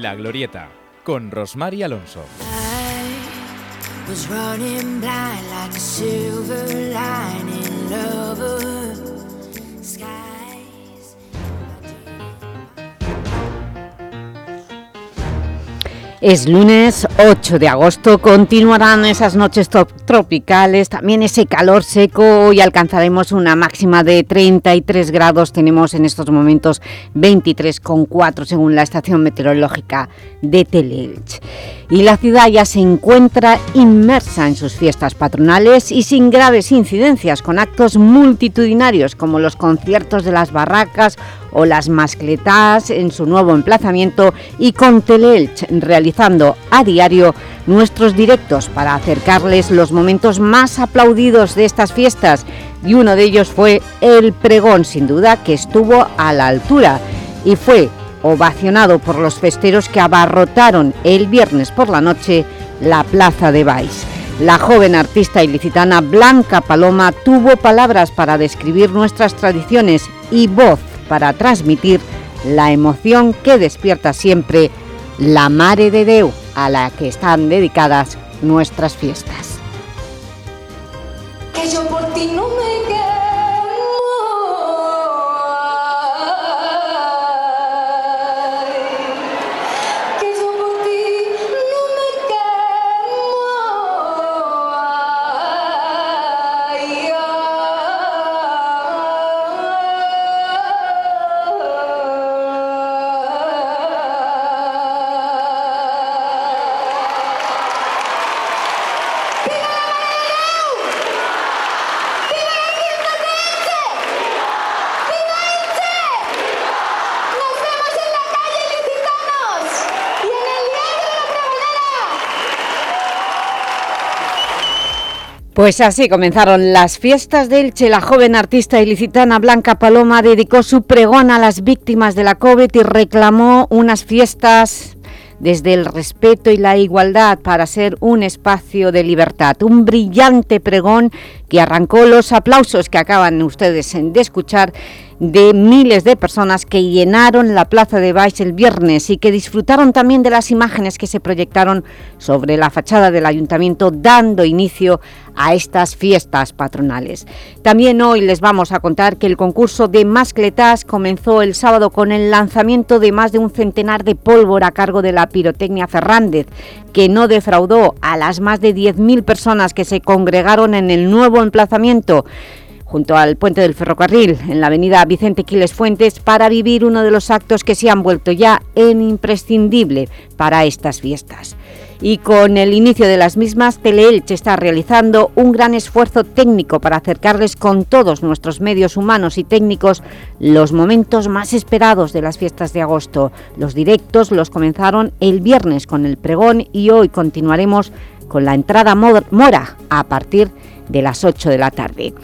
La Glorieta, con Rosmar Alonso. Es lunes 8 de agosto, continuarán esas noches tropicales, también ese calor seco. Y alcanzaremos una máxima de 33 grados, tenemos en estos momentos 23,4 según la estación meteorológica de Teleelch. Y la ciudad ya se encuentra inmersa en sus fiestas patronales y sin graves incidencias, con actos multitudinarios como los conciertos de las barracas o las mascletas en su nuevo emplazamiento y con Teleelch realizando a diario nuestros directos para acercarles los momentos más aplaudidos de estas fiestas. Y uno de ellos fue el pregón, sin duda, que estuvo a la altura y fue ovacionado por los festeros que abarrotaron el viernes por la noche la Plaza de Baix. La joven artista ilicitana Blanca Paloma tuvo palabras para describir nuestras tradiciones y voz para transmitir la emoción que despierta siempre la Mare de Deu, a la que están dedicadas nuestras fiestas. Pues así comenzaron las fiestas de Elche. La joven artista ilicitana Blanca Paloma dedicó su pregón a las víctimas de la COVID y reclamó unas fiestas desde el respeto y la igualdad para ser un espacio de libertad. Un brillante pregón que arrancó los aplausos que acaban ustedes de escuchar de miles de personas que llenaron la Plaza de Baix el viernes y que disfrutaron también de las imágenes que se proyectaron sobre la fachada del Ayuntamiento dando inicio a estas fiestas patronales. También hoy les vamos a contar que el concurso de mascletas comenzó el sábado con el lanzamiento de más de un centenar de pólvora a cargo de la Pirotecnia Fernández, que no defraudó a las más de 10.000 personas que se congregaron en el nuevo emplazamiento junto al puente del ferrocarril en la avenida Vicente Quiles Fuentes para vivir uno de los actos que se han vuelto ya en imprescindible para estas fiestas. Y con el inicio de las mismas, Teleelch está realizando un gran esfuerzo técnico para acercarles con todos nuestros medios humanos y técnicos los momentos más esperados de las fiestas de agosto. Los directos los comenzaron el viernes con el pregón y hoy continuaremos con la entrada mora a partir de las 8 de la tarde.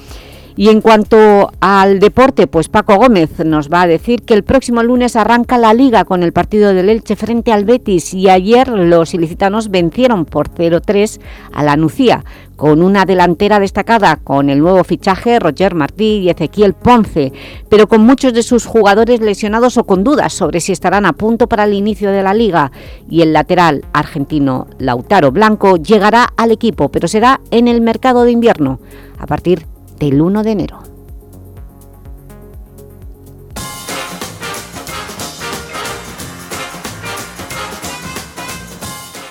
Y en cuanto al deporte, pues Paco Gómez nos va a decir que el próximo lunes arranca la Liga con el partido del Elche frente al Betis y ayer los ilicitanos vencieron por 0-3 a la Nucía, con una delantera destacada con el nuevo fichaje Roger Martí y Ezequiel Ponce, pero con muchos de sus jugadores lesionados o con dudas sobre si estarán a punto para el inicio de la Liga. Y el lateral argentino Lautaro Blanco llegará al equipo, pero será en el mercado de invierno a partir del 1 de enero.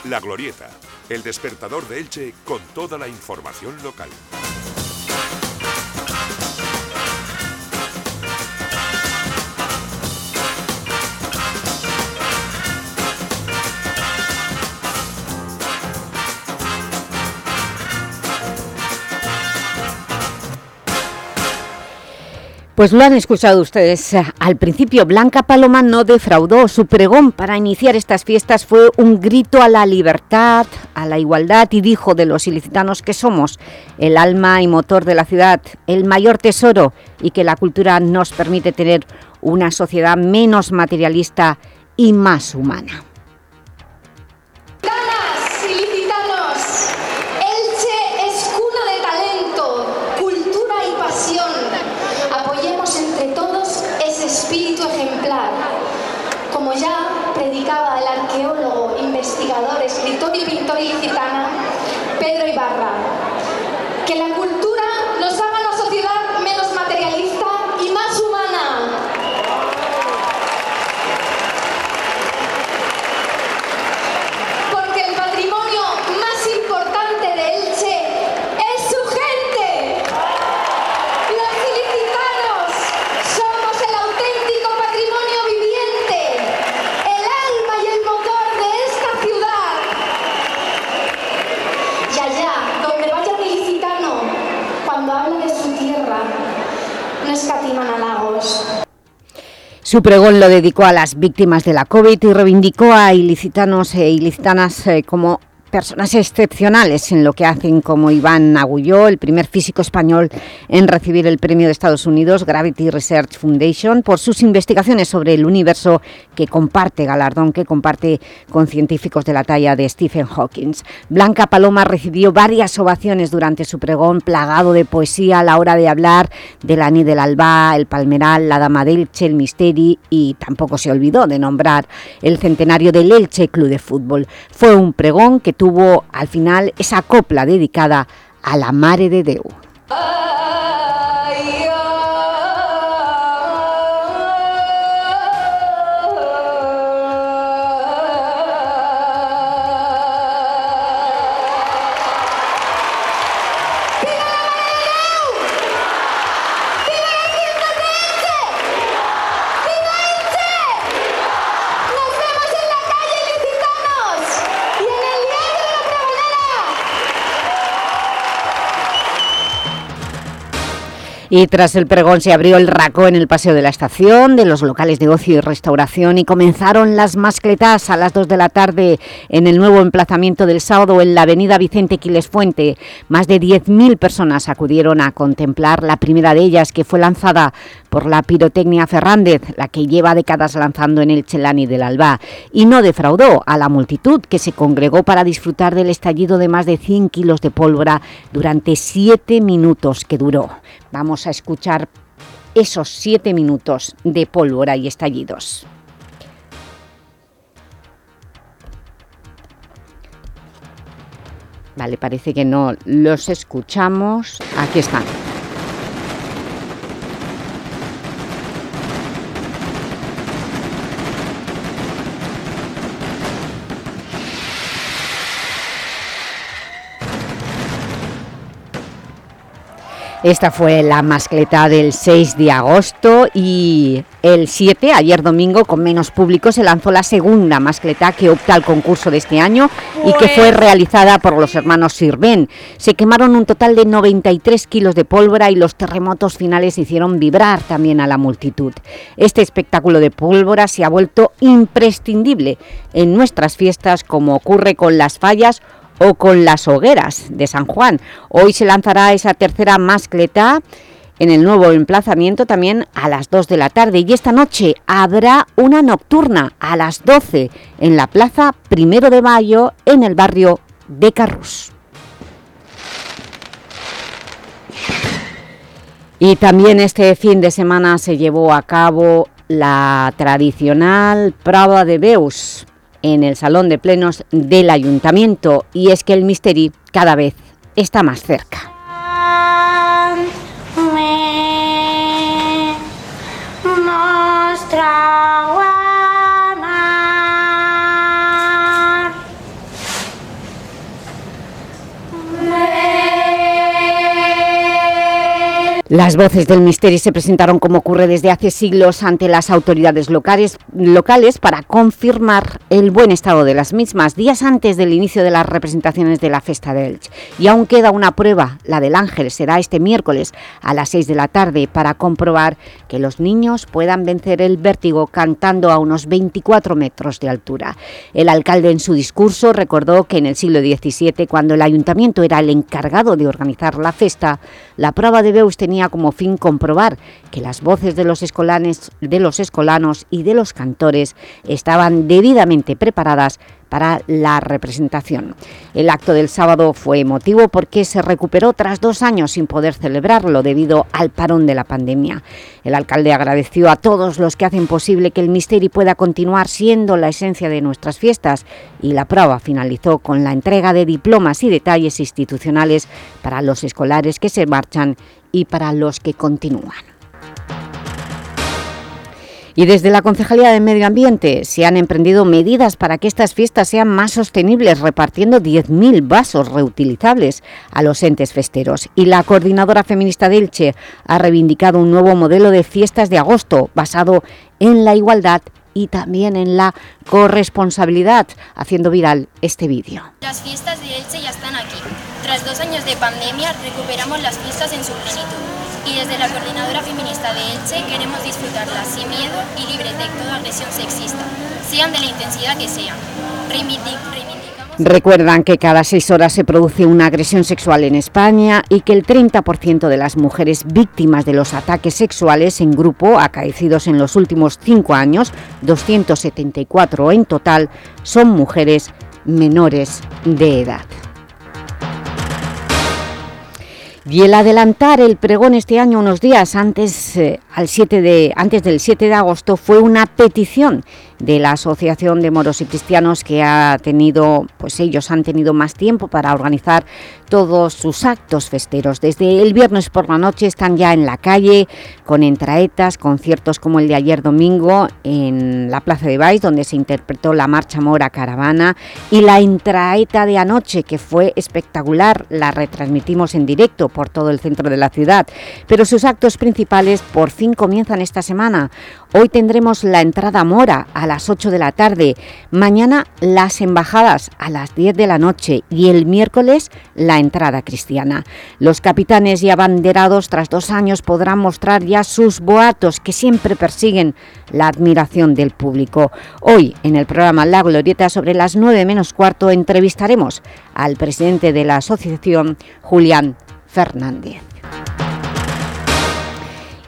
La Glorieta, el despertador de Elche con toda la información local. Pues lo han escuchado ustedes. Al principio, Blanca Paloma no defraudó. Su pregón para iniciar estas fiestas fue un grito a la libertad, a la igualdad y dijo de los ilicitanos que somos el alma y motor de la ciudad, el mayor tesoro y que la cultura nos permite tener una sociedad menos materialista y más humana. Investigador, escritor y pintor ilicitana Pedro Ibarra. Que la Su pregón lo dedicó a las víctimas de la COVID y reivindicó a ilicitanos e ilicitanas eh, como personas excepcionales en lo que hacen como Iván Agulló, el primer físico español en recibir el premio de Estados Unidos Gravity Research Foundation por sus investigaciones sobre el universo que comparte, galardón que comparte con científicos de la talla de Stephen Hawking. Blanca Paloma recibió varias ovaciones durante su pregón plagado de poesía a la hora de hablar de la Ni del Alba, el Palmeral, la Dama del Elche, el Misteri y tampoco se olvidó de nombrar el centenario del Elche Club de Fútbol. Fue un pregón que tuvo al final esa copla dedicada a la Mare de Déu. Y tras el pregón se abrió el racó en el paseo de la estación, de los locales de ocio y restauración y comenzaron las mascletas a las 2 de la tarde en el nuevo emplazamiento del sábado en la avenida Vicente Quiles Fuente. Más de 10.000 personas acudieron a contemplar la primera de ellas que fue lanzada por la pirotecnia Fernández, la que lleva décadas lanzando en el Chelani del Alba, y no defraudó a la multitud que se congregó para disfrutar del estallido de más de 100 kilos de pólvora durante siete minutos que duró. Vamos a escuchar esos siete minutos de pólvora y estallidos. Vale, parece que no los escuchamos. Aquí están. Esta fue la mascleta del 6 de agosto y el 7, ayer domingo, con menos público, se lanzó la segunda mascleta que opta al concurso de este año y que fue realizada por los hermanos Sirven. Se quemaron un total de 93 kilos de pólvora y los terremotos finales hicieron vibrar también a la multitud. Este espectáculo de pólvora se ha vuelto imprescindible en nuestras fiestas, como ocurre con las fallas o con las hogueras de San Juan. Hoy se lanzará esa tercera mascleta en el nuevo emplazamiento también a las 2 de la tarde y esta noche habrá una nocturna a las 12 en la Plaza Primero de Mayo en el barrio de Carrús. Y también este fin de semana se llevó a cabo la tradicional Prova de Beus en el Salón de Plenos del Ayuntamiento y es que el Misteri cada vez está más cerca. Las voces del misterio se presentaron como ocurre desde hace siglos ante las autoridades locales, locales para confirmar el buen estado de las mismas días antes del inicio de las representaciones de la Festa de Elche. Y aún queda una prueba, la del Ángel, será este miércoles a las 6 de la tarde para comprobar que los niños puedan vencer el vértigo cantando a unos 24 metros de altura. El alcalde en su discurso recordó que en el siglo XVII, cuando el ayuntamiento era el encargado de organizar la festa, la prueba de Beus tenía como fin comprobar que las voces de los, escolanes, de los escolanos y de los cantores estaban debidamente preparadas para la representación. El acto del sábado fue emotivo porque se recuperó tras dos años sin poder celebrarlo debido al parón de la pandemia. El alcalde agradeció a todos los que hacen posible que el Misteri pueda continuar siendo la esencia de nuestras fiestas y la prueba finalizó con la entrega de diplomas y detalles institucionales para los escolares que se marchan y para los que continúan. Y desde la Concejalía de Medio Ambiente se han emprendido medidas para que estas fiestas sean más sostenibles, repartiendo 10.000 vasos reutilizables a los entes festeros. Y la Coordinadora Feminista de Elche ha reivindicado un nuevo modelo de fiestas de agosto basado en la igualdad y también en la corresponsabilidad, haciendo viral este vídeo. Las fiestas de Elche ya están aquí. Tras dos años de pandemia, recuperamos las fiestas en su plenitud y desde la Coordinadora Feminista de Elche queremos disfrutarlas sin miedo y libres de toda agresión sexista, sean de la intensidad que sean. Recuerdan que cada seis horas se produce una agresión sexual en España y que el 30% de las mujeres víctimas de los ataques sexuales en grupo acaecidos en los últimos cinco años, 274 en total, son mujeres menores de edad. Y el adelantar el pregón este año unos días antes, eh, al 7 de, antes del 7 de agosto fue una petición de la Asociación de Moros y Cristianos que ha tenido, pues ellos han tenido más tiempo para organizar todos sus actos festeros. Desde el viernes por la noche están ya en la calle con entraetas, conciertos como el de ayer domingo en la Plaza de Baix, donde se interpretó la Marcha Mora Caravana y la entraeta de anoche, que fue espectacular, la retransmitimos en directo por todo el centro de la ciudad. Pero sus actos principales por fin comienzan esta semana. Hoy tendremos la entrada mora a las 8 de la tarde, mañana las embajadas a las 10 de la noche y el miércoles la entrada cristiana. Los capitanes y abanderados tras dos años podrán mostrar ya sus boatos que siempre persiguen la admiración del público. Hoy en el programa La Glorieta sobre las 9 menos cuarto entrevistaremos al presidente de la asociación, Julián Fernández.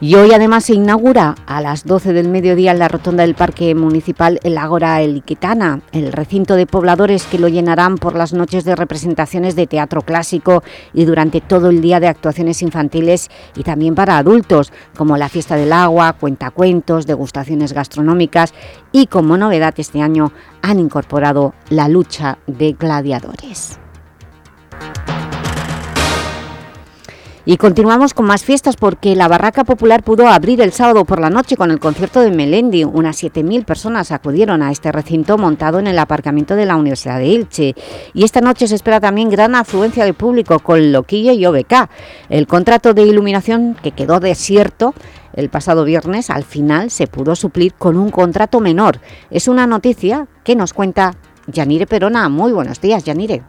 Y hoy además se inaugura a las 12 del mediodía en la rotonda del Parque Municipal el Ágora Eliquetana, el recinto de pobladores que lo llenarán por las noches de representaciones de teatro clásico y durante todo el día de actuaciones infantiles y también para adultos, como la Fiesta del Agua, cuentacuentos, degustaciones gastronómicas y como novedad este año han incorporado la lucha de gladiadores. Y continuamos con más fiestas porque la Barraca Popular pudo abrir el sábado por la noche con el concierto de Melendi. Unas 7.000 personas acudieron a este recinto montado en el aparcamiento de la Universidad de Elche. Y esta noche se espera también gran afluencia de público con Loquillo y OBK. El contrato de iluminación que quedó desierto el pasado viernes al final se pudo suplir con un contrato menor. Es una noticia que nos cuenta Yanire Perona. Muy buenos días, Yanire.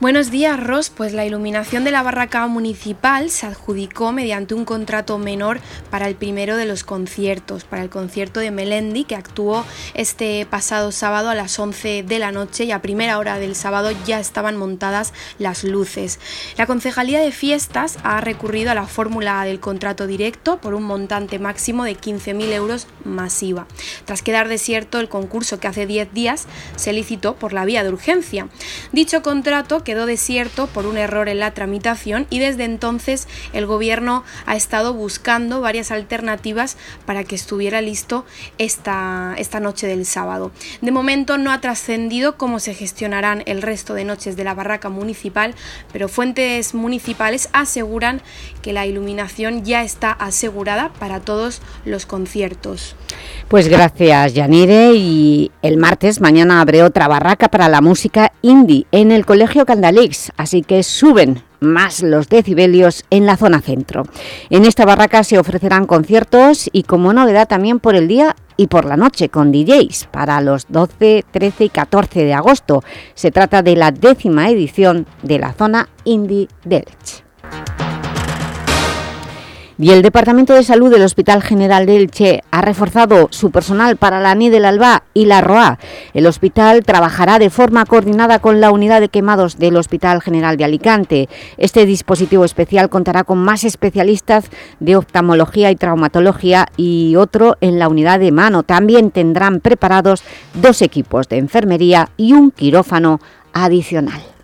Buenos días, Ros. Pues la iluminación de la barraca municipal se adjudicó mediante un contrato menor para el primero de los conciertos, para el concierto de Melendi, que actuó este pasado sábado a las 11 de la noche y a primera hora del sábado ya estaban montadas las luces. La Concejalía de Fiestas ha recurrido a la fórmula del contrato directo por un montante máximo de 15.000 euros masiva. Tras quedar desierto el concurso que hace 10 días se licitó por la vía de urgencia. Dicho contrato quedó desierto por un error en la tramitación y desde entonces el gobierno ha estado buscando varias alternativas para que estuviera listo esta, esta noche del sábado. De momento no ha trascendido cómo se gestionarán el resto de noches de la barraca municipal, pero fuentes municipales aseguran que la iluminación ya está asegurada para todos los conciertos. Pues gracias Yanire y el martes mañana abre otra barraca para la música indie en el Colegio Así que suben más los decibelios en la zona centro. En esta barraca se ofrecerán conciertos y como novedad también por el día y por la noche con DJs para los 12, 13 y 14 de agosto. Se trata de la décima edición de la zona Indie Delch. Y el Departamento de Salud del Hospital General de Elche ha reforzado su personal para la NI del Alba y la ROA. El hospital trabajará de forma coordinada con la unidad de quemados del Hospital General de Alicante. Este dispositivo especial contará con más especialistas de oftalmología y traumatología y otro en la unidad de mano. También tendrán preparados dos equipos de enfermería y un quirófano adicional.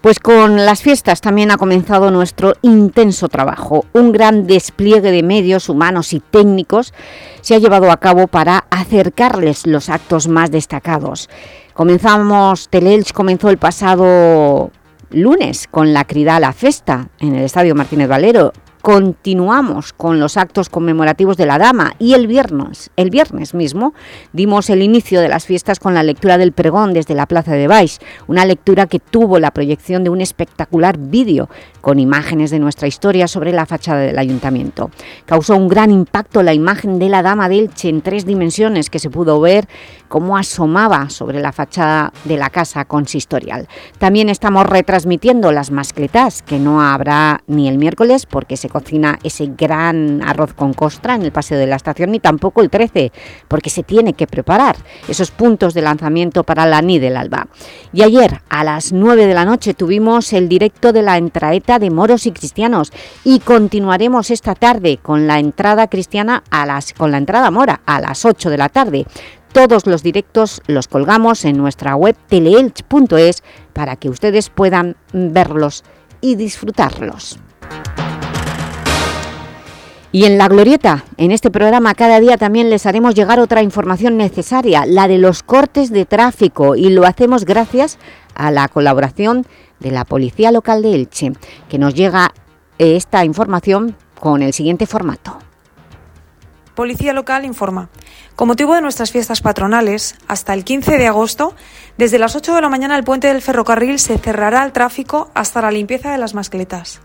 Pues con las fiestas también ha comenzado nuestro intenso trabajo. Un gran despliegue de medios humanos y técnicos se ha llevado a cabo para acercarles los actos más destacados. Comenzamos, Teleelch comenzó el pasado lunes con la crida a festa en el Estadio Martínez Valero continuamos con los actos conmemorativos de la Dama y el viernes, el viernes mismo dimos el inicio de las fiestas con la lectura del pregón desde la Plaza de Baix, una lectura que tuvo la proyección de un espectacular vídeo con imágenes de nuestra historia sobre la fachada del Ayuntamiento. Causó un gran impacto la imagen de la Dama de Elche en tres dimensiones que se pudo ver cómo asomaba sobre la fachada de la casa consistorial. También estamos retransmitiendo las mascletas, que no habrá ni el miércoles porque se cocina ese gran arroz con costra en el Paseo de la Estación, ni tampoco el 13, porque se tiene que preparar esos puntos de lanzamiento para la NI del Alba. Y ayer, a las 9 de la noche, tuvimos el directo de la entraeta de moros y cristianos y continuaremos esta tarde con la entrada cristiana, a las, con la entrada mora, a las 8 de la tarde. Todos los directos los colgamos en nuestra web teleelch.es para que ustedes puedan verlos y disfrutarlos. Y en La Glorieta, en este programa cada día también les haremos llegar otra información necesaria, la de los cortes de tráfico, y lo hacemos gracias a la colaboración de la Policía Local de Elche, que nos llega esta información con el siguiente formato. Policía Local informa. Con motivo de nuestras fiestas patronales, hasta el 15 de agosto, desde las 8 de la mañana el puente del ferrocarril se cerrará al tráfico hasta la limpieza de las mascletas.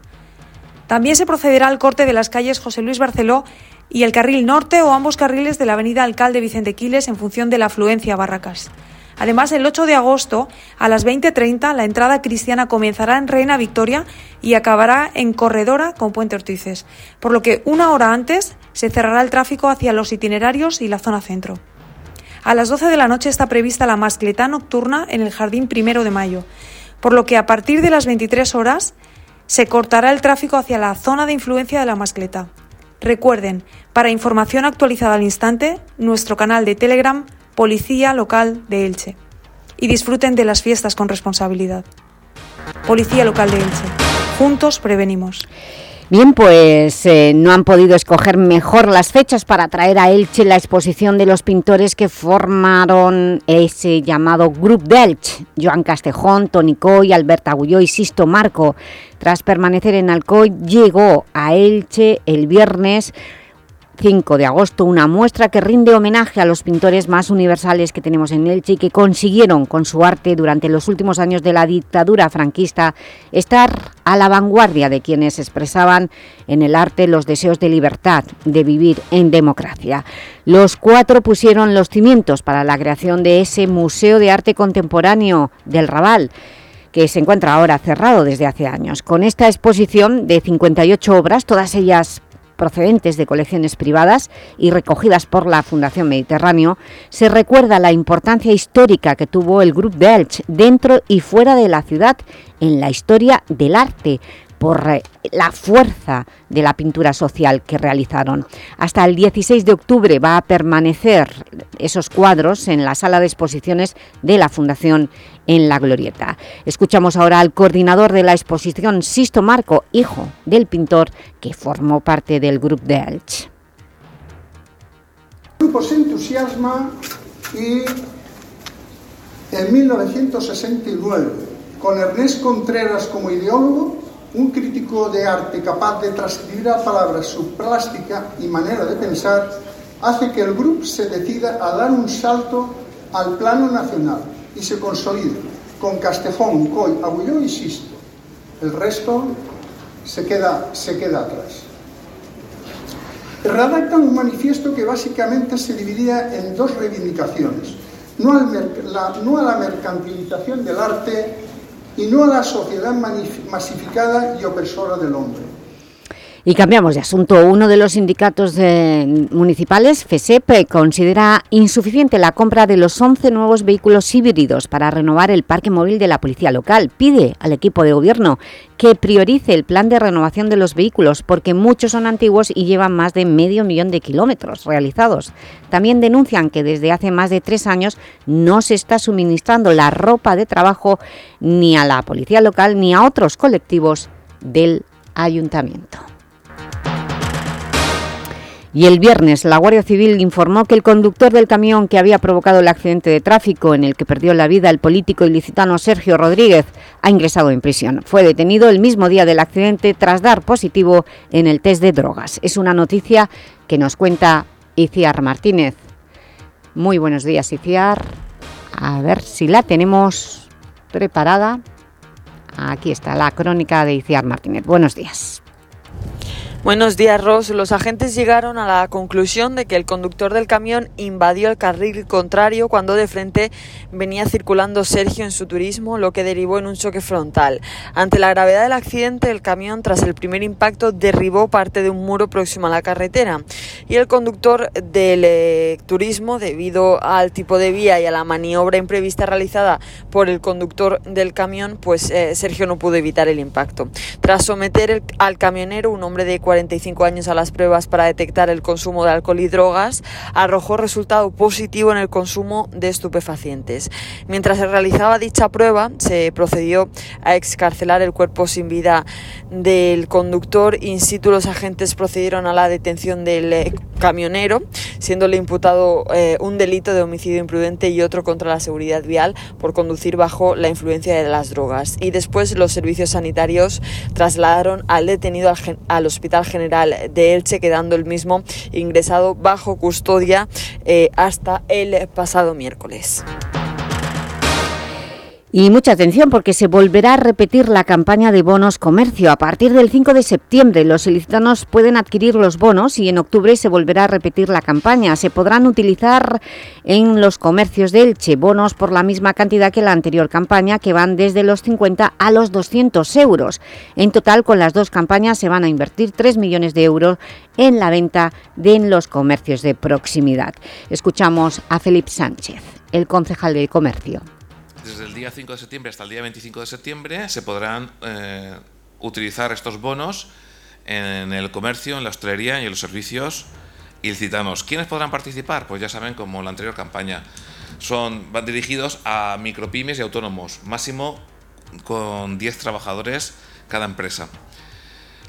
También se procederá al corte de las calles José Luis Barceló y el carril norte o ambos carriles de la avenida Alcalde Vicente Quiles en función de la afluencia a Barracas. Además, el 8 de agosto, a las 20.30, la entrada cristiana comenzará en Reina Victoria y acabará en Corredora con Puente Ortices, por lo que una hora antes se cerrará el tráfico hacia los itinerarios y la zona centro. A las 12 de la noche está prevista la mascleta nocturna en el Jardín Primero de Mayo, por lo que a partir de las 23 horas se cortará el tráfico hacia la zona de influencia de la mascleta. Recuerden, para información actualizada al instante, nuestro canal de Telegram Policía Local de Elche. Y disfruten de las fiestas con responsabilidad. Policía Local de Elche. Juntos prevenimos. Bien, pues eh, no han podido escoger mejor las fechas para traer a Elche la exposición de los pintores que formaron ese llamado Group de Elche, Joan Castejón, Toni Coy, Alberta Agulló y Sisto Marco. Tras permanecer en Alcoy, llegó a Elche el viernes 5 de agosto, una muestra que rinde homenaje a los pintores más universales que tenemos en Elche y que consiguieron con su arte durante los últimos años de la dictadura franquista estar a la vanguardia de quienes expresaban en el arte los deseos de libertad, de vivir en democracia. Los cuatro pusieron los cimientos para la creación de ese Museo de Arte Contemporáneo del Raval, que se encuentra ahora cerrado desde hace años. Con esta exposición de 58 obras, todas ellas procedentes de colecciones privadas y recogidas por la Fundación Mediterráneo, se recuerda la importancia histórica que tuvo el Grupo de Elche dentro y fuera de la ciudad en la historia del arte, por eh, la fuerza de la pintura social que realizaron. Hasta el 16 de octubre va a permanecer esos cuadros en la sala de exposiciones de la Fundación en La Glorieta. Escuchamos ahora al coordinador de la exposición, Sisto Marco, hijo del pintor que formó parte del Grupo de Elche. El grupo se entusiasma y en 1969, con Ernest Contreras como ideólogo, un crítico de arte capaz de transcribir a palabras su plástica y manera de pensar, hace que el grupo se decida a dar un salto al plano nacional y se consolide con Castejón, Coy, Agulló y Sisto. El resto se queda, se queda atrás. Redactan un manifiesto que básicamente se dividía en dos reivindicaciones. No, la, no a la mercantilización del arte y no a la sociedad masificada y opresora del hombre. Y cambiamos de asunto. Uno de los sindicatos municipales, FESEP, considera insuficiente la compra de los 11 nuevos vehículos híbridos para renovar el parque móvil de la policía local. Pide al equipo de gobierno que priorice el plan de renovación de los vehículos porque muchos son antiguos y llevan más de medio millón de kilómetros realizados. También denuncian que desde hace más de tres años no se está suministrando la ropa de trabajo ni a la policía local ni a otros colectivos del ayuntamiento. Y el viernes la Guardia Civil informó que el conductor del camión que había provocado el accidente de tráfico en el que perdió la vida el político ilicitano Sergio Rodríguez ha ingresado en prisión. Fue detenido el mismo día del accidente tras dar positivo en el test de drogas. Es una noticia que nos cuenta Iciar Martínez. Muy buenos días, Iciar. A ver si la tenemos preparada. Aquí está la crónica de Iciar Martínez. Buenos días. Buenos días, Ross. Los agentes llegaron a la conclusión de que el conductor del camión invadió el carril contrario cuando de frente venía circulando Sergio en su turismo, lo que derivó en un choque frontal. Ante la gravedad del accidente, el camión, tras el primer impacto, derribó parte de un muro próximo a la carretera y el conductor del eh, turismo, debido al tipo de vía y a la maniobra imprevista realizada por el conductor del camión, pues eh, Sergio no pudo evitar el impacto. Tras someter al camionero, un hombre de 45 años a las pruebas para detectar el consumo de alcohol y drogas, arrojó resultado positivo en el consumo de estupefacientes. Mientras se realizaba dicha prueba, se procedió a excarcelar el cuerpo sin vida del conductor. In situ, los agentes procedieron a la detención del eh, camionero, siéndole imputado eh, un delito de homicidio imprudente y otro contra la seguridad vial por conducir bajo la influencia de las drogas. Y después los servicios sanitarios trasladaron al detenido al hospital General de Elche, quedando el mismo ingresado bajo custodia eh, hasta el pasado miércoles. Y mucha atención porque se volverá a repetir la campaña de bonos comercio. A partir del 5 de septiembre los ilicitanos pueden adquirir los bonos y en octubre se volverá a repetir la campaña. Se podrán utilizar en los comercios de Elche bonos por la misma cantidad que la anterior campaña que van desde los 50 a los 200 euros. En total con las dos campañas se van a invertir 3 millones de euros en la venta de los comercios de proximidad. Escuchamos a Felipe Sánchez, el concejal de Comercio desde el día 5 de septiembre hasta el día 25 de septiembre se podrán eh, utilizar estos bonos en el comercio, en la hostelería y en los servicios ilicitanos. ¿Quiénes podrán participar? Pues ya saben, como la anterior campaña, son, van dirigidos a micropymes y autónomos, máximo con 10 trabajadores cada empresa.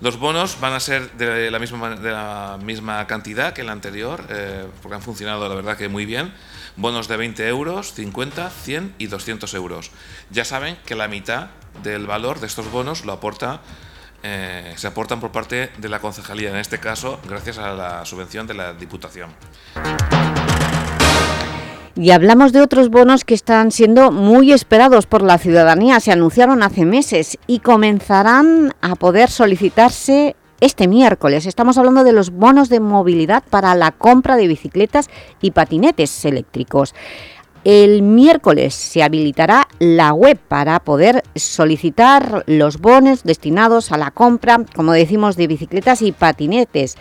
Los bonos van a ser de la misma, de la misma cantidad que el anterior, eh, porque han funcionado la verdad que muy bien. Bonos de 20 euros, 50, 100 y 200 euros. Ya saben que la mitad del valor de estos bonos lo aporta, eh, se aportan por parte de la concejalía, en este caso gracias a la subvención de la Diputación. Y hablamos de otros bonos que están siendo muy esperados por la ciudadanía. Se anunciaron hace meses y comenzarán a poder solicitarse este miércoles. Estamos hablando de los bonos de movilidad para la compra de bicicletas y patinetes eléctricos. El miércoles se habilitará la web para poder solicitar los bonos destinados a la compra, como decimos, de bicicletas y patinetes.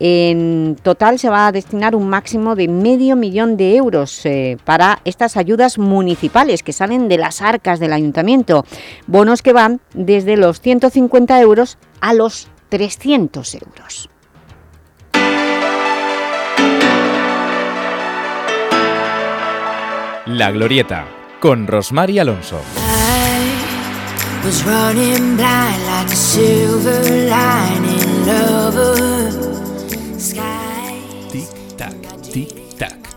En total se va a destinar un máximo de medio millón de euros eh, para estas ayudas municipales que salen de las arcas del ayuntamiento. Bonos que van desde los 150 euros a los 300 euros. La Glorieta, con Rosmar Alonso. Tic-tac,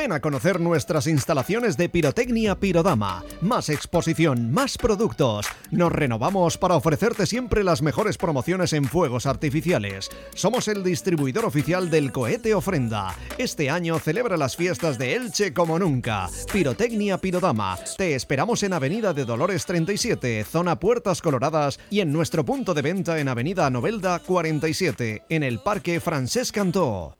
Ven a conocer nuestras instalaciones de pirotecnia Pirodama. Más exposición, más productos. Nos renovamos para ofrecerte siempre las mejores promociones en fuegos artificiales. Somos el distribuidor oficial del cohete ofrenda. Este año celebra las fiestas de Elche como nunca. Pirotecnia Pirodama. Te esperamos en Avenida de Dolores 37, zona Puertas Coloradas y en nuestro punto de venta en Avenida Novelda 47, en el Parque Francesc Cantó.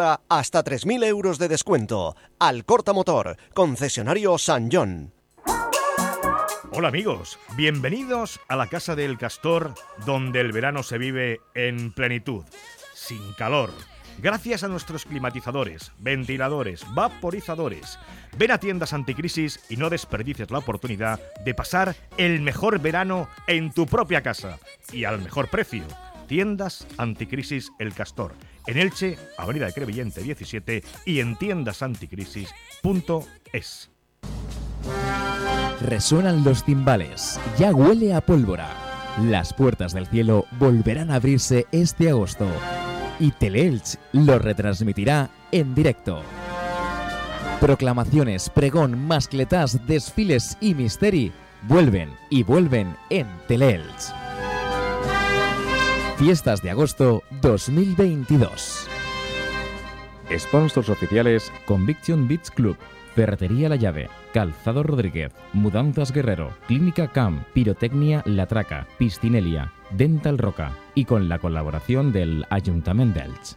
hasta 3.000 euros de descuento. Al Corta Motor, concesionario San John. Hola amigos, bienvenidos a la Casa del Castor, donde el verano se vive en plenitud, sin calor. Gracias a nuestros climatizadores, ventiladores, vaporizadores. Ven a tiendas anticrisis y no desperdicies la oportunidad de pasar el mejor verano en tu propia casa y al mejor precio. Tiendas Anticrisis El Castor. En Elche, Avenida de Crevillente 17 y en tiendasanticrisis.es. Resuenan los timbales. Ya huele a pólvora. Las puertas del cielo volverán a abrirse este agosto. Y Teleelch lo retransmitirá en directo. Proclamaciones, pregón, mascletas, desfiles y misteri vuelven y vuelven en Teleelch. Fiestas de agosto 2022. Sponsors oficiales Conviction Beach Club, Ferretería La Llave, Calzado Rodríguez, Mudanzas Guerrero, Clínica CAM, Pirotecnia La Traca, Piscinelia, Dental Roca y con la colaboración del Ayuntamiento de Elche.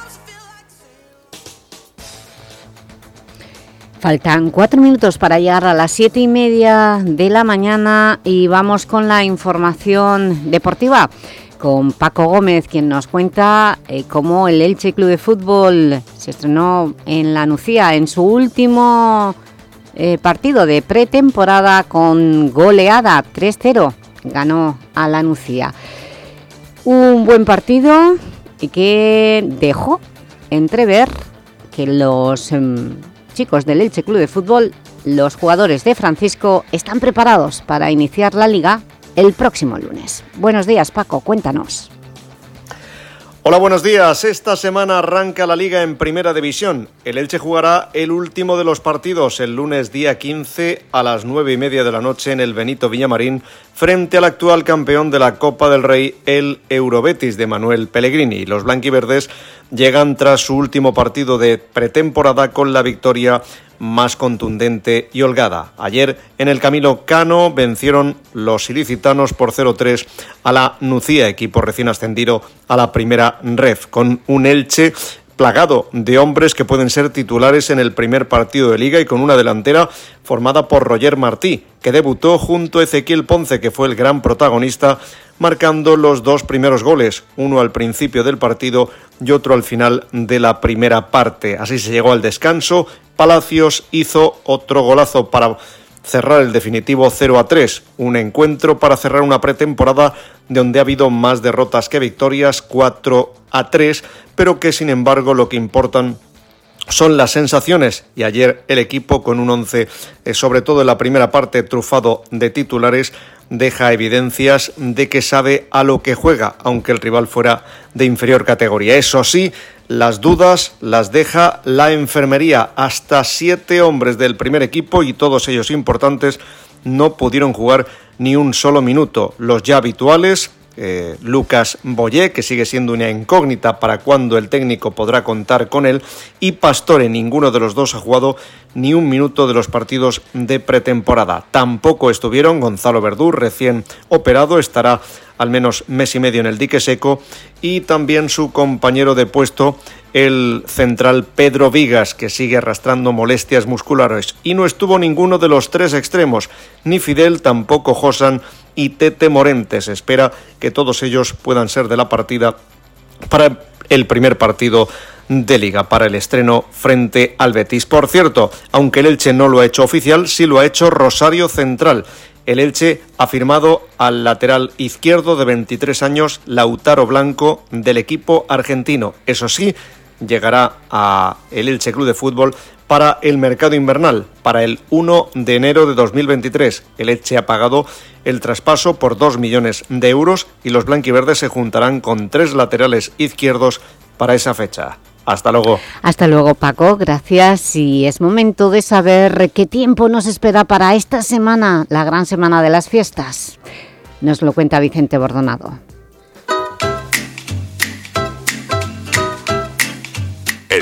Faltan cuatro minutos para llegar a las siete y media de la mañana y vamos con la información deportiva con Paco Gómez, quien nos cuenta eh, cómo el Elche Club de Fútbol se estrenó en la Nucía en su último eh, partido de pretemporada con goleada 3-0. Ganó a la Nucía. Un buen partido que dejó entrever que los... em, chicos del Elche Club de Fútbol, los jugadores de Francisco están preparados para iniciar la Liga el próximo lunes. Buenos días, Paco, cuéntanos. Hola, buenos días. Esta semana arranca la Liga en Primera División. El Elche jugará el último de los partidos el lunes día 15 a las 9 y media de la noche en el Benito Villamarín frente al actual campeón de la Copa del Rey, el Eurobetis de Manuel Pellegrini. Los blanquiverdes llegan tras su último partido de pretemporada con la victoria más contundente y holgada. Ayer en el Camilo Cano vencieron los ilicitanos por 0-3 a la Nucía, equipo recién ascendido a la primera ref, con un Elche plagado de hombres que pueden ser titulares en el primer partido de liga y con una delantera formada por Roger Martí, que debutó junto a Ezequiel Ponce, que fue el gran protagonista, marcando los dos primeros goles, uno al principio del partido y otro al final de la primera parte. Así se llegó al descanso, Palacios hizo otro golazo para cerrar el definitivo 0 a 3, un encuentro para cerrar una pretemporada donde ha habido más derrotas que victorias, 4 a 3, pero que sin embargo lo que importan son las sensaciones. Y ayer el equipo con un 11, eh, sobre todo en la primera parte trufado de titulares, deja evidencias de que sabe a lo que juega, aunque el rival fuera de inferior categoría. Eso sí, las dudas las deja la enfermería. Hasta siete hombres del primer equipo y todos ellos importantes no pudieron jugar ni un solo minuto. Los ya habituales, eh, Lucas Boyé, que sigue siendo una incógnita para cuándo el técnico podrá contar con él, y Pastore, ninguno de los dos ha jugado ni un minuto de los partidos de pretemporada. Tampoco estuvieron. Gonzalo Verdú, recién operado, estará al menos mes y medio en el dique seco, y también su compañero de puesto, el central Pedro Vigas, que sigue arrastrando molestias musculares, y no estuvo ninguno de los tres extremos, ni Fidel, tampoco Josan y Tete Morente. Se espera que todos ellos puedan ser de la partida para el primer partido de liga para el estreno frente al Betis. Por cierto, aunque el Elche no lo ha hecho oficial, sí lo ha hecho Rosario Central. El Elche ha firmado al lateral izquierdo de 23 años, Lautaro Blanco, del equipo argentino. Eso sí, llegará a el Elche Club de Fútbol para el mercado invernal, para el 1 de enero de 2023. El Elche ha pagado el traspaso por 2 millones de euros y los blanquiverdes se juntarán con tres laterales izquierdos para esa fecha. Hasta luego. Hasta luego, Paco. Gracias. Y es momento de saber qué tiempo nos espera para esta semana, la gran semana de las fiestas. Nos lo cuenta Vicente Bordonado.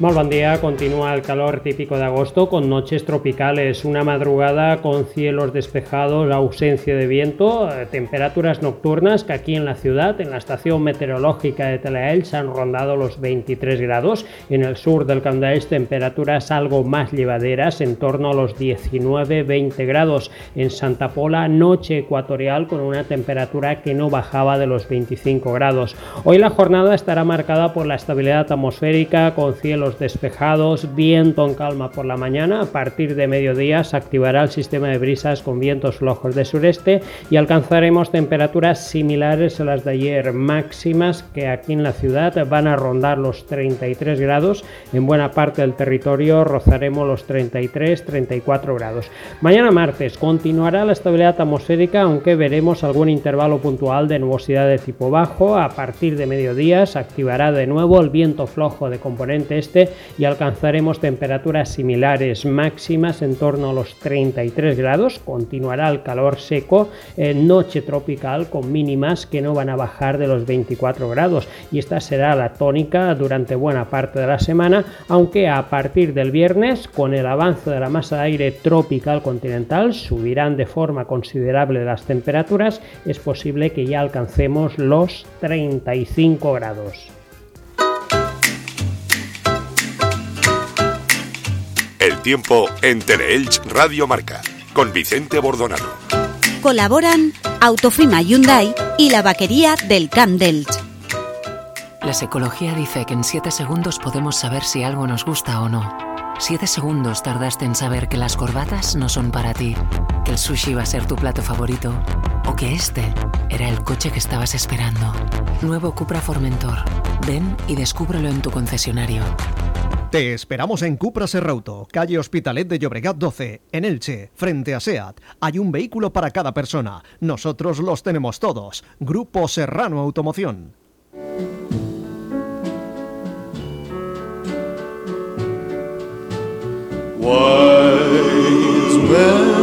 Muy buen día, continúa el calor típico de agosto con noches tropicales, una madrugada con cielos despejados, ausencia de viento, eh, temperaturas nocturnas que aquí en la ciudad, en la estación meteorológica de Teleelch, han rondado los 23 grados. En el sur del Camp temperaturas algo más llevaderas, en torno a los 19-20 grados. En Santa Pola, noche ecuatorial con una temperatura que no bajaba de los 25 grados. Hoy la jornada estará marcada por la estabilidad atmosférica con cielos despejados, viento en calma por la mañana. A partir de mediodía se activará el sistema de brisas con vientos flojos de sureste y alcanzaremos temperaturas similares a las de ayer, máximas que aquí en la ciudad van a rondar los 33 grados. En buena parte del territorio rozaremos los 33-34 grados. Mañana martes continuará la estabilidad atmosférica, aunque veremos algún intervalo puntual de nubosidad de tipo bajo. A partir de mediodía se activará de nuevo el viento flojo de componente este y alcanzaremos temperaturas similares máximas en torno a los 33 grados. Continuará el calor seco, en noche tropical con mínimas que no van a bajar de los 24 grados y esta será la tónica durante buena parte de la semana, aunque a partir del viernes con el avance de la masa de aire tropical continental subirán de forma considerable las temperaturas, es posible que ya alcancemos los 35 grados. El tiempo en Teleelch Radio Marca, con Vicente Bordonado. Colaboran Autofima Hyundai y la vaquería del Camp d'Elch. La psicología dice que en 7 segundos podemos saber si algo nos gusta o no. 7 segundos tardaste en saber que las corbatas no son para ti, que el sushi va a ser tu plato favorito o que este era el coche que estabas esperando. Nuevo Cupra Formentor. Ven y descúbrelo en tu concesionario. Te esperamos en Cupra Serrauto, calle Hospitalet de Llobregat 12, en Elche, frente a SEAT. Hay un vehículo para cada persona. Nosotros los tenemos todos. Grupo Serrano Automoción. but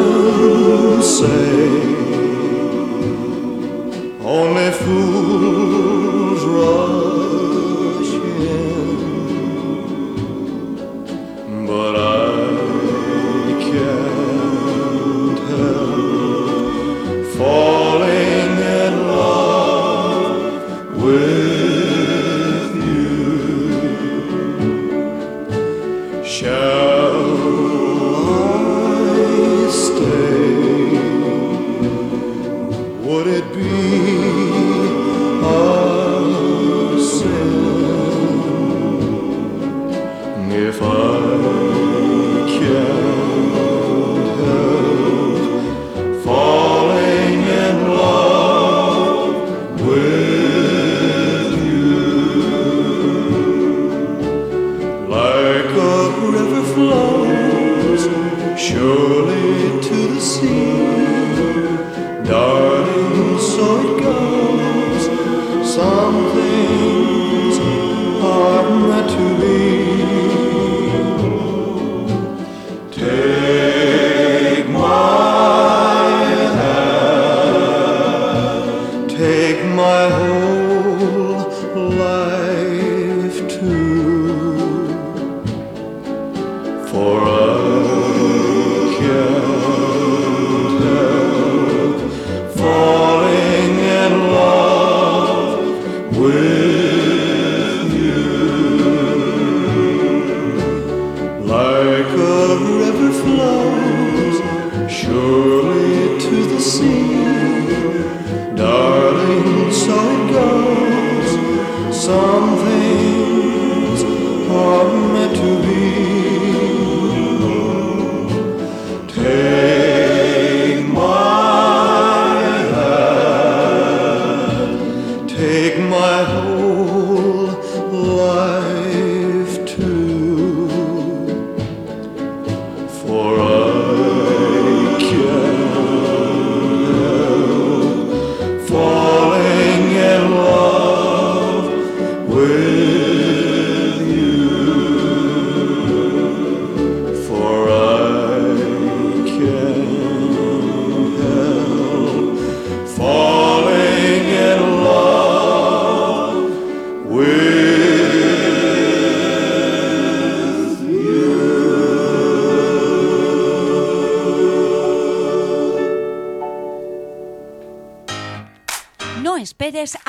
Like a river flows surely to the sea.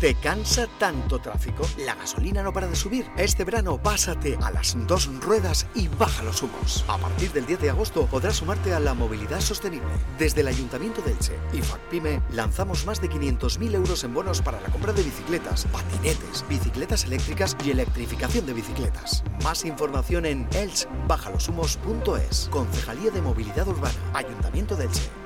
¿Te cansa tanto tráfico? La gasolina no para de subir. Este verano pásate a las dos ruedas y baja los humos. A partir del 10 de agosto podrás sumarte a la movilidad sostenible. Desde el Ayuntamiento de Elche y FACPIME lanzamos más de 500.000 euros en bonos para la compra de bicicletas, patinetes, bicicletas eléctricas y electrificación de bicicletas. Más información en elchbajalosumos.es. Concejalía de Movilidad Urbana. Ayuntamiento de Elche.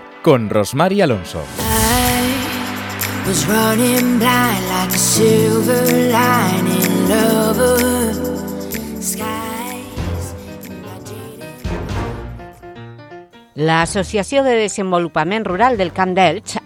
con Rosmar y Alonso. La Associació de Desenvolupament Rural del Camp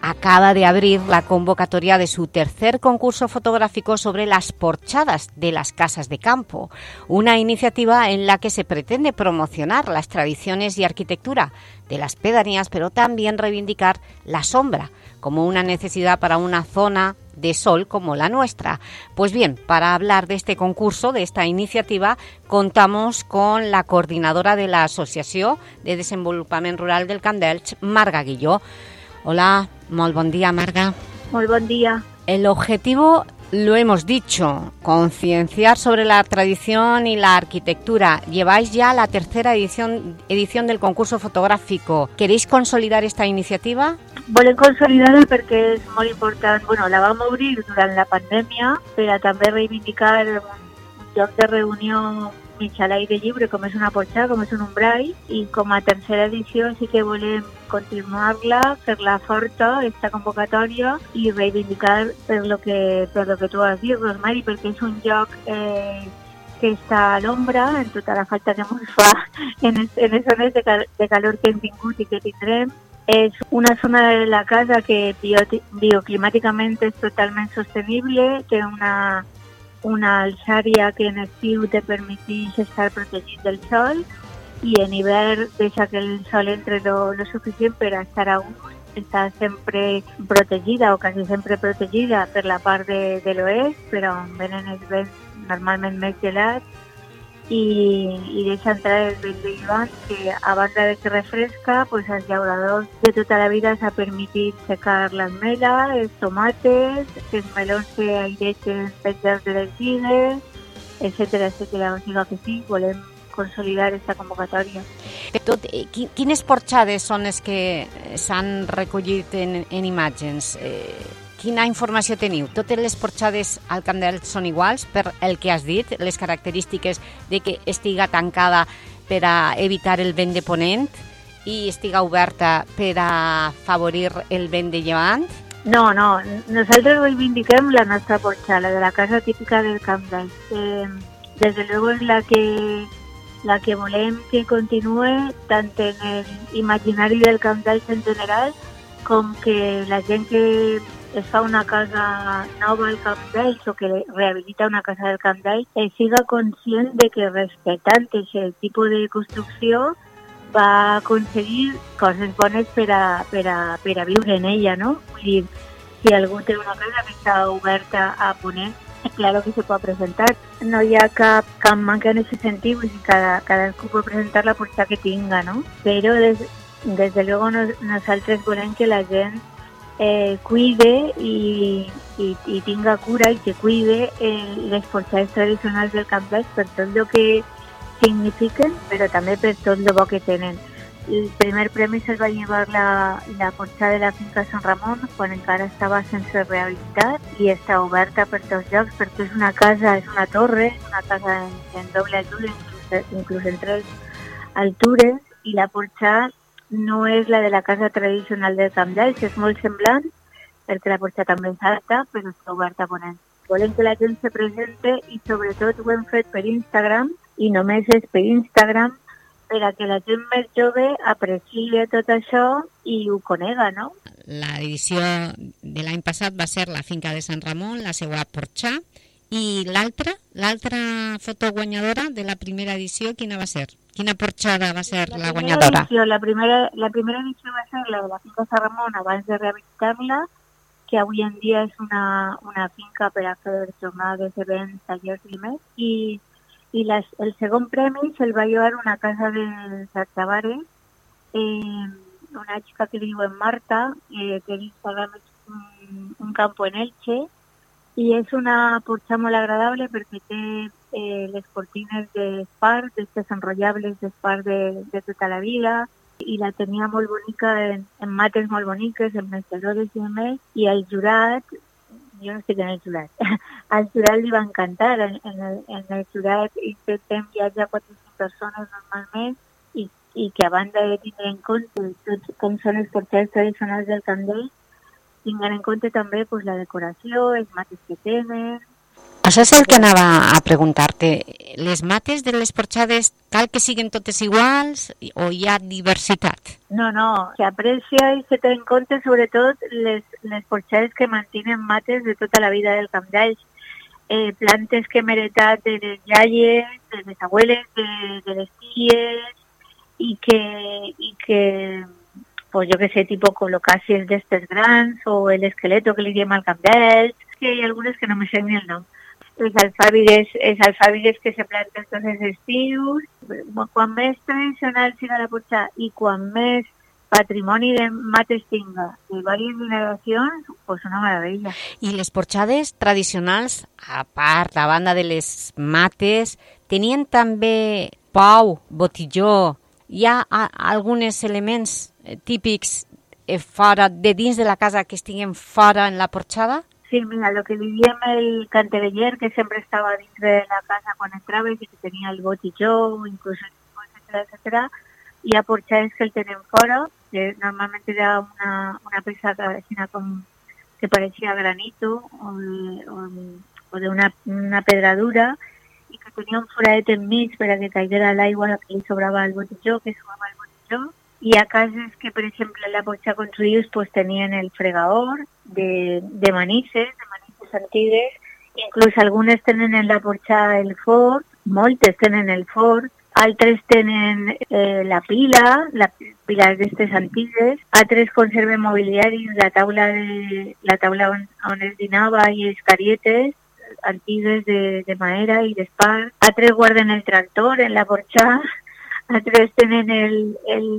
acaba de abrir la convocatoria de su tercer concurso fotográfico sobre las porchadas de las casas de campo, una iniciativa en la que se pretende promocionar las tradiciones y arquitectura de las pedanías, pero también reivindicar la sombra como una necesidad para una zona de sol como la nuestra. Pues bien, para hablar de este concurso, de esta iniciativa, contamos con la coordinadora de la Asociació de Desenvolupament Rural del Camp d'Elx, Marga Guilló. Hola, molt bon día, Marga. Muy buen día. El objetivo, lo hemos dicho, concienciar sobre la tradición y la arquitectura. Lleváis ya la tercera edición, edición del concurso fotográfico. ¿Queréis consolidar esta iniciativa? Volem consolidar-la perquè és molt important. Bueno, la vam obrir durant la pandèmia per a també reivindicar un lloc de reunió mig a l'aire lliure, com és una porxada, com és un umbrai, i com a tercera edició sí que volem continuar-la, fer-la forta, esta convocatòria, i reivindicar per lo que, per lo que tu has dit, Rosmari, perquè és un lloc eh, que està a l'ombra, en tota la falta que ens en, es- en les zones de, cal de calor que hem tingut i que tindrem, és una zona de la casa que bio bioclimàticament és totalment sostenible, té una, una alçària que en estiu te permeteix estar protegit del sol i en hivern deixa que el sol entre lo, lo suficient per estar a gust. Està sempre protegida o quasi sempre protegida per la part de, de l'oest, però on venen els vents normalment més gelats i, i deixa entrar el vent de llevant que a banda de que refresca, pues als llauradors de tota la vida s'ha permitit secar l'almela, els tomates, que els melons que aireixen penjats de les vigues, etcètera, etcètera. O sigui que sí, volem consolidar esta convocatòria. Tot, eh, qui- quines porxades són les que eh, s'han recollit en, en imatges? Eh, quina informació teniu? Totes les porxades al Camp d'Elx són iguals per el que has dit, les característiques de que estiga tancada per a evitar el vent de ponent i estiga oberta per a favorir el vent de llevant? No, no, nosaltres reivindiquem la nostra porxa, la de la casa típica del Camp d'Elx. Eh, desde luego es la que la que volem que continue tant en el imaginari del Camp d'Elx en general com que la gent que es fa una casa nova al Camp d'Elx o que rehabilita una casa del Camp d'Elx eh, siga conscient de que respectant aquest tipus de construcció va aconseguir coses bones per a, per a, per a viure en ella, no? Vull dir, si algú té una casa que està oberta a ponent, claro que se pot presentar. No hi ha cap, cap manca en aquest sentit, vull dir, cada, cadascú pot presentar la porta que tinga, no? Però des, desde luego nos, nosaltres volem que la gent eh, cuide i, i tinga cura i que cuide eh, les porxades tradicionals del Camp d'Elx per tot el que signifiquen, però també per tot el bo que tenen. el primer premi se'l va llevar la, la de la finca Sant Ramon quan encara estava sense rehabilitar i està oberta per tots llocs perquè és una casa, és una torre, una casa en, doble altura, inclús, inclús en tres altures i la porxada no és la de la casa tradicional de Camp d'Elx, és molt semblant perquè la porxada també és alta però està oberta a ponent. Volem que la gent se presente i sobretot ho hem fet per Instagram i només és per Instagram per a que la gent més jove apreciï tot això i ho conega, no? L'edició de l'any passat va ser la finca de Sant Ramon, la seva porxà, i l'altra, l'altra foto guanyadora de la primera edició, quina va ser? Quina porxada va ser la, la guanyadora? Edició, la, primera, la primera edició va ser la de la finca Sant Ramon abans de rehabilitar-la, que avui en dia és una, una finca per a fer jornades, events, tallers i més, i i les, el segon premi se'l va llevar una casa de Sartabares, eh, una xica que li diuen Marta, eh, que és un, un campo en Elche, i és una porxa molt agradable perquè té eh, les cortines d'espar, d'aquestes enrotllables d'espar de, de tota la vida, i la tenia molt bonica en, en mates molt boniques, en menjadores i més, i el jurat jo no estic en el jurat. Al jurat li va encantar. En, en, el, en el jurat intentem viatjar 400 persones normalment i, i que a banda de tindre en compte tot com són els porters tradicionals del Candell, tinguen en compte també pues, la decoració, els mates que tenen, això és el que anava a preguntar-te. Les mates de les porxades cal que siguin totes iguals o hi ha diversitat? No, no, s'aprecia i se té en compte sobretot les, les porxades que mantenen mates de tota la vida del Camp d'Alls. Eh, plantes que hem heretat de les iaies, de les abueles, de, de les ties i que, i que pues jo que sé, tipo colocàcies d'estes grans o l'esqueleto que li diem al Camp d'Elx, que hi ha algunes que no me sé ni el nom els alfàbides, els alfàbides que se planten tots els estius, quan més tradicional siga la potxa i quan més patrimoni de mates tinga de diverses generacions, pues una meravella. I les porxades tradicionals, a part, banda de les mates, tenien també pau, botilló, hi ha alguns elements eh, típics eh, fora, de dins de la casa que estiguen fora en la porxada? Sí, mira, lo que vivía el cantereller, que siempre estaba dentro de la casa cuando entraba y que tenía el botillón, incluso etcétera, etcétera, y a porchades que él tenía foro, que normalmente era una, una pesada con, que parecía granito o de, o, o de una, una pedradura, y que tenía un foradet en mig para que cayera el agua que le sobraba el botelló, que sumaba el botelló, y a cases que, por ejemplo, en la porcha construïts pues, tenien el fregador de, de manises, de manises antigues, inclús algunes tenen en la porxa el fort, moltes tenen el fort, altres tenen eh, la pila, la pila d'aquestes antigues, altres conserven mobiliaris, la taula, de, la taula on, on es dinava i carietes, antigues de, de madera i d'espar, altres guarden el tractor en la porxa, altres tenen el, el,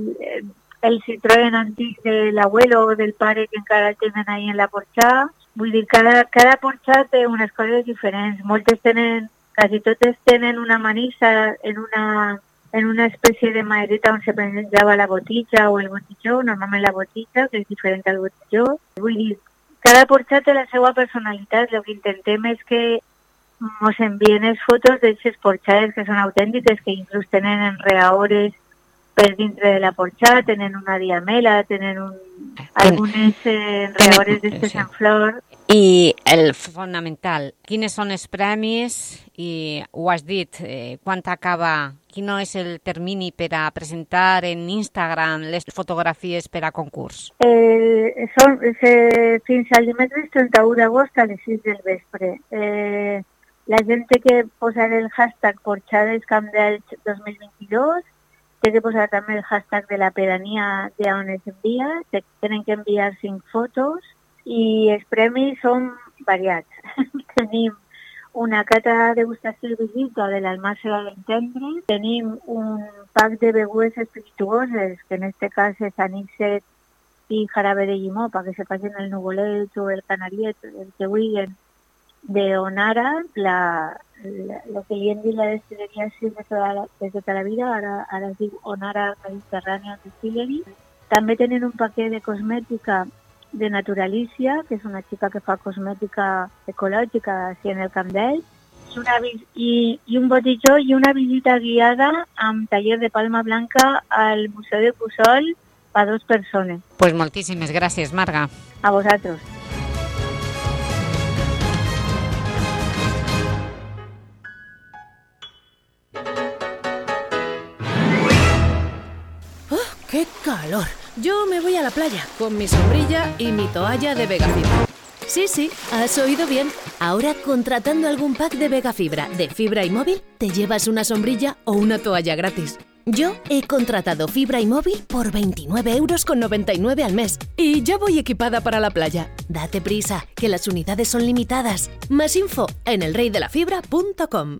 el Citroën antic de l'abuelo o del pare que encara el tenen ahí en la porxà. Vull dir, cada, cada porxà té unes coses diferents. Moltes tenen, quasi totes tenen una manissa en una, en una espècie de madereta on se penjava la botija o el botijó, normalment la botija, que és diferent al botijó. Vull dir, cada porxà té la seva personalitat. El que intentem és que ens envien les fotos d'aquestes porxades que són autèntiques, que inclús tenen enreaores per dintre de la porxada, tenen una diamela, tenen un, algunes eh, enreaores d'estes sí. en flor. I el fonamental, quines són els premis i ho has dit, eh, quan acaba, quin és el termini per a presentar en Instagram les fotografies per a concurs? Eh, són, eh, fins al dimecres 31 d'agost a les 6 del vespre. Eh, la gent que posar el hashtag Porxades Camp d'Elx 2022 té que posar també el hashtag de la pedania de on es envia, tenen que enviar cinc fotos i els premis són variats. tenim una cata de degustació i visita de l'Almàcera d'Entendre, tenim un pack de begudes espirituoses, que en este cas és anisset i jarabe de llimó, perquè se facin el nuvolet o el canariet, el que vulguin, de Onara, la, la, lo que hoy en día la destilería sirve toda la, desde toda la vida, es diu Onara Mediterrània Distillery. També tenen un paquet de cosmètica de Naturalicia, que és una xica que fa cosmètica ecològica així en el Camp d'Ells, una, i, i un botijó i una visita guiada amb taller de palma blanca al Museu de Puçol a dos persones. Pues moltíssimes gràcies, Marga. A vosaltres. ¡Qué calor! Yo me voy a la playa con mi sombrilla y mi toalla de Vegafibra. Sí, sí, has oído bien. Ahora contratando algún pack de Vegafibra de fibra y móvil, te llevas una sombrilla o una toalla gratis. Yo he contratado fibra y móvil por 29,99 euros con 99 al mes y ya voy equipada para la playa. Date prisa, que las unidades son limitadas. Más info en elreydelafibra.com.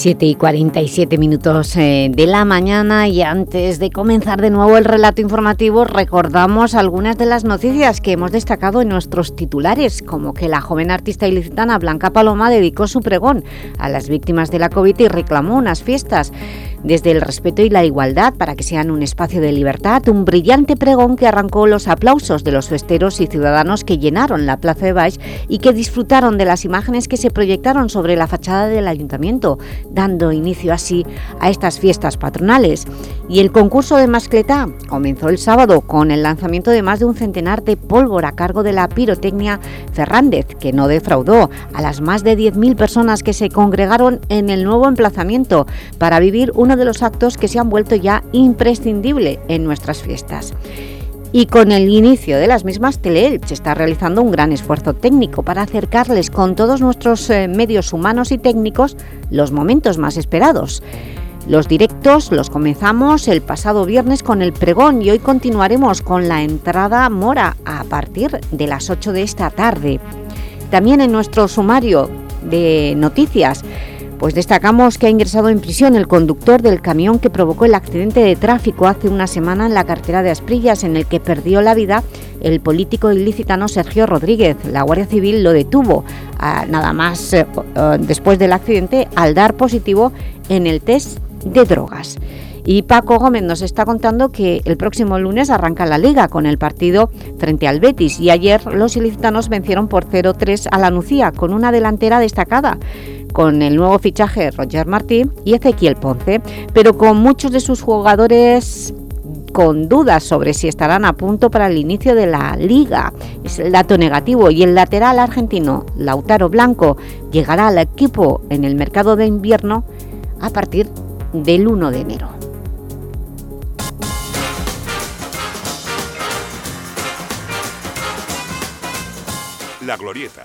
7 y 47 minutos eh, de la mañana y antes de comenzar de nuevo el relato informativo recordamos algunas de las noticias que hemos destacado en nuestros titulares, como que la joven artista ilicitana Blanca Paloma dedicó su pregón a las víctimas de la COVID y reclamó unas fiestas. Desde el respeto y la igualdad para que sean un espacio de libertad, un brillante pregón que arrancó los aplausos de los festeros y ciudadanos que llenaron la Plaza de Baix y que disfrutaron de las imágenes que se proyectaron sobre la fachada del Ayuntamiento, dando inicio así a estas fiestas patronales. Y el concurso de mascletá comenzó el sábado con el lanzamiento de más de un centenar de pólvora a cargo de la pirotecnia Fernández, que no defraudó a las más de 10.000 personas que se congregaron en el nuevo emplazamiento para vivir uno de los actos que se han vuelto ya imprescindible en nuestras fiestas. Y con el inicio de las mismas, Teleelch está realizando un gran esfuerzo técnico para acercarles con todos nuestros eh, medios humanos y técnicos los momentos más esperados. Los directos los comenzamos el pasado viernes con el pregón y hoy continuaremos con la entrada mora a partir de las 8 de esta tarde. También en nuestro sumario de noticias pues destacamos que ha ingresado en prisión el conductor del camión que provocó el accidente de tráfico hace una semana en la cartera de Asprillas, en el que perdió la vida el político ilicitano Sergio Rodríguez. La Guardia Civil lo detuvo ah, nada más eh, después del accidente al dar positivo en el test de drogas. Y Paco Gómez nos está contando que el próximo lunes arranca la Liga con el partido frente al Betis y ayer los ilicitanos vencieron por 0-3 a la Nucía con una delantera destacada con el nuevo fichaje Roger Martí y Ezequiel Ponce, pero con muchos de sus jugadores con dudas sobre si estarán a punto para el inicio de la Liga. Es el dato negativo y el lateral argentino Lautaro Blanco llegará al equipo en el mercado de invierno a partir del 1 de enero. La Glorieta,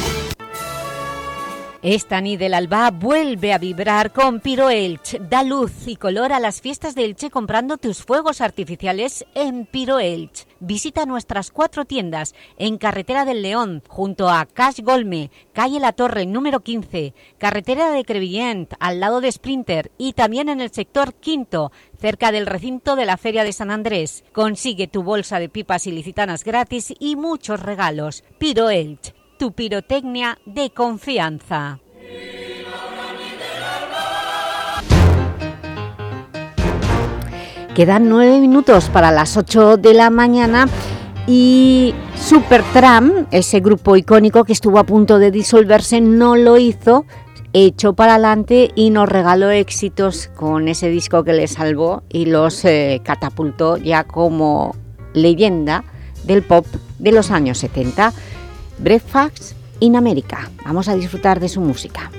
Esta ni del Alba vuelve a vibrar con Piro Elche. Da luz y color a las fiestas de Elche comprando tus fuegos artificiales en Piro Elche. Visita nuestras cuatro tiendas en Carretera del León, junto a Cash Golme, calle La Torre, número 15, Carretera de Crevillent, al lado de Sprinter y también en el sector quinto, cerca del recinto de la Feria de San Andrés. Consigue tu bolsa de pipas ilicitanas gratis y muchos regalos. Piro Elche tu pirotecnia de confianza. Quedan nueve minutos para las 8 de la mañana y Supertram, ese grupo icónico que estuvo a punto de disolverse, no lo hizo, echó para adelante y nos regaló éxitos con ese disco que le salvó y los eh, catapultó ya como leyenda del pop de los años 70. Breakfast in America. Vamos a disfrutar de su música.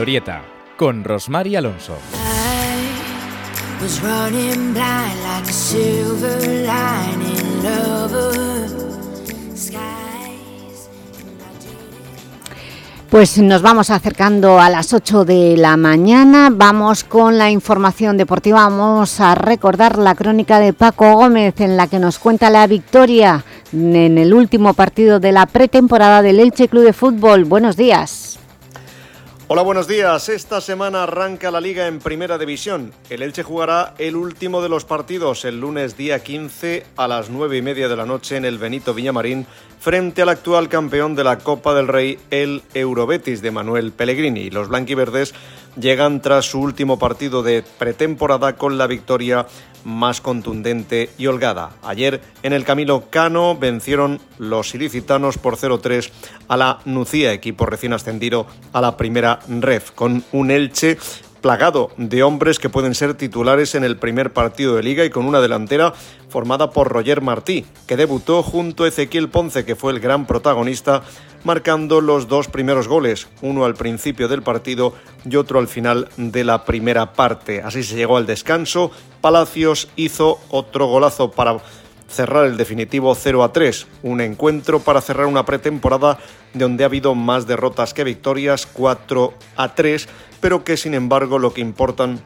Glorieta, con Rosmar y Alonso. Pues nos vamos acercando a las 8 de la mañana, vamos con la información deportiva, vamos a recordar la crónica de Paco Gómez en la que nos cuenta la victoria en el último partido de la pretemporada del Elche Club de Fútbol. Buenos días. Hola, buenos días. Esta semana arranca la Liga en Primera División. El Elche jugará el último de los partidos el lunes día 15 a las 9 y media de la noche en el Benito Villamarín frente al actual campeón de la Copa del Rey, el Eurobetis de Manuel Pellegrini. Los blanquiverdes llegan tras su último partido de pretemporada con la victoria más contundente y holgada. Ayer en el Camilo Cano vencieron los ilicitanos por 0-3 a la Nucía, equipo recién ascendido a la primera ref, con un Elche plagado de hombres que pueden ser titulares en el primer partido de liga y con una delantera formada por Roger Martí, que debutó junto a Ezequiel Ponce, que fue el gran protagonista, marcando los dos primeros goles, uno al principio del partido y otro al final de la primera parte. Así se llegó al descanso. Palacios hizo otro golazo para cerrar el definitivo 0 a 3, un encuentro para cerrar una pretemporada donde ha habido más derrotas que victorias, 4 a 3, pero que sin embargo lo que importan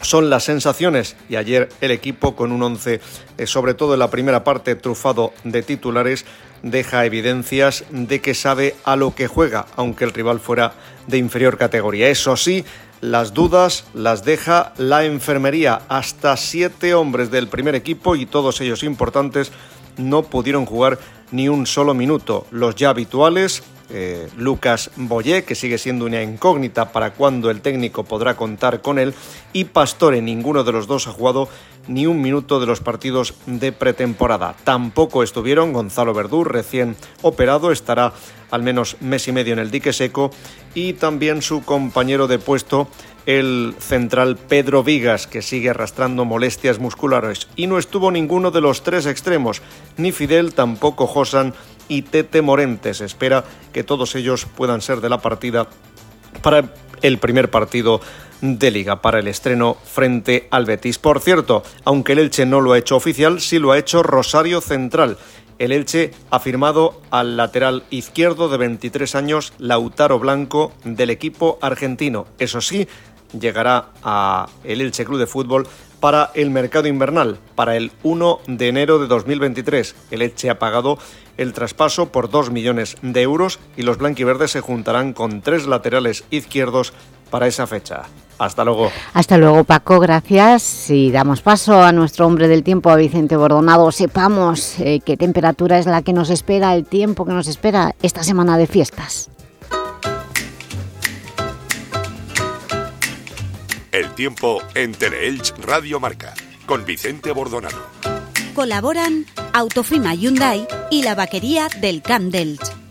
son las sensaciones y ayer el equipo con un 11, eh, sobre todo en la primera parte trufado de titulares, deja evidencias de que sabe a lo que juega, aunque el rival fuera de inferior categoría. Eso sí, las dudas las deja la enfermería. Hasta siete hombres del primer equipo y todos ellos importantes no pudieron jugar ni un solo minuto. Los ya habituales, eh, Lucas Boyé, que sigue siendo una incógnita para cuándo el técnico podrá contar con él, y Pastore, ninguno de los dos ha jugado ni un minuto de los partidos de pretemporada. Tampoco estuvieron Gonzalo Verdú, recién operado, estará al menos mes y medio en el dique seco, y también su compañero de puesto, el central Pedro Vigas, que sigue arrastrando molestias musculares. Y no estuvo ninguno de los tres extremos, ni Fidel, tampoco Josan y Tete Morentes. espera que todos ellos puedan ser de la partida para el primer partido de liga para el estreno frente al Betis. Por cierto, aunque el Elche no lo ha hecho oficial, sí lo ha hecho Rosario Central. El Elche ha firmado al lateral izquierdo de 23 años Lautaro Blanco del equipo argentino. Eso sí, llegará a el Elche Club de Fútbol para el mercado invernal, para el 1 de enero de 2023. El Elche ha pagado el traspaso por 2 millones de euros y los blanquiverdes se juntarán con tres laterales izquierdos para esa fecha. Hasta luego. Hasta luego, Paco. Gracias. Y damos paso a nuestro hombre del tiempo, a Vicente Bordonado. Sepamos eh, qué temperatura es la que nos espera, el tiempo que nos espera esta semana de fiestas. El tiempo en Teleelch Radio Marca, con Vicente Bordonado. Colaboran Autofima Hyundai y la vaquería del Camp Delch.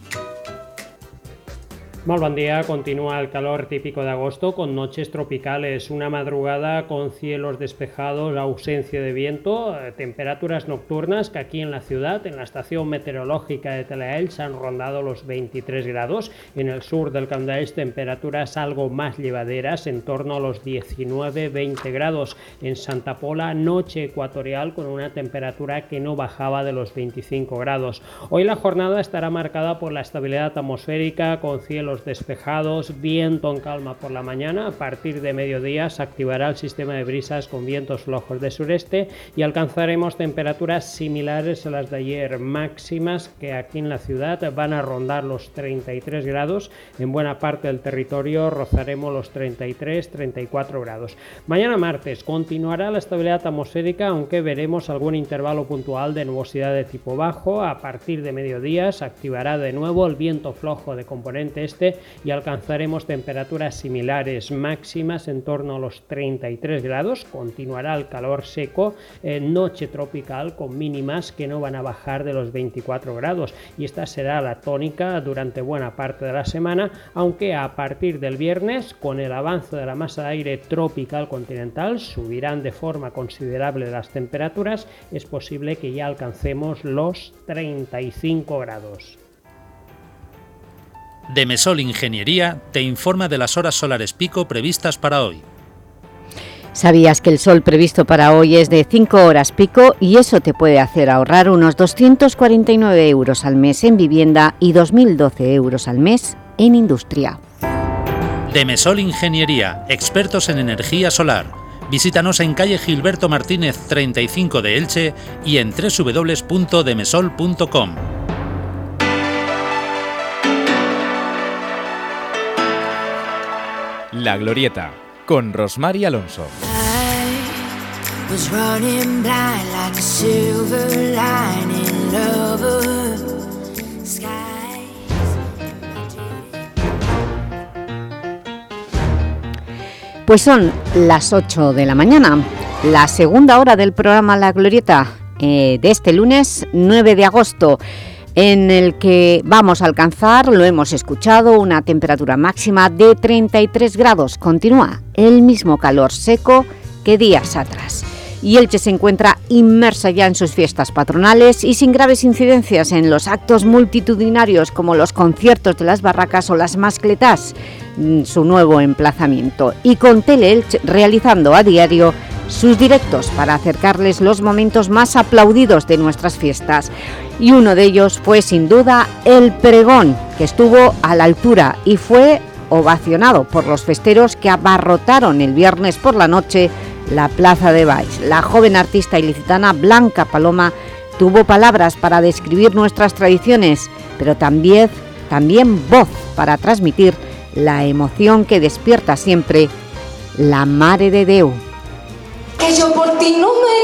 Mal buen día, continúa el calor típico de agosto con noches tropicales, una madrugada con cielos despejados, ausencia de viento, eh, temperaturas nocturnas que aquí en la ciudad, en la estación meteorológica de Teleelch han rondado los 23 grados, en el sur del Camp temperaturas algo más llevaderas, en torno a los 19-20 grados, en Santa Pola noche ecuatorial con una temperatura que no bajaba de los 25 grados. Hoy la jornada estará marcada por la estabilidad atmosférica con cielos despejados, viento en calma por la mañana. A partir de mediodía se activará el sistema de brisas con vientos flojos de sureste y alcanzaremos temperaturas similares a las de ayer, máximas que aquí en la ciudad van a rondar los 33 grados. En buena parte del territorio rozaremos los 33-34 grados. Mañana martes continuará la estabilidad atmosférica, aunque veremos algún intervalo puntual de nubosidad de tipo bajo. A partir de mediodía se activará de nuevo el viento flojo de componente este y alcanzaremos temperaturas similares máximas en torno a los 33 grados. Continuará el calor seco, noche tropical con mínimas que no van a bajar de los 24 grados y esta será la tónica durante buena parte de la semana, aunque a partir del viernes con el avance de la masa de aire tropical continental subirán de forma considerable las temperaturas, es posible que ya alcancemos los 35 grados. Demesol Ingeniería te informa de las horas solares pico previstas para hoy. ¿Sabías que el sol previsto para hoy es de 5 horas pico y eso te puede hacer ahorrar unos 249 euros al mes en vivienda y 2.012 euros al mes en industria? Demesol Ingeniería, expertos en energía solar. Visítanos en calle Gilberto Martínez 35 de Elche y en www.demesol.com. La Glorieta, con Rosmar y Alonso. Pues son las 8 de la mañana, la segunda hora del programa La Glorieta eh, de este lunes 9 de agosto. En el que vamos a alcanzar, lo hemos escuchado, una temperatura máxima de 33 grados. Continúa el mismo calor seco que días atrás. Y Elche se encuentra inmersa ya en sus fiestas patronales y sin graves incidencias en los actos multitudinarios como los conciertos de las barracas o las mascletas, mm, su nuevo emplazamiento. Y con Teleelch realizando a diario sus directos para acercarles los momentos más aplaudidos de nuestras fiestas. Y uno de ellos fue sin duda el pregón, que estuvo a la altura y fue ovacionado por los festeros que abarrotaron el viernes por la noche la Plaza de Baix. La joven artista ilicitana Blanca Paloma tuvo palabras para describir nuestras tradiciones, pero también, también voz para transmitir la emoción que despierta siempre la Mare de Deu. Que yo por ti no me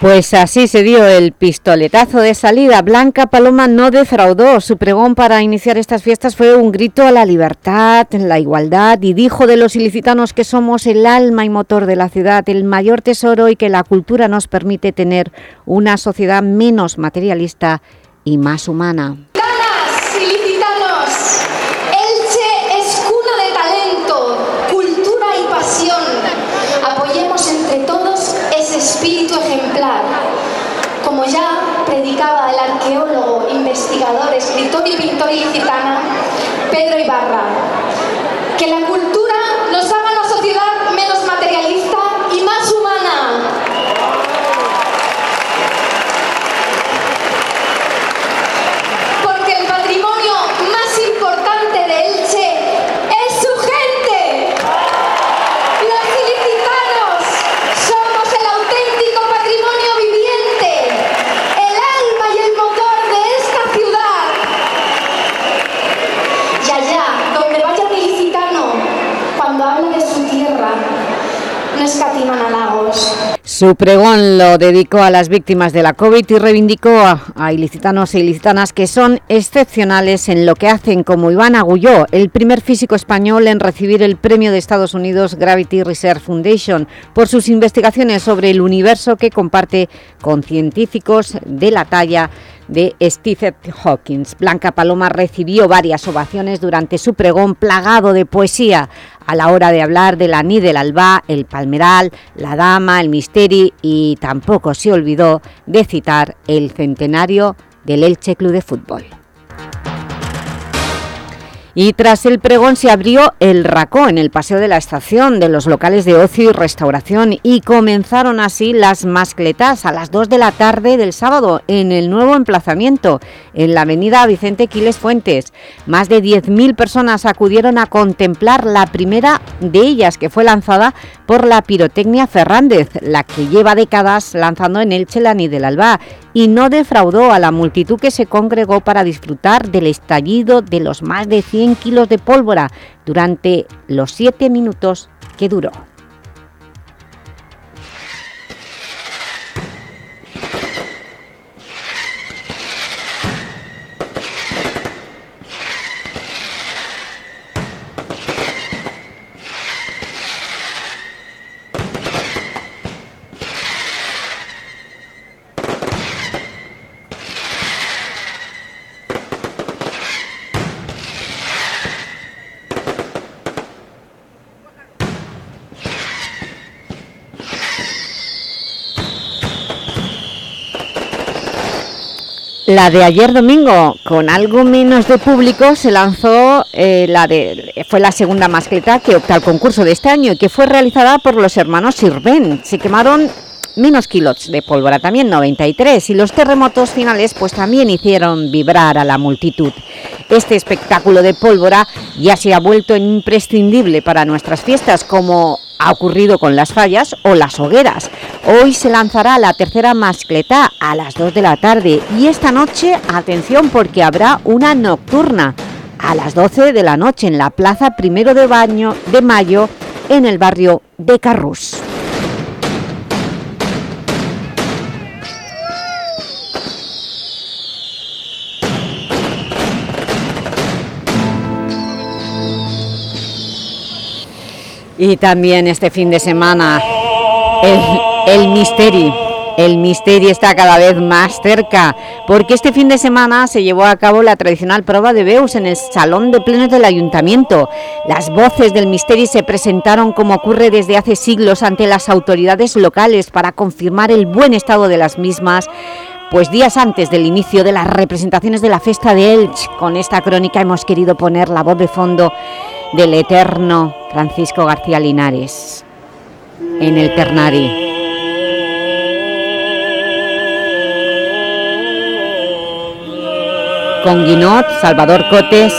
Pues así se dio el pistoletazo de salida. Blanca Paloma no defraudó. Su pregón para iniciar estas fiestas fue un grito a la libertad, la igualdad y dijo de los ilicitanos que somos el alma y motor de la ciudad, el mayor tesoro y que la cultura nos permite tener una sociedad menos materialista y más humana. Pedro Ibarra. Que la cultura nos haga una sociedad menos materialista y más humana. Porque el patrimonio más importante de Elche es su gente. Los ilicitanos somos el auténtico patrimonio viviente, el alma y el motor de esta ciudad. Y allá, donde vaya el ilicitano, cuando habla de su tierra, no Su pregón lo dedicó a las víctimas de la COVID y reivindicó a, a ilicitanos e ilicitanas que son excepcionales en lo que hacen, como Iván Agulló, el primer físico español en recibir el premio de Estados Unidos Gravity Research Foundation por sus investigaciones sobre el universo que comparte con científicos de la talla de Stephen Hawking. Blanca Paloma recibió varias ovaciones durante su pregón plagado de poesía a la hora de hablar de la Ni del Alba, el Palmeral, la Dama, el Misteri y tampoco se olvidó de citar el centenario del Elche Club de Fútbol. Y tras el pregón se abrió el racó en el Paseo de la Estación de los locales de ocio y restauración y comenzaron así las mascletas a las 2 de la tarde del sábado en el nuevo emplazamiento en la avenida Vicente Quiles Fuentes. Más de 10.000 personas acudieron a contemplar la primera de ellas que fue lanzada por la Pirotecnia Fernández, la que lleva décadas lanzando en Elche la Ni del Alba y no defraudó a la multitud que se congregó para disfrutar del estallido de los más de 100 kilos de pólvora durante los 7 minutos que duró. La de ayer domingo, con algo menos de público, se lanzó, eh, la de, fue la segunda mascleta que opta al concurso de este año y que fue realizada por los hermanos Sirven. Se quemaron menos kilos de pólvora, también 93, y los terremotos finales pues también hicieron vibrar a la multitud. Este espectáculo de pólvora ya se ha vuelto imprescindible para nuestras fiestas, como ha ocurrido con las fallas o las hogueras. Hoy se lanzará la tercera mascleta a las 2 de la tarde y esta noche, atención, porque habrá una nocturna a las 12 de la noche en la Plaza Primero de, Baño, de Mayo en el barrio de Carrús. Y también este fin de semana el, el misterio el misterio está cada vez más cerca, porque este fin de semana se llevó a cabo la tradicional prueba de Beus en el Salón de Plenos del Ayuntamiento. Las voces del misterio se presentaron como ocurre desde hace siglos ante las autoridades locales para confirmar el buen estado de las mismas pues días antes del inicio de las representaciones de la Festa de Elche, con esta crónica hemos querido poner la voz de fondo del eterno Francisco García Linares en el Ternari. con Guinot, Salvador Cotes.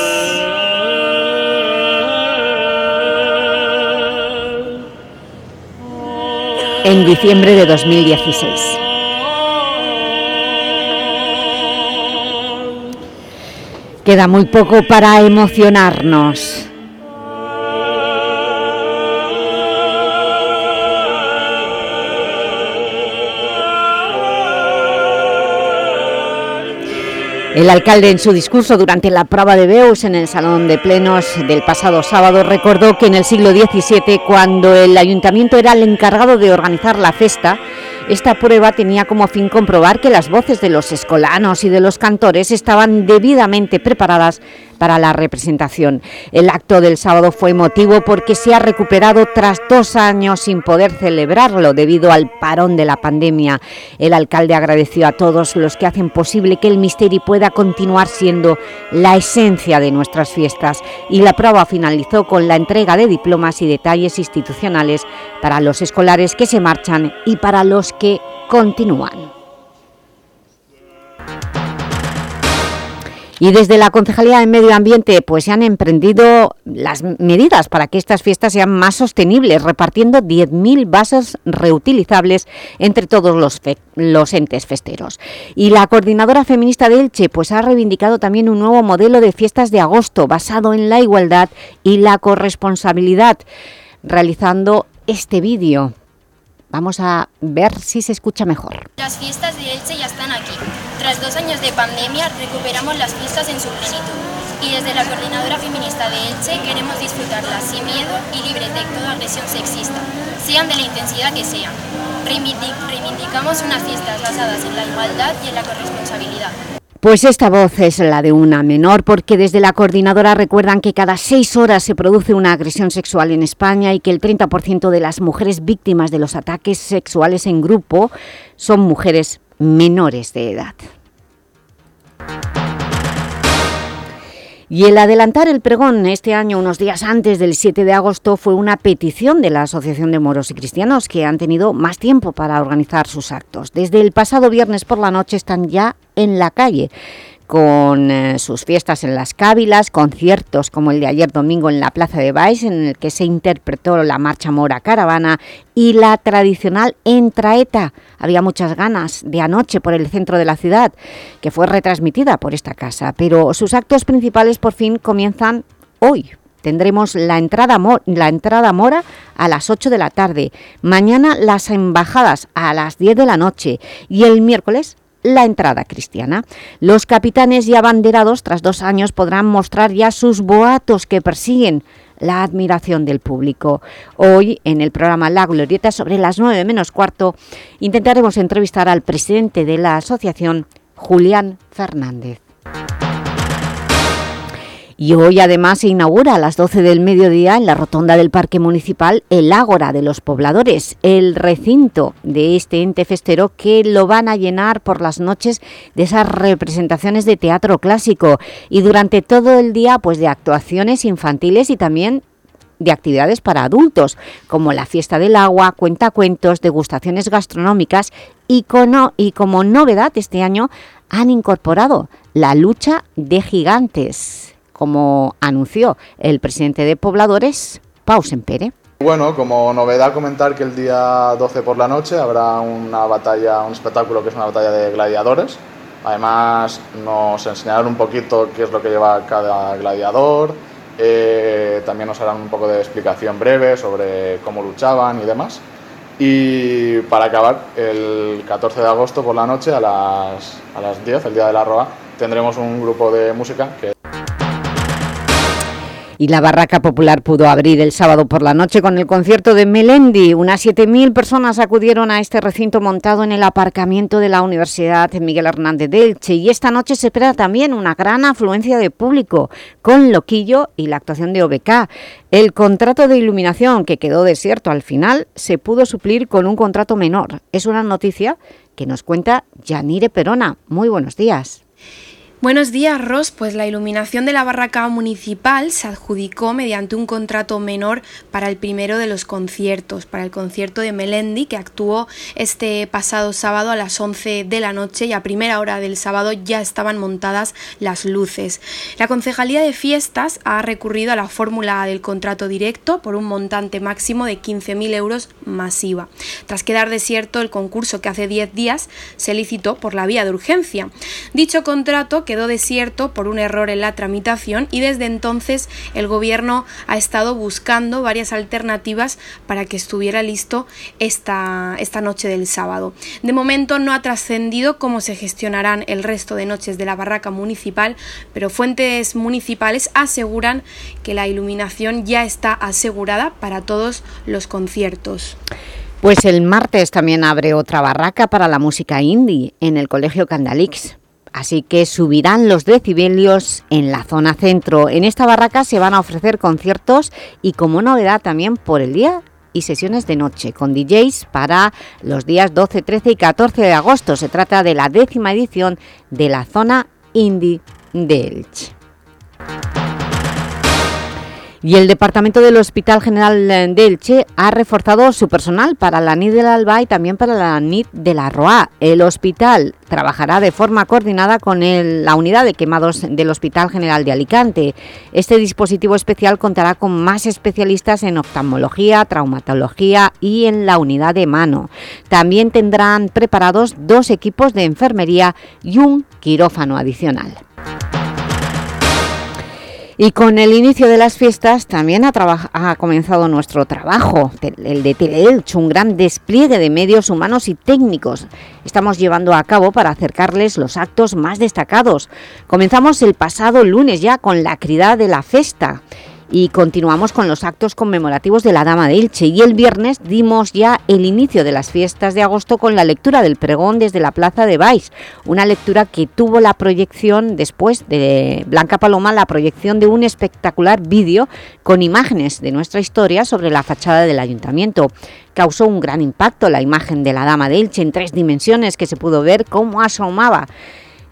En diciembre de 2016. Queda muy poco para emocionarnos. El alcalde en su discurso durante la prueba de Beus en el Salón de Plenos del pasado sábado recordó que en el siglo XVII, cuando el ayuntamiento era el encargado de organizar la festa, esta prueba tenía como fin comprobar que las voces de los escolanos y de los cantores estaban debidamente preparadas para la representación. El acto del sábado fue emotivo porque se ha recuperado tras dos años sin poder celebrarlo debido al parón de la pandemia. El alcalde agradeció a todos los que hacen posible que el misterio pueda continuar siendo la esencia de nuestras fiestas y la prueba finalizó con la entrega de diplomas y detalles institucionales para los escolares que se marchan y para los que continúan. Y desde la Concejalía de Medio Ambiente pues se han emprendido las medidas para que estas fiestas sean más sostenibles, repartiendo 10.000 vasos reutilizables entre todos los, los entes festeros. Y la coordinadora feminista de Elche pues ha reivindicado también un nuevo modelo de fiestas de agosto basado en la igualdad y la corresponsabilidad, realizando este vídeo. Vamos a ver si se escucha mejor. Las fiestas de Elche ya están aquí. Tras dos años de pandemia, recuperamos las fiestas en su plenitud. Y desde la Coordinadora Feminista de Elche queremos disfrutarlas sin miedo y libres de toda agresión sexista, sean de la intensidad que sean. Reivindicamos unas fiestas basadas en la igualdad y en la corresponsabilidad. Pues esta voz es la de una menor, porque desde la coordinadora recuerdan que cada seis horas se produce una agresión sexual en España y que el 30% de las mujeres víctimas de los ataques sexuales en grupo son mujeres menores de edad. Y el adelantar el pregón este año, unos días antes del 7 de agosto, fue una petición de la Asociación de Moros y Cristianos que han tenido más tiempo para organizar sus actos. Desde el pasado viernes por la noche están ya en la calle con eh, sus fiestas en las Cávilas, conciertos como el de ayer domingo en la Plaza de Baix, en el que se interpretó la Marcha Mora Caravana y la tradicional Entraeta. Había muchas ganas de anoche por el centro de la ciudad, que fue retransmitida por esta casa, pero sus actos principales por fin comienzan hoy, Tendremos la entrada, la entrada mora a las 8 de la tarde, mañana las embajadas a las 10 de la noche y el miércoles la entrada cristiana. Los capitanes y abanderados, tras dos años, podrán mostrar ya sus boatos que persiguen la admiración del público. Hoy, en el programa La Glorieta, sobre las nueve menos cuarto, intentaremos entrevistar al presidente de la asociación, Julián Fernández. Y hoy además se inaugura a las 12 del mediodía en la rotonda del Parque Municipal el Ágora de los Pobladores, el recinto de este ente festero que lo van a llenar por las noches de esas representaciones de teatro clásico. Y durante todo el día pues de actuaciones infantiles y también de actividades para adultos, como la fiesta del agua, cuentacuentos, degustaciones gastronómicas. Y, y como novedad este año han incorporado la lucha de gigantes, como anunció el presidente de Pobladores, Pau Sempere. Bueno, como novedad comentar que el día 12 por la noche habrá una batalla, un espectáculo que es una batalla de gladiadores. Además nos enseñarán un poquito qué es lo que lleva cada gladiador, eh, también nos harán un poco de explicación breve sobre cómo luchaban y demás. Y para acabar, el 14 de agosto por la noche a las, a las 10, el día de la Roa, tendremos un grupo de música que... Y la Barraca Popular pudo abrir el sábado por la noche con el concierto de Melendi. Unas 7.000 personas acudieron a este recinto montado en el aparcamiento de la Universidad Miguel Hernández de Elche. Y esta noche se espera también una gran afluencia de público, con Loquillo y la actuación de OBK. El contrato de iluminación, que quedó desierto al final, se pudo suplir con un contrato menor. Es una noticia que nos cuenta Yanire Perona. Muy buenos días. Buenos días, Ros. Pues la iluminación de la barraca municipal se adjudicó mediante un contrato menor para el primero de los conciertos, para el concierto de Melendi, que actuó este pasado sábado a las 11 de la noche y a primera hora del sábado ya estaban montadas las luces. La Concejalía de Fiestas ha recurrido a la fórmula del contrato directo por un montante máximo de 15.000 euros masiva. Tras quedar desierto el concurso que hace 10 días se licitó por la vía de urgencia. Dicho contrato quedó desierto por un error en la tramitación y desde entonces el gobierno ha estado buscando varias alternativas para que estuviera listo esta, esta noche del sábado. De momento no ha trascendido cómo se gestionarán el resto de noches de la barraca municipal, pero fuentes municipales aseguran que la iluminación ya está asegurada para todos los conciertos. Pues el martes también abre otra barraca para la música indie en el Colegio Candalix. Así que subirán los decibelios en la zona centro. En esta barraca se van a ofrecer conciertos y como novedad también por el día y sesiones de noche con DJs para los días 12, 13 y 14 de agosto. Se trata de la décima edición de la zona indie de. Y el Departamento del Hospital General de Elche ha reforzado su personal para la NID del Alba y también para la NID de la ROA. El hospital trabajará de forma coordinada con la unidad de quemados del Hospital General de Alicante. Este dispositivo especial contará con más especialistas en oftalmología, traumatología y en la unidad de mano. También tendrán preparados dos equipos de enfermería y un quirófano adicional. Y con el inicio de las fiestas también ha, comenzado nuestro trabajo, el de Teleelch, un gran despliegue de medios humanos y técnicos. Estamos llevando a cabo para acercarles los actos más destacados. Comenzamos el pasado lunes ya con la crida de la festa y continuamos con los actos conmemorativos de la Dama de Elche. Y el viernes dimos ya el inicio de las fiestas de agosto con la lectura del pregón desde la Plaza de Baix, una lectura que tuvo la proyección después de Blanca Paloma, la proyección de un espectacular vídeo con imágenes de nuestra historia sobre la fachada del Ayuntamiento. Causó un gran impacto la imagen de la Dama de Elche en tres dimensiones que se pudo ver cómo asomaba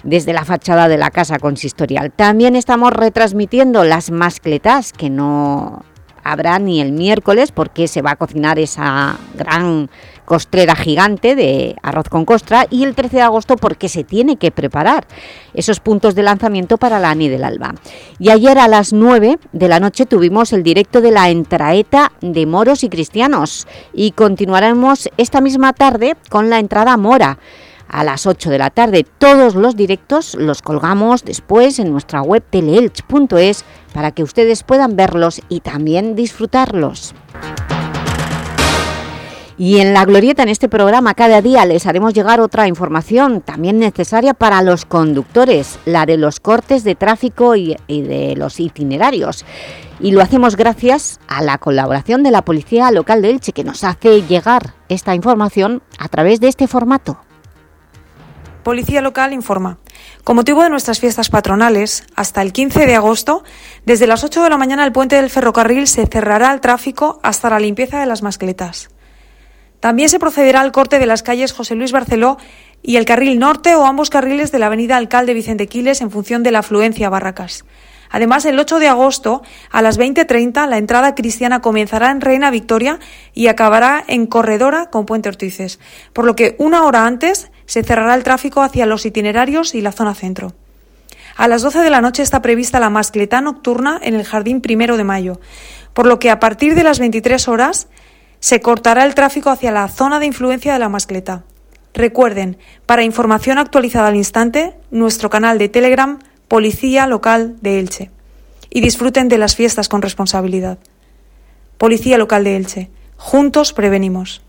desde la fachada de la casa consistorial. También estamos retransmitiendo las mascletas, que no habrá ni el miércoles porque se va a cocinar esa gran costrera gigante de arroz con costra y el 13 de agosto porque se tiene que preparar esos puntos de lanzamiento para la ANI del Alba. Y ayer a las 9 de la noche tuvimos el directo de la entraeta de moros y cristianos y continuaremos esta misma tarde con la entrada mora a las 8 de la tarde. Todos los directos los colgamos después en nuestra web teleelch.es para que ustedes puedan verlos y también disfrutarlos. Y en La Glorieta, en este programa, cada día les haremos llegar otra información también necesaria para los conductores, la de los cortes de tráfico y, y de los itinerarios. Y lo hacemos gracias a la colaboración de la Policía Local de Elche, que nos hace llegar esta información a través de este formato. Policía Local informa. Con motivo de nuestras fiestas patronales, hasta el 15 de agosto, desde las 8 de la mañana el puente del ferrocarril se cerrará al tráfico hasta la limpieza de las mascletas. También se procederá al corte de las calles José Luis Barceló y el carril norte o ambos carriles de la avenida Alcalde Vicente Quiles en función de la afluencia a Barracas. Además, el 8 de agosto, a las 20.30, la entrada cristiana comenzará en Reina Victoria y acabará en Corredora con Puente Ortices, por lo que una hora antes se cerrará el tráfico hacia los itinerarios y la zona centro. A las 12 de la noche está prevista la mascletá nocturna en el Jardín Primero de Mayo, por lo que a partir de las 23 horas se cortará el tráfico hacia la zona de influencia de la mascleta. Recuerden, para información actualizada al instante, nuestro canal de Telegram Policía Local de Elche. Y disfruten de las fiestas con responsabilidad. Policía Local de Elche. Juntos prevenimos.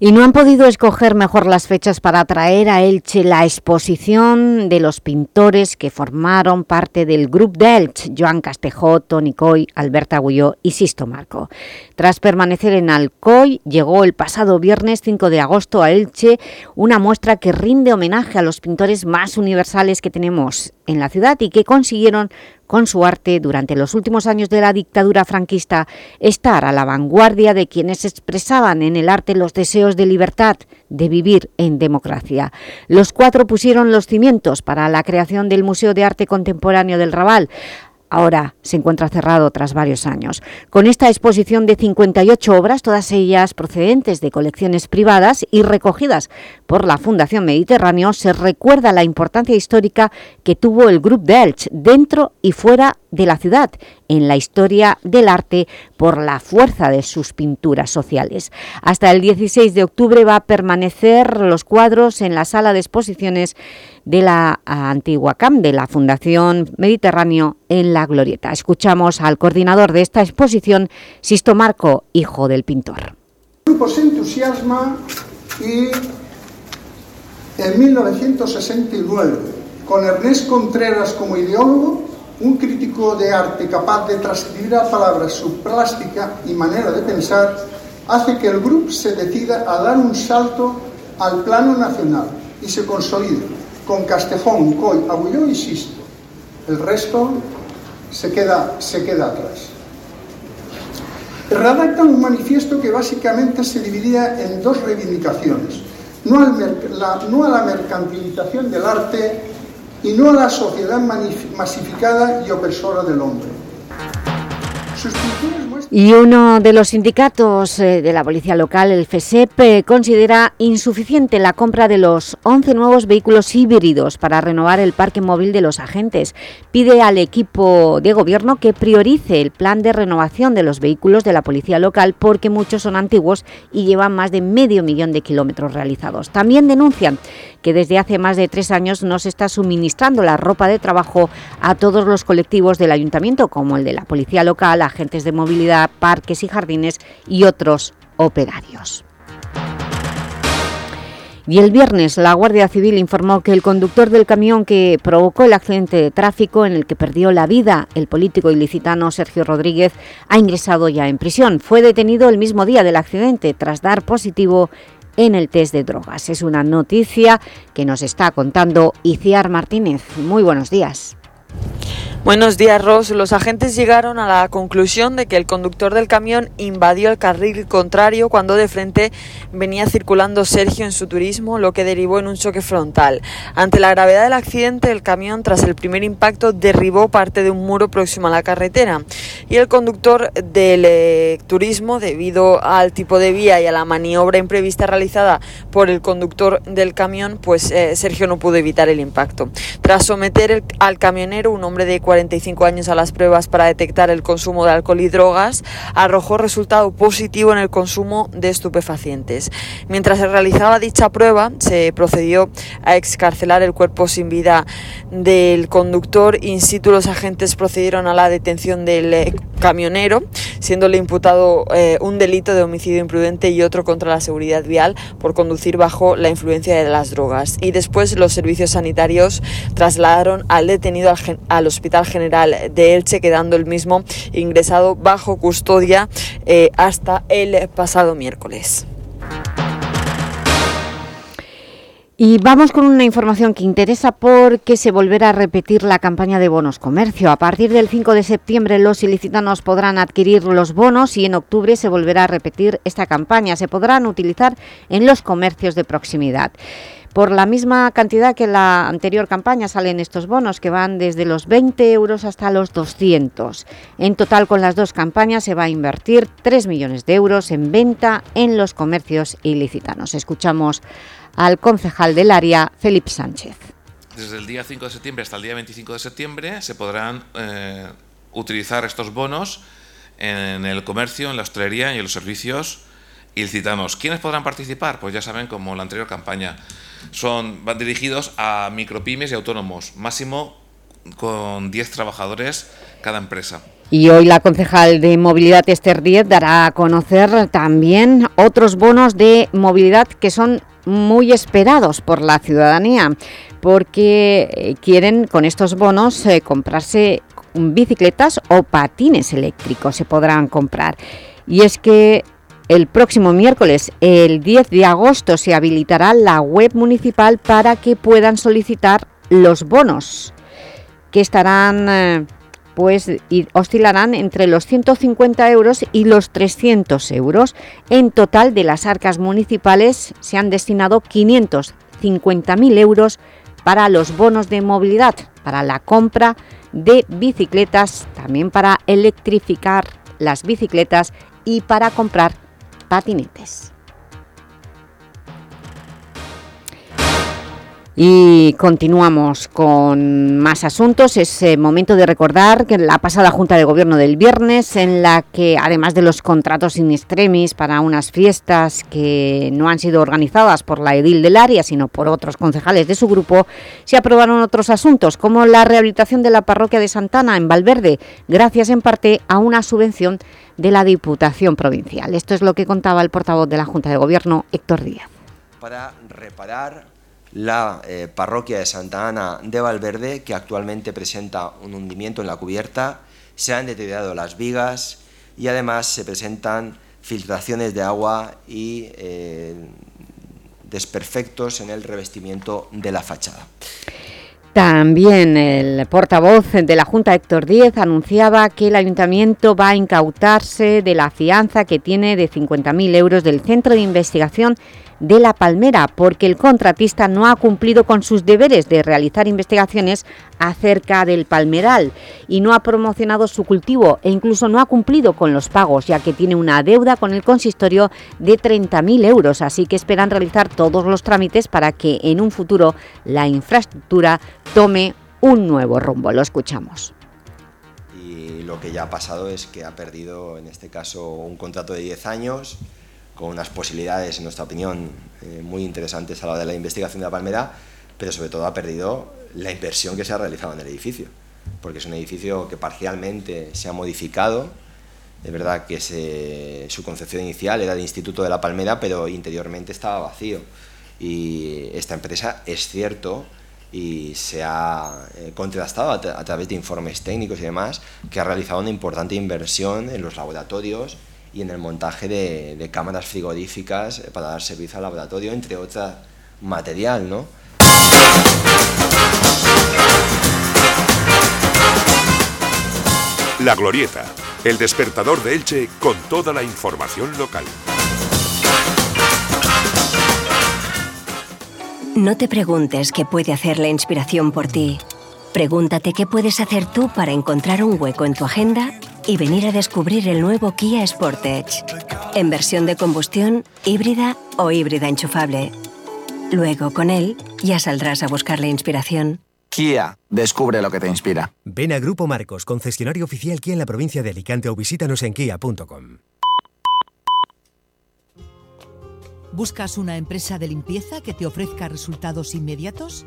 Y no han podido escoger mejor las fechas para traer a Elche la exposición de los pintores que formaron parte del Grupo de Elche, Joan Castejó, Toni Coy, Alberta Agulló y Sisto Marco. Tras permanecer en Alcoy, llegó el pasado viernes 5 de agosto a Elche una muestra que rinde homenaje a los pintores más universales que tenemos en la ciudad y que consiguieron con su arte durante los últimos años de la dictadura franquista estar a la vanguardia de quienes expresaban en el arte los deseos de libertad, de vivir en democracia. Los cuatro pusieron los cimientos para la creación del Museo de Arte Contemporáneo del Raval, ahora se encuentra cerrado tras varios años. Con esta exposición de 58 obras, todas ellas procedentes de colecciones privadas y recogidas por la Fundación Mediterráneo, se recuerda la importancia histórica que tuvo el Grupo de Elche dentro y fuera de la ciudad en la historia del arte por la fuerza de sus pinturas sociales. Hasta el 16 de octubre va a permanecer los cuadros en la sala de exposiciones de la antigua CAM, de la Fundación Mediterráneo en La Glorieta. Escuchamos al coordinador de esta exposición, Sisto Marco, hijo del pintor. El grupo se entusiasma y en 1969, con Ernest Contreras como ideólogo, un crítico de arte capaz de transcribir a palabras su plástica y manera de pensar, hace que el grupo se decida a dar un salto al plano nacional y se consolide con Castejón, Coy, Agulló y Sisto. El resto se queda, se queda atrás. Redactan un manifiesto que básicamente se dividía en dos reivindicaciones. No, al la, no a la mercantilización del arte y no a la sociedad masificada y opresora del hombre. Y uno de los sindicatos eh, de la policía local, el FESEP, eh, considera insuficiente la compra de los 11 nuevos vehículos híbridos para renovar el parque móvil de los agentes. Pide al equipo de gobierno que priorice el plan de renovación de los vehículos de la policía local porque muchos son antiguos y llevan más de medio millón de kilómetros realizados. También denuncian que desde hace más de tres años no se está suministrando la ropa de trabajo a todos los colectivos del Ayuntamiento, como el de la Policía Local, agentes de movilidad, parques y jardines y otros operarios. Y el viernes la Guardia Civil informó que el conductor del camión que provocó el accidente de tráfico en el que perdió la vida el político ilicitano Sergio Rodríguez ha ingresado ya en prisión. Fue detenido el mismo día del accidente tras dar positivo en el test de drogas. Es una noticia que nos está contando Iciar Martínez. Muy buenos días. Buenos días, Ross. Los agentes llegaron a la conclusión de que el conductor del camión invadió el carril contrario cuando de frente venía circulando Sergio en su turismo, lo que derivó en un choque frontal. Ante la gravedad del accidente, el camión, tras el primer impacto, derribó parte de un muro próximo a la carretera y el conductor del eh, turismo, debido al tipo de vía y a la maniobra imprevista realizada por el conductor del camión, pues eh, Sergio no pudo evitar el impacto. Tras someter al camionero, un hombre de 45 años a las pruebas para detectar el consumo de alcohol y drogas, arrojó resultado positivo en el consumo de estupefacientes. Mientras se realizaba dicha prueba, se procedió a excarcelar el cuerpo sin vida del conductor. In situ los agentes procedieron a la detención del eh, camionero, siéndole imputado eh, un delito de homicidio imprudente y otro contra la seguridad vial por conducir bajo la influencia de las drogas. Y después los servicios sanitarios trasladaron al detenido al hospital General de Elche, quedando el mismo ingresado bajo custodia eh, hasta el pasado miércoles. Y vamos con una información que interesa porque se volverá a repetir la campaña de bonos comercio. A partir del 5 de septiembre los ilicitanos podrán adquirir los bonos y en octubre se volverá a repetir esta campaña. Se podrán utilizar en los comercios de proximidad. Por la misma cantidad que la anterior campaña salen estos bonos que van desde los 20 euros hasta los 200. En total con las dos campañas se va a invertir 3 millones de euros en venta en los comercios ilicitanos. Escuchamos al concejal del área, Felipe Sánchez. Desde el día 5 de septiembre hasta el día 25 de septiembre se podrán eh, utilizar estos bonos en el comercio, en la hostelería y en los servicios ilicitanos. ¿Quiénes podrán participar? Pues ya saben, como la anterior campaña, son, van dirigidos a micropymes y autónomos, máximo con 10 trabajadores cada empresa. Y hoy la concejal de Movilidad Esther Díez dará a conocer también otros bonos de movilidad que son muy esperados por la ciudadanía porque eh, quieren con estos bonos eh, comprarse bicicletas o patines eléctricos se podrán comprar. Y es que el próximo miércoles, el 10 de agosto, se habilitará la web municipal para que puedan solicitar los bonos, que estarán, eh, pues, oscilarán entre los 150 euros y los 300 euros. En total, de las arcas municipales se han destinado 550.000 euros para los bonos de movilidad, para la compra de bicicletas, también para electrificar las bicicletas y para comprar patinetes. Y continuamos con más asuntos. Es eh, momento de recordar que la pasada Junta de Gobierno del viernes, en la que además de los contratos in extremis para unas fiestas que no han sido organizadas por la edil del área, sino por otros concejales de su grupo, se aprobaron otros asuntos, como la rehabilitación de la parroquia de Santana en Valverde, gracias en parte a una subvención de la Diputación Provincial. Esto es lo que contaba el portavoz de la Junta de Gobierno, Héctor Díaz. Para reparar la eh, parroquia de Santa Ana de Valverde, que actualmente presenta un hundimiento en la cubierta, se han deteriorado las vigas y además se presentan filtraciones de agua y eh, desperfectos en el revestimiento de la fachada. También el portavoz de la Junta, Héctor Díez, anunciaba que el Ayuntamiento va a incautarse de la fianza que tiene de 50.000 euros del Centro de Investigación de La Palmera, porque el contratista no ha cumplido con sus deberes de realizar investigaciones acerca del palmeral y no ha promocionado su cultivo e incluso no ha cumplido con los pagos, ya que tiene una deuda con el consistorio de 30.000 euros, así que esperan realizar todos los trámites para que en un futuro la infraestructura tome un nuevo rumbo. Lo escuchamos. Y lo que ya ha pasado es que ha perdido, en este caso, un contrato de 10 años, con unas posibilidades, en nuestra opinión, eh, muy interesantes a la hora de la investigación de la palmera, pero sobre todo ha perdido la inversión que se ha realizado en el edificio, porque es un edificio que parcialmente se ha modificado, es verdad que su concepción inicial era de Instituto de la Palmera, pero interiormente estaba vacío. Y esta empresa, es cierto, y se ha eh, contrastado a, través de informes técnicos y demás, que ha realizado una importante inversión en los laboratorios y en el montaje de, cámaras frigoríficas eh, para dar servicio al laboratorio, entre otras material, ¿no? La Glorieta, el despertador de Elche con toda la información local. No te preguntes qué puede hacer la inspiración por ti. Pregúntate qué puedes hacer tú para encontrar un hueco en tu agenda y venir a descubrir el nuevo Kia Sportage, en versión de combustión, híbrida o híbrida enchufable. Luego, con él, ya saldrás a buscar la inspiración. Kia, descubre lo que te inspira. Ven a Grupo Marcos, concesionario oficial Kia en la provincia de Alicante o visítanos en kia.com. ¿Buscas una empresa de limpieza que te ofrezca resultados inmediatos?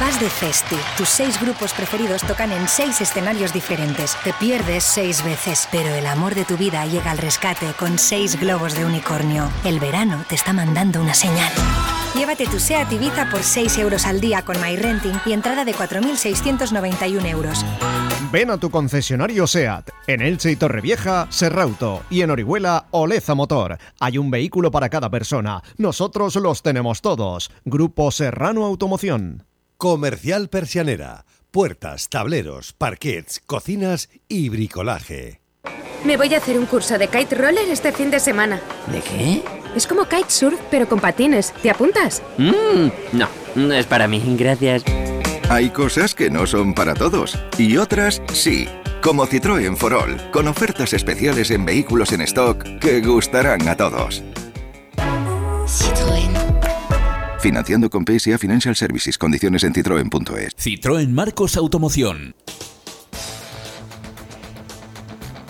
Vas de Festi. Tus seis grupos preferidos tocan en seis escenarios diferentes. Te pierdes seis veces, pero el amor de tu vida llega al rescate con seis globos de unicornio. El verano te está mandando una señal. Llévate tu SEAT Ibiza por 6 euros al día con MyRenting y entrada de 4.691 euros. Ven a tu concesionario SEAT. En Elche y Torrevieja, Serrauto. Y en Orihuela, Oleza Motor. Hay un vehículo para cada persona. Nosotros los tenemos todos. Grupo Serrano Automoción. Comercial Persianera. Puertas, tableros, parquets, cocinas y bricolaje. Me voy a hacer un curso de kite roller este fin de semana. ¿De qué? Es como kitesurf, pero con patines. ¿Te apuntas? Mm, no, no es para mí, gracias. Hay cosas que no son para todos y otras sí. Como Citroën for All, con ofertas especiales en vehículos en stock que gustarán a todos. Financiando con PSA Financial Services. Condiciones en citroen.es. Citroën Marcos Automoción.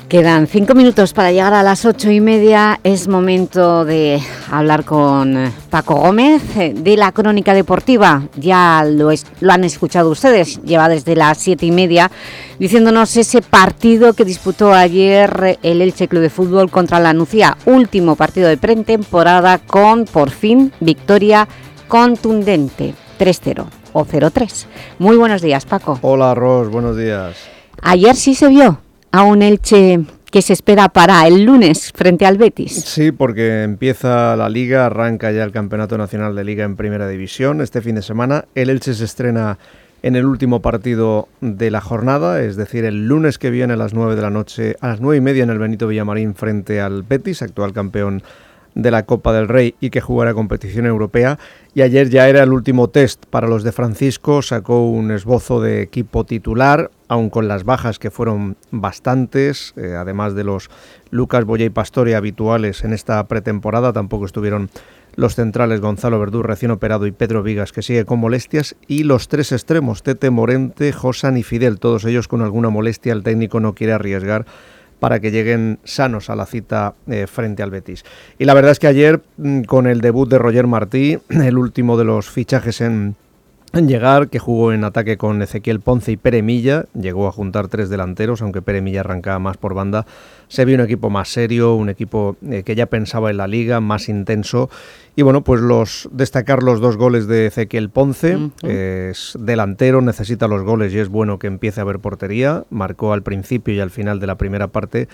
Quedan cinco minutos para llegar a las ocho y media. Es momento de hablar con Paco Gómez de la Crónica Deportiva. Ya lo, lo han escuchado ustedes, lleva desde las siete y media diciéndonos ese partido que disputó ayer el Elche Club de Fútbol contra la Nucía. Último partido de pretemporada con, por fin, victoria contundente. 3-0 o 0-3. Muy buenos días, Paco. Hola, Ros, buenos días. Ayer sí se vio a un Elche que se espera para el lunes frente al Betis. Sí, porque empieza la Liga, arranca ya el Campeonato Nacional de Liga en Primera División este fin de semana. El Elche se estrena en el último partido de la jornada, es decir, el lunes que viene a las 9 de la noche, a las 9 y media en el Benito Villamarín frente al Betis, actual campeón de la Copa del Rey y que jugará competición europea. Y ayer ya era el último test para los de Francisco, sacó un esbozo de equipo titular, aun con las bajas que fueron bastantes, eh, además de los Lucas Boya y Pastore habituales en esta pretemporada, tampoco estuvieron los centrales Gonzalo Verdú, recién operado, y Pedro Vigas, que sigue con molestias, y los tres extremos, Tete Morente, Josan y Fidel, todos ellos con alguna molestia, el técnico no quiere arriesgar para que lleguen sanos a la cita eh, frente al Betis. Y la verdad es que ayer, mm, con el debut de Roger Martí, el último de los fichajes en, en llegar, que jugó en ataque con Ezequiel Ponce y Pere Milla, llegó a juntar tres delanteros, aunque Pere Milla arrancaba más por banda, se vio un equipo más serio, un equipo eh, que ya pensaba en la liga, más intenso. Y bueno, pues los destacar los dos goles de Ezequiel Ponce, es delantero, necesita los goles y es bueno que empiece a ver portería, marcó al principio y al final de la primera parte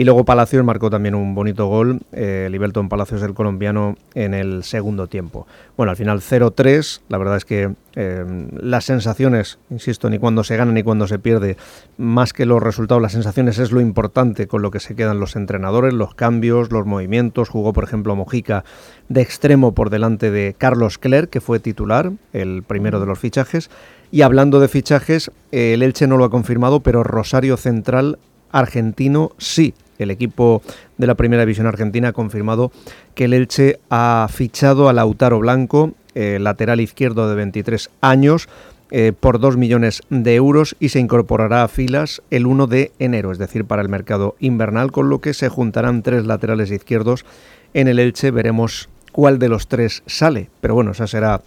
y luego Palacios marcó también un bonito gol, eh, Liberton Palacios el colombiano en el segundo tiempo. Bueno, al final 0-3, la verdad es que eh, las sensaciones, insisto, ni cuando se gana ni cuando se pierde, más que los resultados, las sensaciones es lo importante con lo que se quedan los entrenadores, los cambios, los movimientos. Jugó, por ejemplo, Mojica de extremo por delante de Carlos Clerc, que fue titular, el primero de los fichajes. Y hablando de fichajes, el Elche no lo ha confirmado, pero Rosario Central argentino sí. El equipo de la Primera División Argentina ha confirmado que el Elche ha fichado a Lautaro Blanco, eh, lateral izquierdo de 23 años, eh, por 2 millones de euros y se incorporará a filas el 1 de enero, es decir, para el mercado invernal, con lo que se juntarán tres laterales izquierdos en el Elche. Veremos cuál de los tres sale, pero bueno, esa será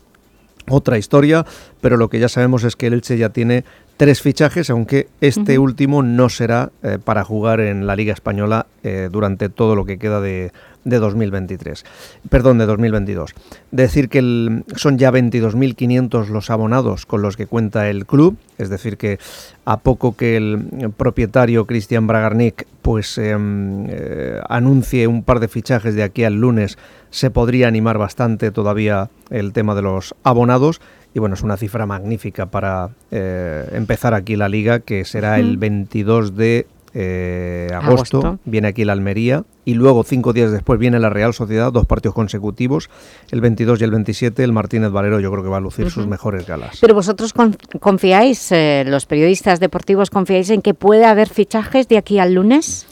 otra historia, pero lo que ya sabemos es que el Elche ya tiene tres fichajes, aunque este último no será eh, para jugar en la Liga Española eh, durante todo lo que queda de, de 2023. Perdón, de 2022. Decir que son ya 22.500 los abonados con los que cuenta el club, es decir que a poco que el propietario Cristian Bragarnik pues em, eh, anuncie un par de fichajes de aquí al lunes, se podría animar bastante todavía el tema de los abonados y bueno, es una cifra magnífica para eh, empezar aquí la liga, que será el 22 de eh, agosto. Viene aquí la Almería y luego cinco días después viene la Real Sociedad, dos partidos consecutivos, el 22 y el 27. El Martínez Valero yo creo que va a lucir sus mejores galas. Pero vosotros confiáis, eh, los periodistas deportivos, confiáis en que puede haber fichajes de aquí al lunes?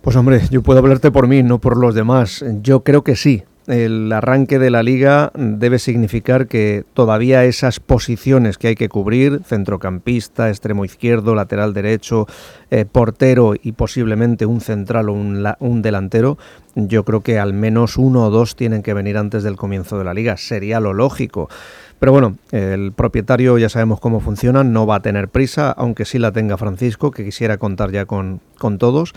Pues hombre, yo puedo hablarte por mí, no por los demás. Yo creo que sí el arranque de la liga debe significar que todavía esas posiciones que hay que cubrir, centrocampista, extremo izquierdo, lateral derecho, eh, portero y posiblemente un central o un, un, delantero, yo creo que al menos uno o dos tienen que venir antes del comienzo de la liga. Sería lo lógico. Pero bueno, el propietario ya sabemos cómo funciona, no va a tener prisa, aunque sí la tenga Francisco, que quisiera contar ya con, con todos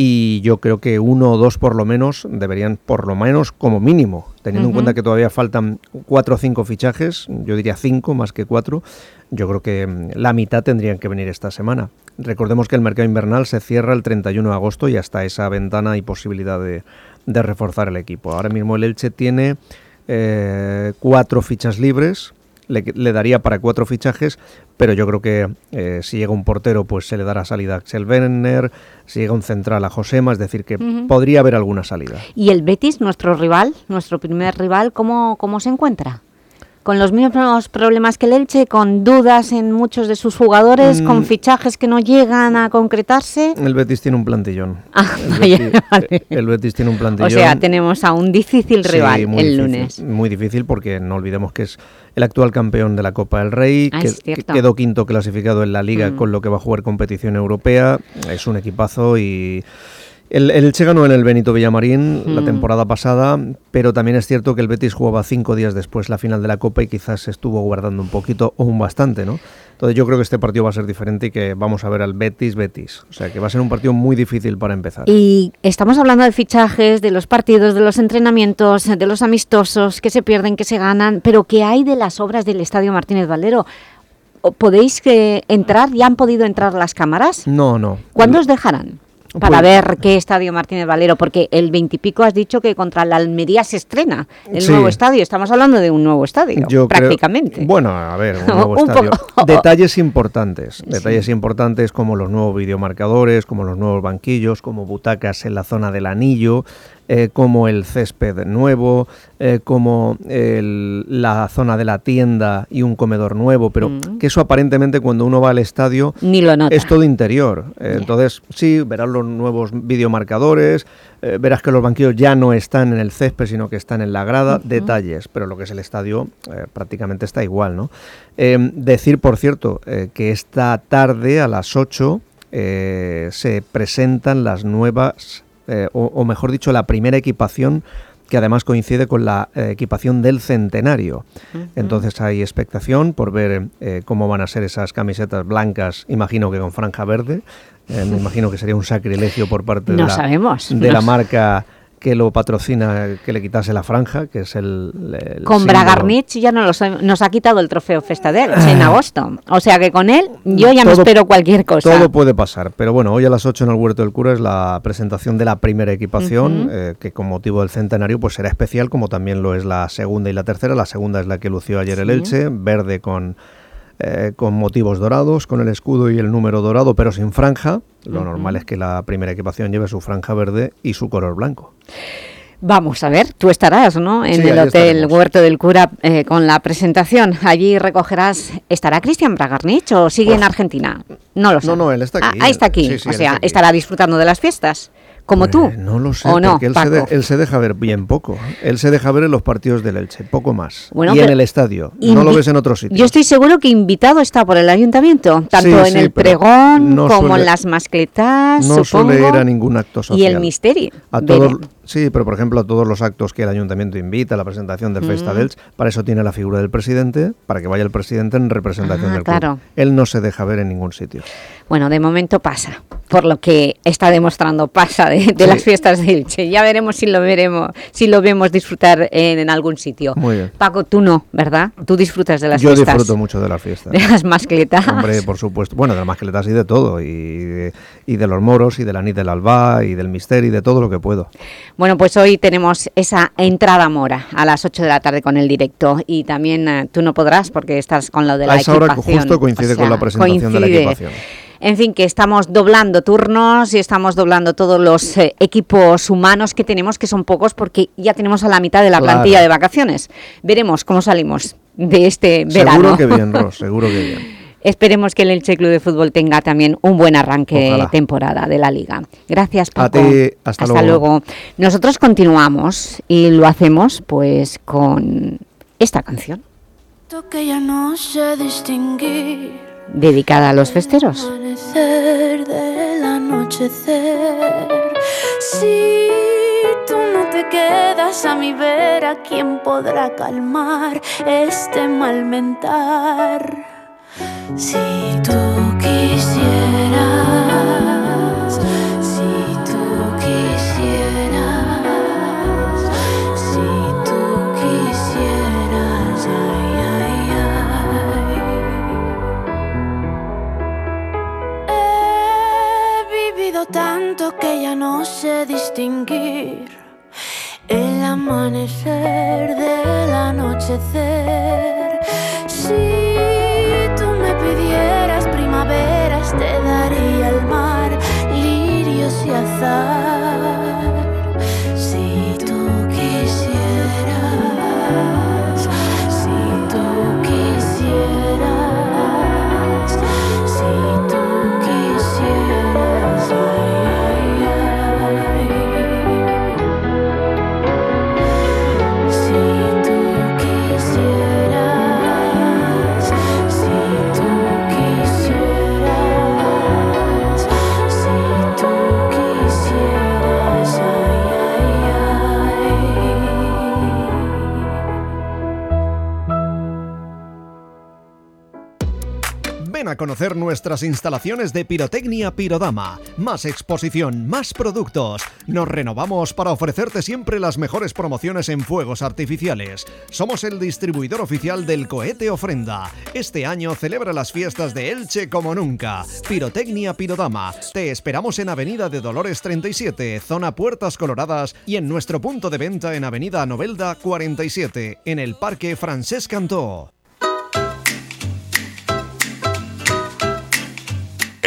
y yo creo que uno o dos por lo menos deberían, por lo menos como mínimo, teniendo en cuenta que todavía faltan cuatro o cinco fichajes, yo diría cinco más que cuatro, yo creo que mm, la mitad tendrían que venir esta semana. Recordemos que el mercado invernal se cierra el 31 de agosto y hasta esa ventana hay posibilidad de, reforzar el equipo. Ahora mismo el Elche tiene eh, cuatro fichas libres, le, daría para cuatro fichajes, pero yo creo que eh, si llega un portero, pues se le dará salida a Axel Werner, si llega un central a Josema, es decir, que podría haber alguna salida. ¿Y el Betis, nuestro rival, nuestro primer rival, cómo, cómo se encuentra? Con los mismos problemas que el Elche, con dudas en muchos de sus jugadores, con mm. fichajes que no llegan a concretarse. El Betis tiene un plantillón. Ah, el, Betis, tiene un plantillón. O sea, tenemos a un difícil rival el lunes. Muy difícil porque no olvidemos que es el actual campeón de la Copa del Rey, ah, que, quedó quinto clasificado en la Liga mm. con lo que va a jugar competición europea. Es un equipazo y el, el Elche ganó en el Benito Villamarín la mm. temporada pasada, pero también es cierto que el Betis jugaba cinco días después la final de la Copa y quizás estuvo guardando un poquito o un bastante, ¿no? Entonces yo creo que este partido va a ser diferente y que vamos a ver al Betis-Betis. O sea, que va a ser un partido muy difícil para empezar. Y estamos hablando de fichajes, de los partidos, de los entrenamientos, de los amistosos, que se pierden, que se ganan, pero ¿qué hay de las obras del Estadio Martínez Valero? ¿Podéis que entrar? ¿Ya han podido entrar las cámaras? No, no. ¿Cuándo os dejarán? Para pues- ver qué estadio Martínez Valero, porque el veintipico has dicho que contra la Almería se estrena el nuevo estadio. Estamos hablando de un nuevo estadio, prácticamente. bueno, a ver, un nuevo estadio. Detalles importantes, detalles importantes como los nuevos videomarcadores, como los nuevos banquillos, como butacas en la zona del anillo, eh, como el césped nuevo, eh, como la zona de la tienda y un comedor nuevo, pero mm. que eso aparentemente cuando uno va al estadio es todo interior. Eh, entonces, sí, verás los nuevos videomarcadores, verás que los banquillos ya no están en el césped, sino que están en la grada, detalles, pero lo que es el estadio prácticamente está igual, ¿no? decir, por cierto, que esta tarde a las 8 se presentan las nuevas eh, o, mejor dicho, la primera equipación que además coincide con la eh, equipación del centenario. Entonces hay expectación por ver eh, cómo van a ser esas camisetas blancas, imagino que con franja verde. me imagino que sería un sacrilegio por parte de, la, de la marca que lo patrocina, que le quitase la franja, que es el... con Bragarnich ya no nos ha quitado el trofeo Festadel en agosto. O sea que con él yo ya me espero cualquier cosa. Todo puede pasar, pero bueno, hoy a las 8 en el Huerto del Cura es la presentación de la primera equipación, eh, que con motivo del centenario pues será especial, como también lo es la segunda y la tercera. La segunda es la que lució ayer el Elche, verde con eh, con motivos dorados, con el escudo y el número dorado, pero sin franja. Lo normal es que la primera equipación lleve su franja verde y su color blanco. Vamos a ver, tú estarás, ¿no? En el Hotel Huerto del Cura eh, con la presentación. Allí recogerás... ¿Estará Cristian Bragarnich o sigue en Argentina? No lo sé. No, no, él está aquí. Ah, está aquí. o sea, estará disfrutando de las fiestas como tú. Pues no lo sé, porque él, se él, se deja ver bien poco. Él se deja ver en los partidos del Elche, poco más. y en el estadio, no lo ves en otro sitio. Yo estoy seguro que invitado está por el ayuntamiento, tanto en el pregón como en las mascletas, No suele ir a ningún acto social. Y el misterio. A todos, sí, pero por ejemplo a todos los actos que el ayuntamiento invita, la presentación del Festa del Elche, para eso tiene la figura del presidente, para que vaya el presidente en representación ah, del club. Él no se deja ver en ningún sitio. Bueno, de momento pasa, por lo que está demostrando, pasa de, las fiestas de Elche. Ya veremos si lo veremos, si lo vemos disfrutar en, algún sitio. Muy bien. Paco, tú no, ¿verdad? Tú disfrutas de las fiestas. Yo disfruto mucho de las fiestas. De las mascletas. Hombre, por supuesto. Bueno, de las mascletas y de todo. Y de, y de los moros, y de la nit del alba, y del misterio, y de todo lo que puedo. Bueno, pues hoy tenemos esa entrada mora a las 8 de la tarde con el directo. Y también eh, tú no podrás porque estás con lo de la a esa hora justo coincide con la presentación de la equipación. En fin, que estamos doblando turnos y estamos doblando todos los eh, equipos humanos que tenemos, que son pocos porque ya tenemos a la mitad de la plantilla de vacaciones. Veremos cómo salimos de este verano. Seguro que bien, Ros, seguro que bien. Esperemos que el Elche Club de Fútbol tenga también un buen arranque de temporada de la Liga. Gracias, Paco. A ti, hasta, hasta luego. Nosotros continuamos y lo hacemos pues con esta canción. Que ya no sé distinguir dedicada a los festeros. Del anochecer, sí tú no te quedas a mi vera, ¿quién podrá calmar este malmentar? Si tú quisieras, si tú quisieras, si tú quisieras, ay, ay, ay. He vivido tanto que ya no sé distinguir el amanecer del anochecer. Te daría el mar, lirios y azar. Si tú quisieras, si tú quisieras, si tú quisieras, nuestras instalaciones de pirotecnia Pirodama. Más exposición, más productos. Nos renovamos para ofrecerte siempre las mejores promociones en fuegos artificiales. Somos el distribuidor oficial del cohete ofrenda. Este año celebra las fiestas de Elche como nunca. Pirotecnia Pirodama. Te esperamos en Avenida de Dolores 37, zona Puertas Coloradas y en nuestro punto de venta en Avenida Novelda 47, en el Parque Francesc Cantó.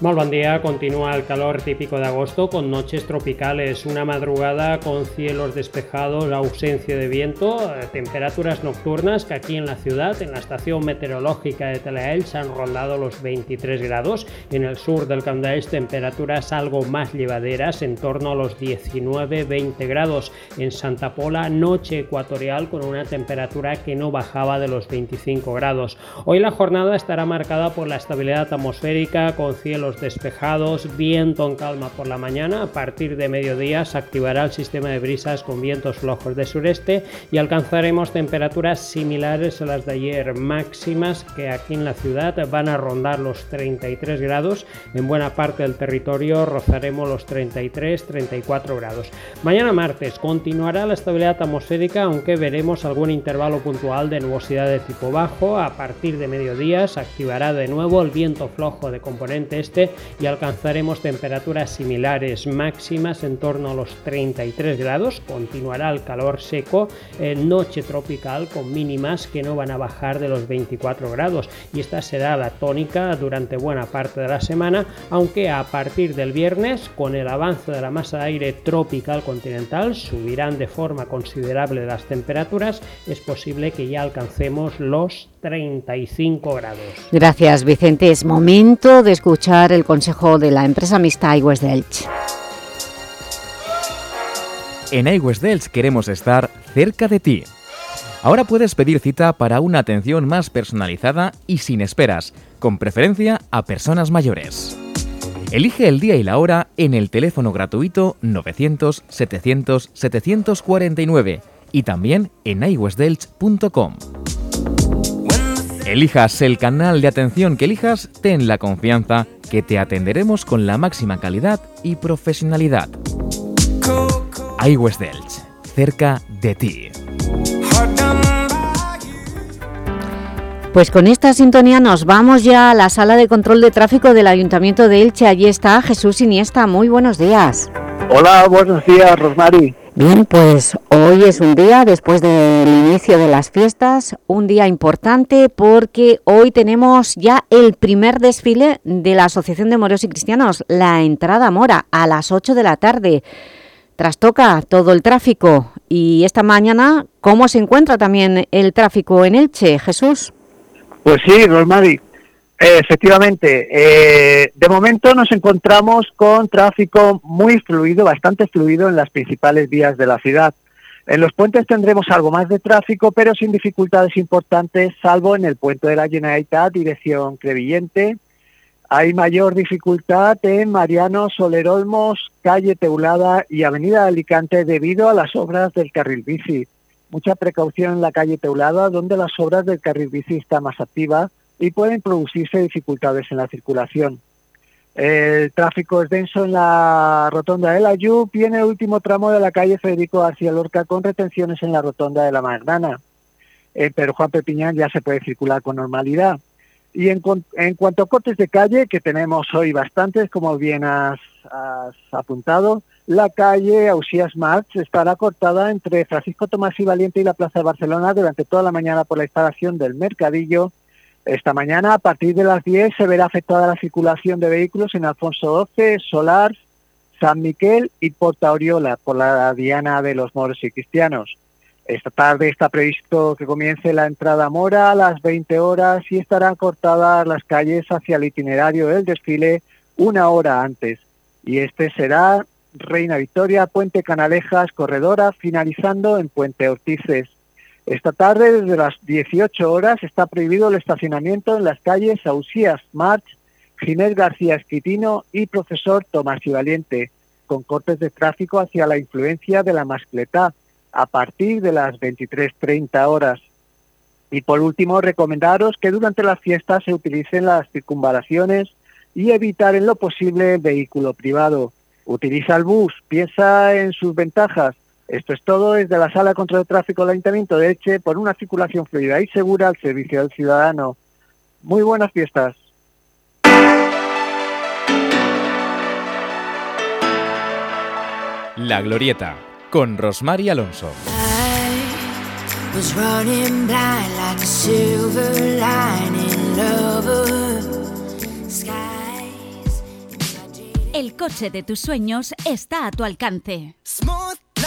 Muy buen día, continúa el calor típico de agosto con noches tropicales, una madrugada con cielos despejados, ausencia de viento, eh, temperaturas nocturnas que aquí en la ciudad, en la estación meteorológica de Teleelch han rondado los 23 grados, en el sur del d'Elx temperaturas algo más llevaderas, en torno a los 19-20 grados, en Santa Pola noche ecuatorial con una temperatura que no bajaba de los 25 grados. Hoy la jornada estará marcada por la estabilidad atmosférica con cielos despejados, viento en calma por la mañana. A partir de mediodía se activará el sistema de brisas con vientos flojos de sureste y alcanzaremos temperaturas similares a las de ayer, máximas que aquí en la ciudad van a rondar los 33 grados. En buena parte del territorio rozaremos los 33-34 grados. Mañana martes continuará la estabilidad atmosférica, aunque veremos algún intervalo puntual de nubosidad de tipo bajo. A partir de mediodía se activará de nuevo el viento flojo de componente este y alcanzaremos temperaturas similares máximas en torno a los 33 grados. Continuará el calor seco, eh, noche tropical con mínimas que no van a bajar de los 24 grados y esta será la tónica durante buena parte de la semana, aunque a partir del viernes con el avance de la masa de aire tropical continental subirán de forma considerable las temperaturas, es posible que ya alcancemos los 35 grados. Gracias, Vicente. Es momento de escuchar el consejo de la empresa mixta iWest Delch. En iWest Delch queremos estar cerca de ti. Ahora puedes pedir cita para una atención más personalizada y sin esperas, con preferencia a personas mayores. Elige el día y la hora en el teléfono gratuito 900 700 749 y también en iwestdelch.com. Elijas el canal de atención que elijas, ten la confianza que te atenderemos con la máxima calidad y profesionalidad. iWest Delch, cerca de ti. Pues con esta sintonía nos vamos ya a la sala de control de tráfico del Ayuntamiento de Elche. Allí está Jesús Iniesta. Muy buenos días. Hola, buenos días, Rosmary. Bien, pues hoy es un día, después del inicio de las fiestas, un día importante porque hoy tenemos ya el primer desfile de la Asociación de Moros y Cristianos, la entrada mora, a las 8 de la tarde. Trastoca todo el tráfico y esta mañana, ¿cómo se encuentra también el tráfico en Elche, Jesús? Pues sí, Rosmary. Efectivamente, eh, de momento nos encontramos con tráfico muy fluido, bastante fluido en las principales vías de la ciudad. En los puentes tendremos algo más de tráfico, pero sin dificultades importantes, salvo en el puente de la Generalitat, dirección Crevillente. Hay mayor dificultad en Mariano Soler Olmos, calle Teulada y avenida Alicante debido a las obras del carril bici. Mucha precaución en la calle Teulada, donde las obras del carril bici están más activas y pueden producirse dificultades en la circulación. El tráfico es denso en la rotonda de la Yup y en el último tramo de la calle Federico García Lorca con retenciones en la rotonda de la Magnana. En Pedro Juan Pepiñán ya se puede circular con normalidad. Y en, cuanto a cortes de calle, que tenemos hoy bastantes, como bien has, apuntado, la calle Ausías March estará cortada entre Francisco Tomás y Valiente y la Plaza de Barcelona durante toda la mañana por la instalación del mercadillo esta mañana, a partir de las 10, se verá afectada la circulación de vehículos en Alfonso XII, Solar, San Miquel y Porta Oriola por la Diana de los Moros y Cristianos. Esta tarde está previsto que comience la entrada Mora a las 20 horas y estarán cortadas las calles hacia el itinerario del desfile una hora antes. Y este será Reina Victoria, Puente Canalejas, Corredora, finalizando en Puente Ortices. Esta tarde, desde las 18 horas, está prohibido el estacionamiento en las calles Ausías March, Ginés García Esquitino y Profesor Tomás y Valiente, con cortes de tráfico hacia la influencia de la mascletá a partir de las 23.30 horas. Y por último, recomendaros que durante las fiestas se utilicen las circunvalaciones y evitar en lo posible vehículo privado. Utiliza el bus, piensa en sus ventajas esto es todo desde la Sala contra el Tráfico del Ayuntamiento de Eche por una circulación fluida y segura al servicio del ciudadano. Muy buenas fiestas. La Glorieta con Rosmar Alonso. El coche de tus sueños está a tu alcance.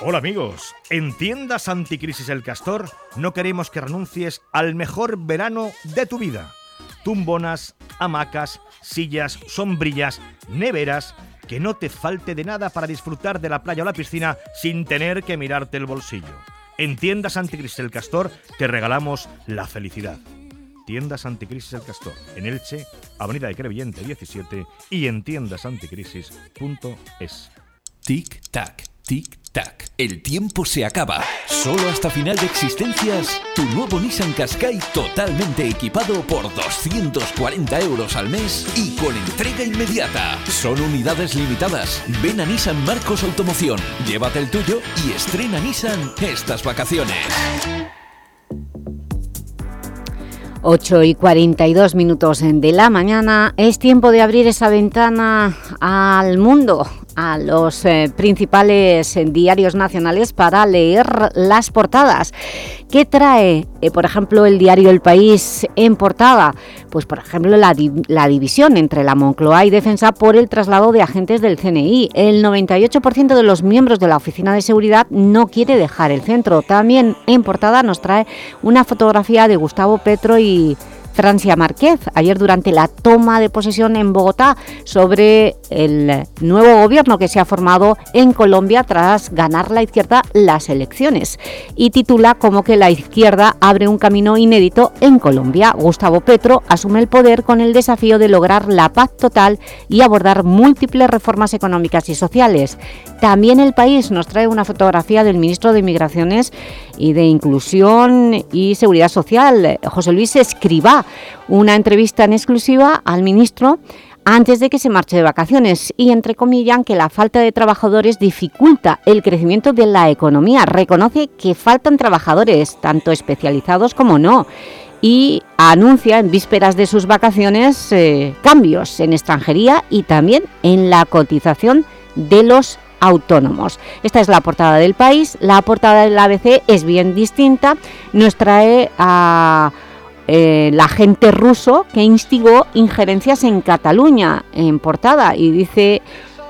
Hola amigos, en tiendas Anticrisis El Castor no queremos que renuncies al mejor verano de tu vida. Tumbonas, hamacas, sillas, sombrillas, neveras, que no te falte de nada para disfrutar de la playa o la piscina sin tener que mirarte el bolsillo. En tiendas Anticrisis El Castor te regalamos la felicidad. Tiendas Anticrisis El Castor, en Elche, Avenida de Crevillente 17 y en tiendasanticrisis.es. Tic-tac, tic-tac. El tiempo se acaba. Solo hasta final de existencias, tu nuevo Nissan Qashqai totalmente equipado por 240 euros al mes y con entrega inmediata. Son unidades limitadas. Ven a Nissan Marcos Automoción, llévate el tuyo y estrena Nissan estas vacaciones. 8 y 42 minutos de la mañana, es tiempo de abrir esa ventana al mundo, a los eh, principales eh, diarios nacionales para leer las portadas. ¿Qué trae, eh, por ejemplo, el diario El País en portada? Pues, por ejemplo, la, la, división entre la Moncloa y Defensa por el traslado de agentes del CNI. El 98% de los miembros de la Oficina de Seguridad no quiere dejar el centro. También en portada nos trae una fotografía de Gustavo Petro y Francia Márquez, ayer durante la toma de posesión en Bogotá sobre el nuevo gobierno que se ha formado en Colombia tras ganar la izquierda las elecciones y titula como que la izquierda abre un camino inédito en Colombia. Gustavo Petro asume el poder con el desafío de lograr la paz total y abordar múltiples reformas económicas y sociales. También el país nos trae una fotografía del ministro de Migraciones y de Inclusión y Seguridad Social, José Luis Escribá, una entrevista en exclusiva al ministro antes de que se marche de vacaciones y entre comillas que la falta de trabajadores dificulta el crecimiento de la economía. Reconoce que faltan trabajadores, tanto especializados como no, y anuncia en vísperas de sus vacaciones eh, cambios en extranjería y también en la cotización de los autónomos. Esta es la portada del país, la portada del ABC es bien distinta, nos trae a... Eh, el agente ruso que instigó injerencias en Cataluña en portada y dice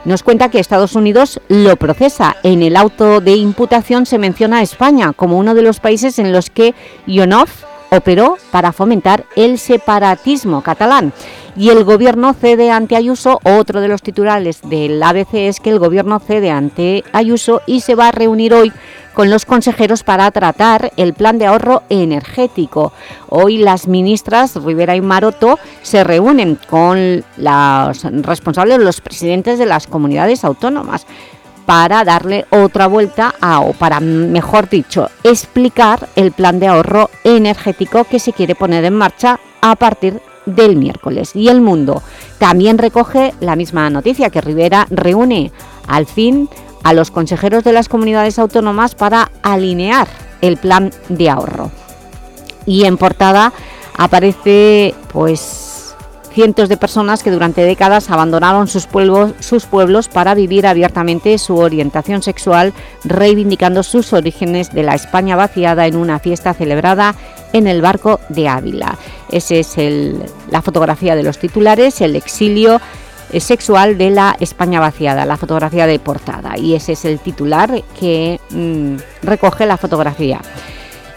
nos cuenta que Estados Unidos lo procesa. En el auto de imputación se menciona a España como uno de los países en los que Ionov operó para fomentar el separatismo catalán. Y el gobierno cede ante Ayuso, otro de los titulares del ABC es que el gobierno cede ante Ayuso y se va a reunir hoy con los consejeros para tratar el plan de ahorro energético. Hoy las ministras Rivera y Maroto se reúnen con los responsables, los presidentes de las comunidades autónomas para darle otra vuelta a, o para, mejor dicho, explicar el plan de ahorro energético que se quiere poner en marcha a partir del miércoles. Y El Mundo también recoge la misma noticia, que Rivera reúne al fin a los consejeros de las comunidades autónomas para alinear el plan de ahorro. Y en portada aparece pues cientos de personas que durante décadas abandonaron sus pueblos, para vivir abiertamente su orientación sexual, reivindicando sus orígenes de la España vaciada en una fiesta celebrada en el barco de Ávila. Esa es la fotografía de los titulares, el exilio eh, sexual de la España vaciada, la fotografía de portada. Y ese es el titular que mm, recoge la fotografía.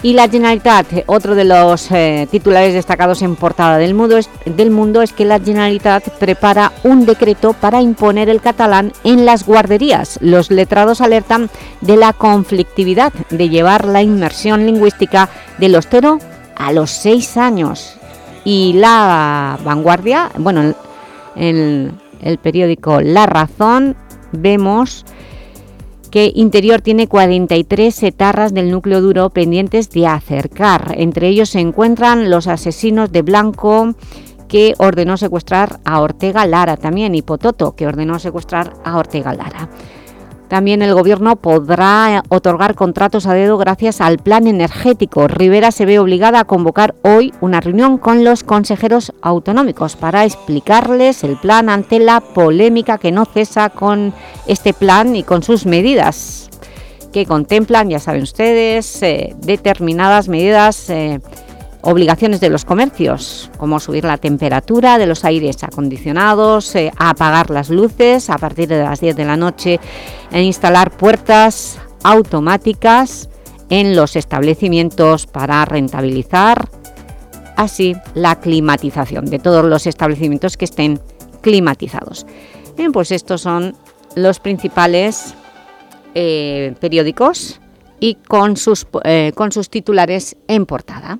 Y la Generalitat, otro de los eh, titulares destacados en portada del mundo, es, del mundo es que la Generalitat prepara un decreto para imponer el catalán en las guarderías. Los letrados alertan de la conflictividad de llevar la inmersión lingüística de los 0 a los 6 años. Y la vanguardia, bueno, el, el periódico La Razón, vemos que Interior tiene 43 etarras del núcleo duro pendientes de acercar. Entre ellos se encuentran los asesinos de Blanco, que ordenó secuestrar a Ortega Lara, también y Pototo, que ordenó secuestrar a Ortega Lara. También el Gobierno podrá otorgar contratos a dedo gracias al plan energético. Rivera se ve obligada a convocar hoy una reunión con los consejeros autonómicos para explicarles el plan ante la polémica que no cesa con este plan y con sus medidas que contemplan, ya saben ustedes, eh, determinadas medidas eh, obligaciones de los comercios, como subir la temperatura de los aires acondicionados, eh, apagar las luces a partir de las 10 de la noche e instalar puertas automáticas en los establecimientos para rentabilizar así la climatización de todos los establecimientos que estén climatizados. Bien, pues estos son los principales eh, periódicos y con sus, eh, con sus titulares en portada.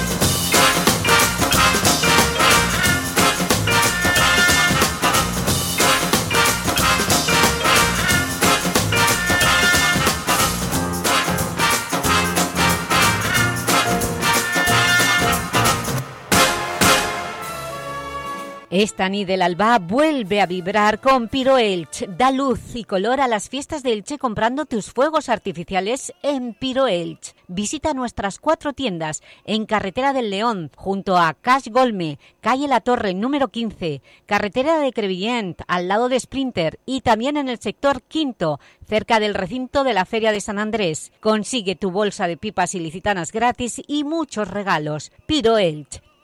Esta ni del alba vuelve a vibrar con Piro Elche. Da luz y color a las fiestas de Elche comprando tus fuegos artificiales en Piro Elche. Visita nuestras cuatro tiendas en Carretera del León, junto a Cash Golme, Calle La Torre, número 15, Carretera de Crevillent, al lado de Sprinter y también en el sector quinto, cerca del recinto de la Feria de San Andrés. Consigue tu bolsa de pipas ilicitanas gratis y muchos regalos. Piro Elche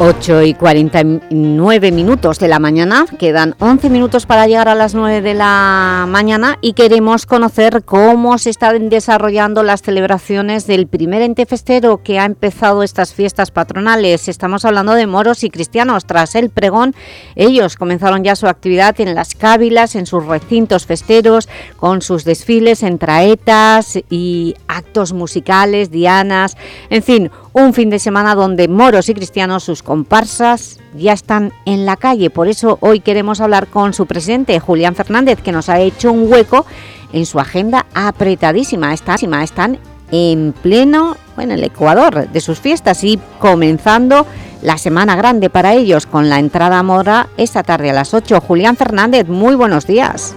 8 y 49 minutos de la mañana, quedan 11 minutos para llegar a las 9 de la mañana y queremos conocer cómo se están desarrollando las celebraciones del primer ente festero que ha empezado estas fiestas patronales. Estamos hablando de moros y cristianos. Tras el pregón, ellos comenzaron ya su actividad en las cávilas, en sus recintos festeros, con sus desfiles en traetas y actos musicales, dianas, en fin, un fin de semana donde moros y cristianos, sus comparsas, ya están en la calle. Por eso hoy queremos hablar con su presidente, Julián Fernández, que nos ha hecho un hueco en su agenda apretadísima. Están, en pleno, en el Ecuador de sus fiestas y comenzando la semana grande para ellos con la entrada a Mora esta tarde a las 8. Julián Fernández, muy buenos días.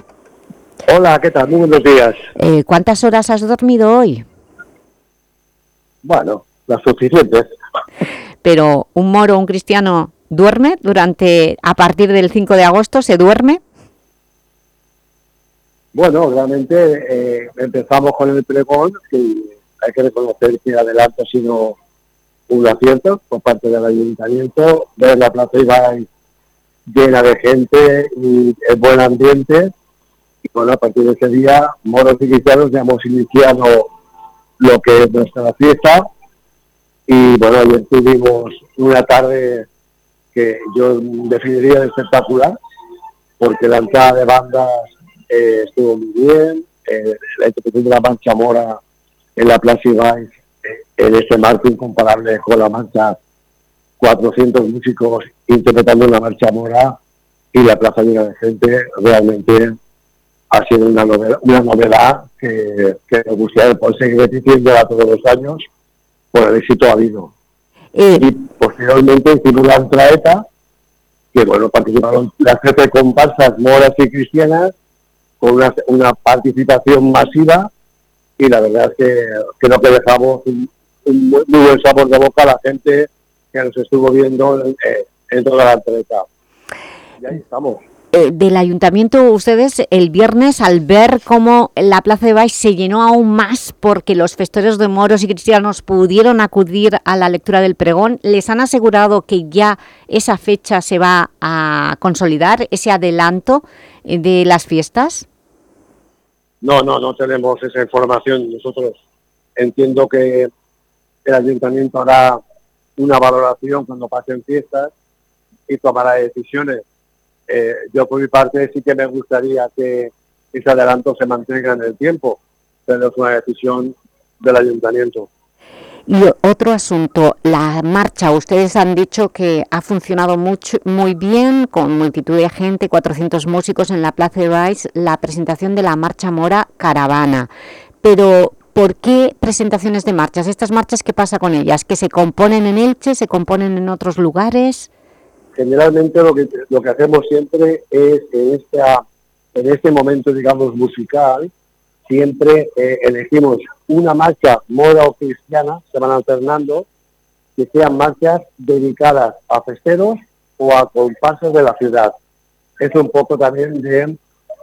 Hola, ¿qué tal? Muy buenos días. Eh, ¿Cuántas horas has dormido hoy? Bueno, las suficientes. Pero un moro, un cristiano, ¿duerme durante, a partir del 5 de agosto, se duerme? Bueno, realmente eh, empezamos con el pregón, que hay que reconocer que adelante ha sido un acierto por parte del ayuntamiento, ver la plaza Ibai llena de gente y el buen ambiente. Y bueno, a partir de ese día, moros y cristianos ya hemos iniciado lo que es nuestra fiesta, y bueno, ayer tuvimos una tarde que yo definiría de espectacular, porque la entrada de bandas eh, estuvo muy bien, eh, la interpretación de la Mancha Mora en la Plaza Ibáez, eh, en ese marco incomparable con la Mancha, 400 músicos interpretando la Marcha Mora y la plaza llena de gente, realmente ha sido una novedad, que, que me gustaría poder seguir repitiéndola todos los años por el éxito habido. Eh, y posteriormente hicimos la traeta, que bueno, participaron las de comparsas moras y cristianas, con una, una participación masiva, y la verdad es que creo que dejamos un, muy, buen sabor de boca a la gente que nos estuvo viendo en, en toda la traeta. Y ahí estamos. Eh, del Ayuntamiento, ustedes el viernes, al ver cómo la Plaza de Baix se llenó aún más porque los festores de moros y cristianos pudieron acudir a la lectura del pregón, ¿les han asegurado que ya esa fecha se va a consolidar, ese adelanto eh, de las fiestas? No, no, no tenemos esa información. Nosotros entiendo que el Ayuntamiento hará una valoración cuando pasen fiestas y tomará decisiones eh, yo por mi parte sí que me gustaría que ese adelanto se mantenga en el tiempo, pero es una decisión del ayuntamiento. Y otro asunto, la marcha, ustedes han dicho que ha funcionado mucho, muy bien, con multitud de gente, 400 músicos en la Plaza de Baix, la presentación de la Marcha Mora Caravana. Pero, ¿por qué presentaciones de marchas? ¿Estas marchas qué pasa con ellas? ¿Que se componen en Elche, se componen en otros lugares? Generalmente lo que, lo que hacemos siempre es en, esta, en este momento, digamos, musical, siempre eh, elegimos una marcha moda o cristiana, se van alternando, que sean marchas dedicadas a festeros o a compases de la ciudad. Es un poco también de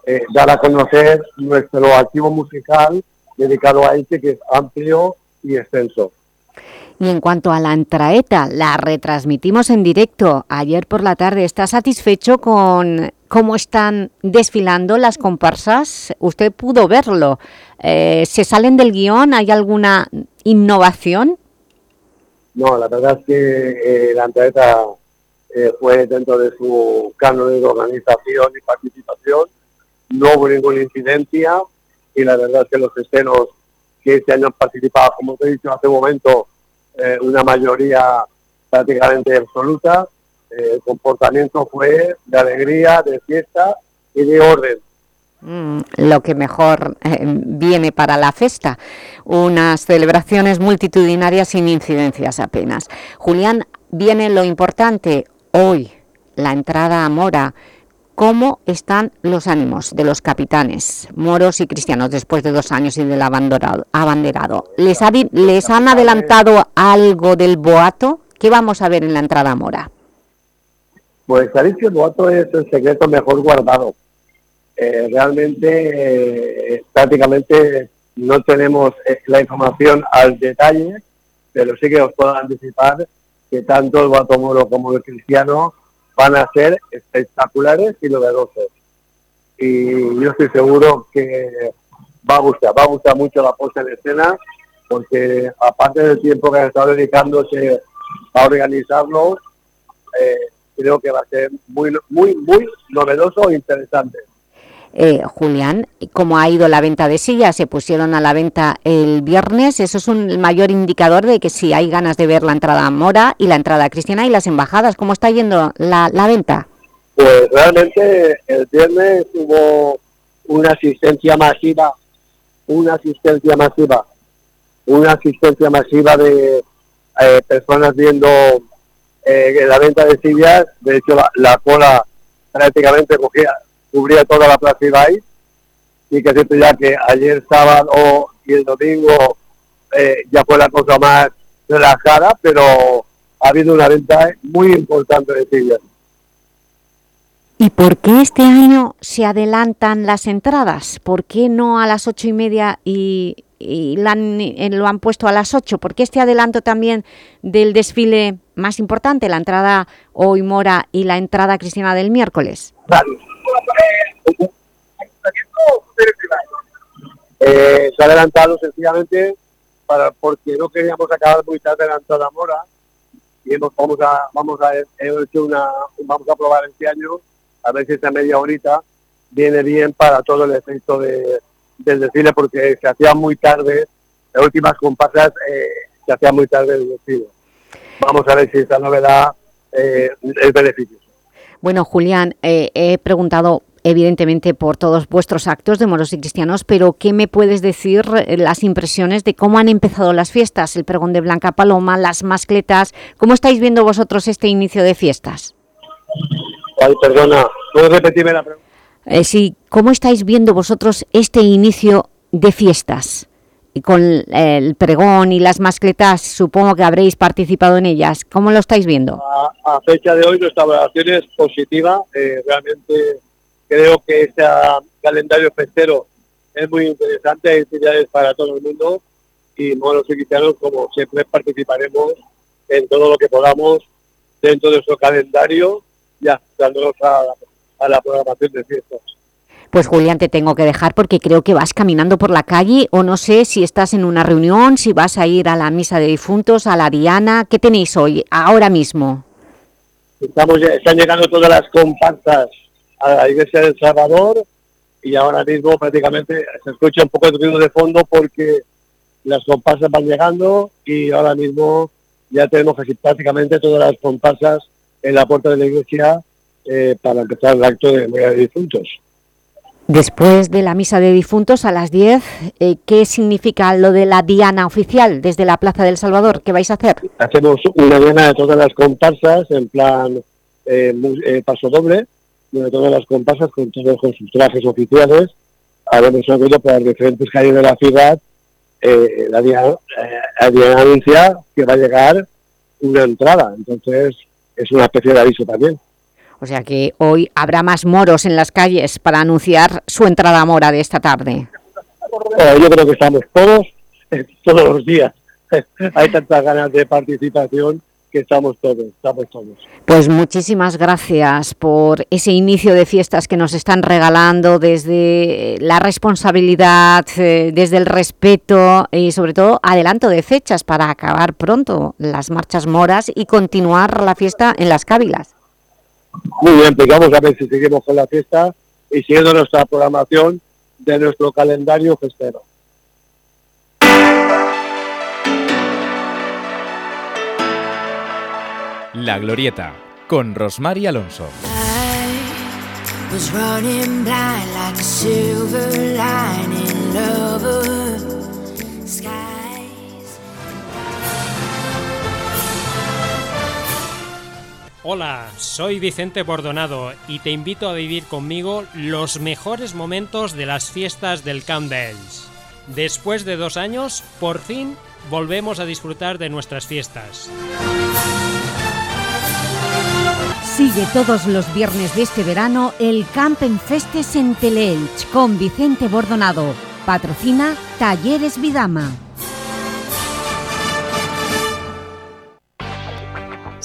eh, dar a conocer nuestro archivo musical dedicado a este, que es amplio y extenso. Y en cuanto a la entraeta, la retransmitimos en directo ayer por la tarde. ¿Está satisfecho con cómo están desfilando las comparsas? Usted pudo verlo. Eh, ¿Se salen del guion? ¿Hay alguna innovación? No, la verdad es que eh, la entraeta eh, fue dentro de su canon de organización y participación. No hubo ninguna incidencia y la verdad es que los escenos que este año han participado, como te he dicho hace un momento, eh, una mayoría prácticamente absoluta. Eh, el comportamiento fue de alegría, de fiesta y de orden. Mm, lo que mejor eh, viene para la festa, unas celebraciones multitudinarias sin incidencias apenas. Julián, viene lo importante hoy, la entrada a Mora, ¿Cómo están los ánimos de los capitanes, moros y cristianos, después de dos años y del abanderado? ¿Les, ¿Les han adelantado algo del boato? ¿Qué vamos a ver en la entrada Mora? Pues sabéis que el boato es el secreto mejor guardado. Eh, realmente, eh, prácticamente no tenemos eh, la información al detalle, pero sí que os puedo anticipar que tanto el Guatomoro como el Cristiano van a ser espectaculares y novedosos. Y yo estoy seguro que va a gustar, va a gustar mucho la puesta en escena, porque aparte del tiempo que han estado dedicándose a organizarlo, eh, creo que va a ser muy, muy, muy novedoso e interesante. Eh, Julián, ¿cómo ha ido la venta de sillas? Se pusieron a la venta el viernes, eso es un mayor indicador de que si hay ganas de ver la entrada Mora y la entrada Cristiana y las embajadas, ¿cómo está yendo la, la venta? Pues realmente el viernes hubo una asistencia masiva, una asistencia masiva, una asistencia masiva de eh, personas viendo eh, la venta de sillas, de hecho la, cola prácticamente cogía, cubría toda la plaza Ibai, y que siento ya que ayer sábado y el domingo eh, ya fue la cosa más relajada, pero ha habido una venta muy importante de sillas. ¿Y por qué este año se adelantan las entradas? ¿Por qué no a las ocho y media y, y eh, lo han puesto a las 8. ¿Por qué este adelanto también del desfile más importante, la entrada hoy Mora y la entrada Cristina del miércoles? Eh, se ha adelantado sencillamente para, porque no queríamos acabar muy tarde la entrada Mora y hemos, vamos a vamos a hecho una vamos a probar este año a ver si esta media horita viene bien para todo el efecto de, del desfile porque se hacía muy tarde, las últimas comparsas eh, se hacía muy tarde el desfile. Vamos a ver si esta novedad eh, es beneficiosa. Bueno, Julián, he preguntado evidentemente por todos vuestros actos de moros y cristianos, pero ¿qué me puedes decir las impresiones de cómo han empezado las fiestas? El pregón de Blanca Paloma, las mascletas, ¿cómo estáis viendo vosotros este inicio de fiestas? Ay, perdona, ¿puedes repetirme la pregunta? Eh, sí, ¿cómo estáis viendo vosotros este inicio de fiestas? Y con el pregón y las mascletas, supongo que habréis participado en ellas. ¿Cómo lo estáis viendo? A, fecha de hoy nuestra evaluación es positiva. Eh, realmente creo que este calendario festero es muy interesante, hay actividades para todo el mundo y monos y cristianos, como siempre, participaremos en todo lo que podamos dentro de nuestro calendario ya dándonos a a la programación de fiestas. Pues Julián, te tengo que dejar porque creo que vas caminando por la calle o no sé si estás en una reunión, si vas a ir a la misa de difuntos, a la Diana. ¿Qué tenéis hoy, ahora mismo? Estamos, están llegando todas las comparsas a la Iglesia del Salvador y ahora mismo prácticamente se escucha un poco de ruido de fondo porque las comparsas van llegando y ahora mismo ya tenemos casi prácticamente todas las comparsas en la puerta de la iglesia eh, para empezar el acto de memoria de difuntos. Después de la misa de difuntos a las 10, eh, ¿qué significa lo de la diana oficial desde la Plaza del Salvador? ¿Qué vais a hacer? Hacemos una diana de todas las comparsas en plan eh, paso doble, de todas las comparsas con todos con sus trajes oficiales. Un acuerdo para diferentes calles de la ciudad. la, diana, la diana anuncia que va a llegar una entrada, entonces es una especie de aviso también. O sea que hoy habrá más moros en las calles para anunciar su entrada mora de esta tarde. yo creo que estamos todos, eh, todos los días. Hay tantas ganas de participación que estamos todos, estamos todos. Pues muchísimas gracias por ese inicio de fiestas que nos están regalando desde la responsabilidad, eh, desde el respeto y sobre todo adelanto de fechas para acabar pronto las marchas moras y continuar la fiesta en las cávilas. Muy bien, pues vamos a ver si seguimos con la fiesta y siguiendo nuestra programación de nuestro calendario festero. La Glorieta, con Rosmar Alonso. Hola, soy Vicente Bordonado y te invito a vivir conmigo los mejores momentos de las fiestas del Camp Bells. Después de dos años, por fin volvemos a disfrutar de nuestras fiestas. Sigue todos los viernes de este verano el Camp en Festes en Teleelch con Vicente Bordonado. Patrocina Talleres Vidama.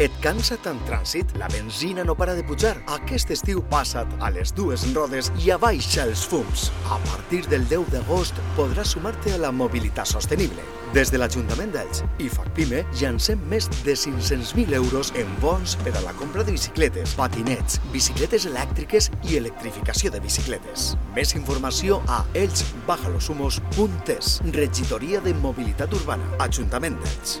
Et cansa tant trànsit? La benzina no para de pujar. Aquest estiu passa't a les dues rodes i abaixa els fums. A partir del 10 d'agost podràs sumar-te a la mobilitat sostenible. Des de l'Ajuntament d'Elx i FACPIME llancem més de 500.000 euros en bons per a la compra de bicicletes, patinets, bicicletes elèctriques i electrificació de bicicletes. Més informació a elxbajalosumos.es Regidoria de Mobilitat Urbana, Ajuntament d'Elx.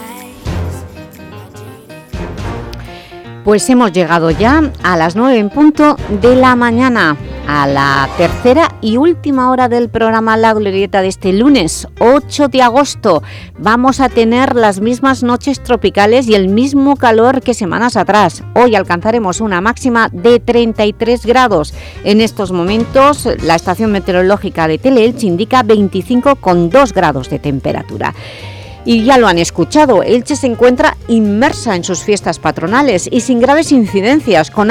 Pues hemos llegado ya a las 9 en punto de la mañana, a la tercera y última hora del programa La Glorieta de este lunes 8 de agosto. Vamos a tener las mismas noches tropicales y el mismo calor que semanas atrás. Hoy alcanzaremos una máxima de 33 grados. En estos momentos la estación meteorológica de Teleelch indica 25,2 grados de temperatura. Y ya lo han escuchado, Elche se encuentra inmersa en sus fiestas patronales y sin graves incidencias, con,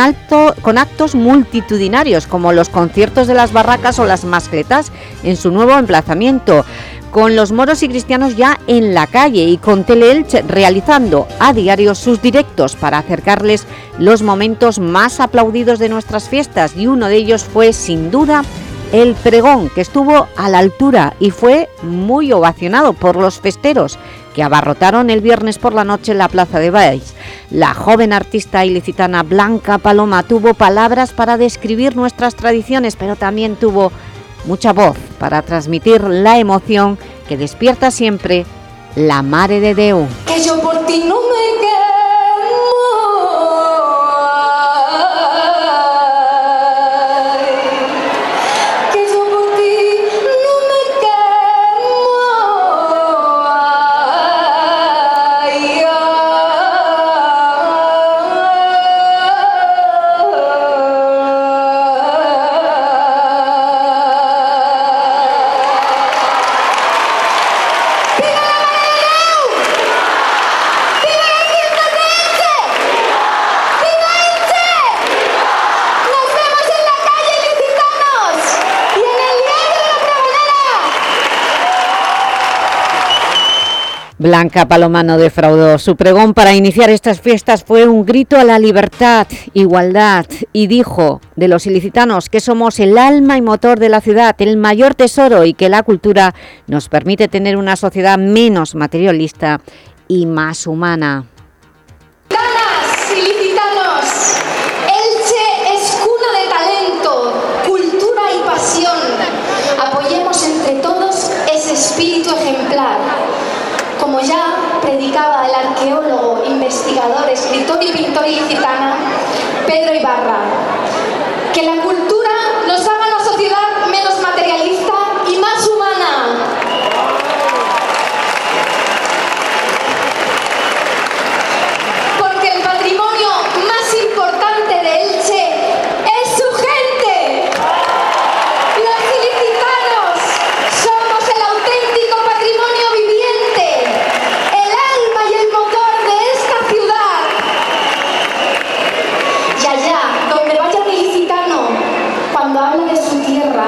con actos multitudinarios como los conciertos de las barracas o las mascletas en su nuevo emplazamiento, con los moros y cristianos ya en la calle y con Teleelche realizando a diario sus directos para acercarles los momentos más aplaudidos de nuestras fiestas. Y uno de ellos fue sin duda el pregón, que estuvo a la altura y fue muy ovacionado por los festeros que abarrotaron el viernes por la noche la Plaza de Baix. La joven artista ilicitana Blanca Paloma tuvo palabras para describir nuestras tradiciones, pero también tuvo mucha voz para transmitir la emoción que despierta siempre la Mare de Deu. Que yo por ti no me Blanca Paloma no defraudó. Su pregón para iniciar estas fiestas fue un grito a la libertad, igualdad y dijo de los ilicitanos que somos el alma y motor de la ciudad, el mayor tesoro y que la cultura nos permite tener una sociedad menos materialista y más humana. ¡Licitanas y licitanos! Elche es cuna de talento, cultura y pasión. Apoyemos entre todos ese espíritu ejemplar. Como ya predicaba el arqueólogo, investigador, escritor y pintor ilicitana Pedro Ibarra, que la cultura nos haga una sociedad menos materialista y más humana. Porque el patrimonio más importante de Elche es su gente. Los ilicitanos somos el auténtico patrimonio viviente, el alma y el motor de esta ciudad. Y allá, donde vaya un ilicitano, cuando habla de su tierra,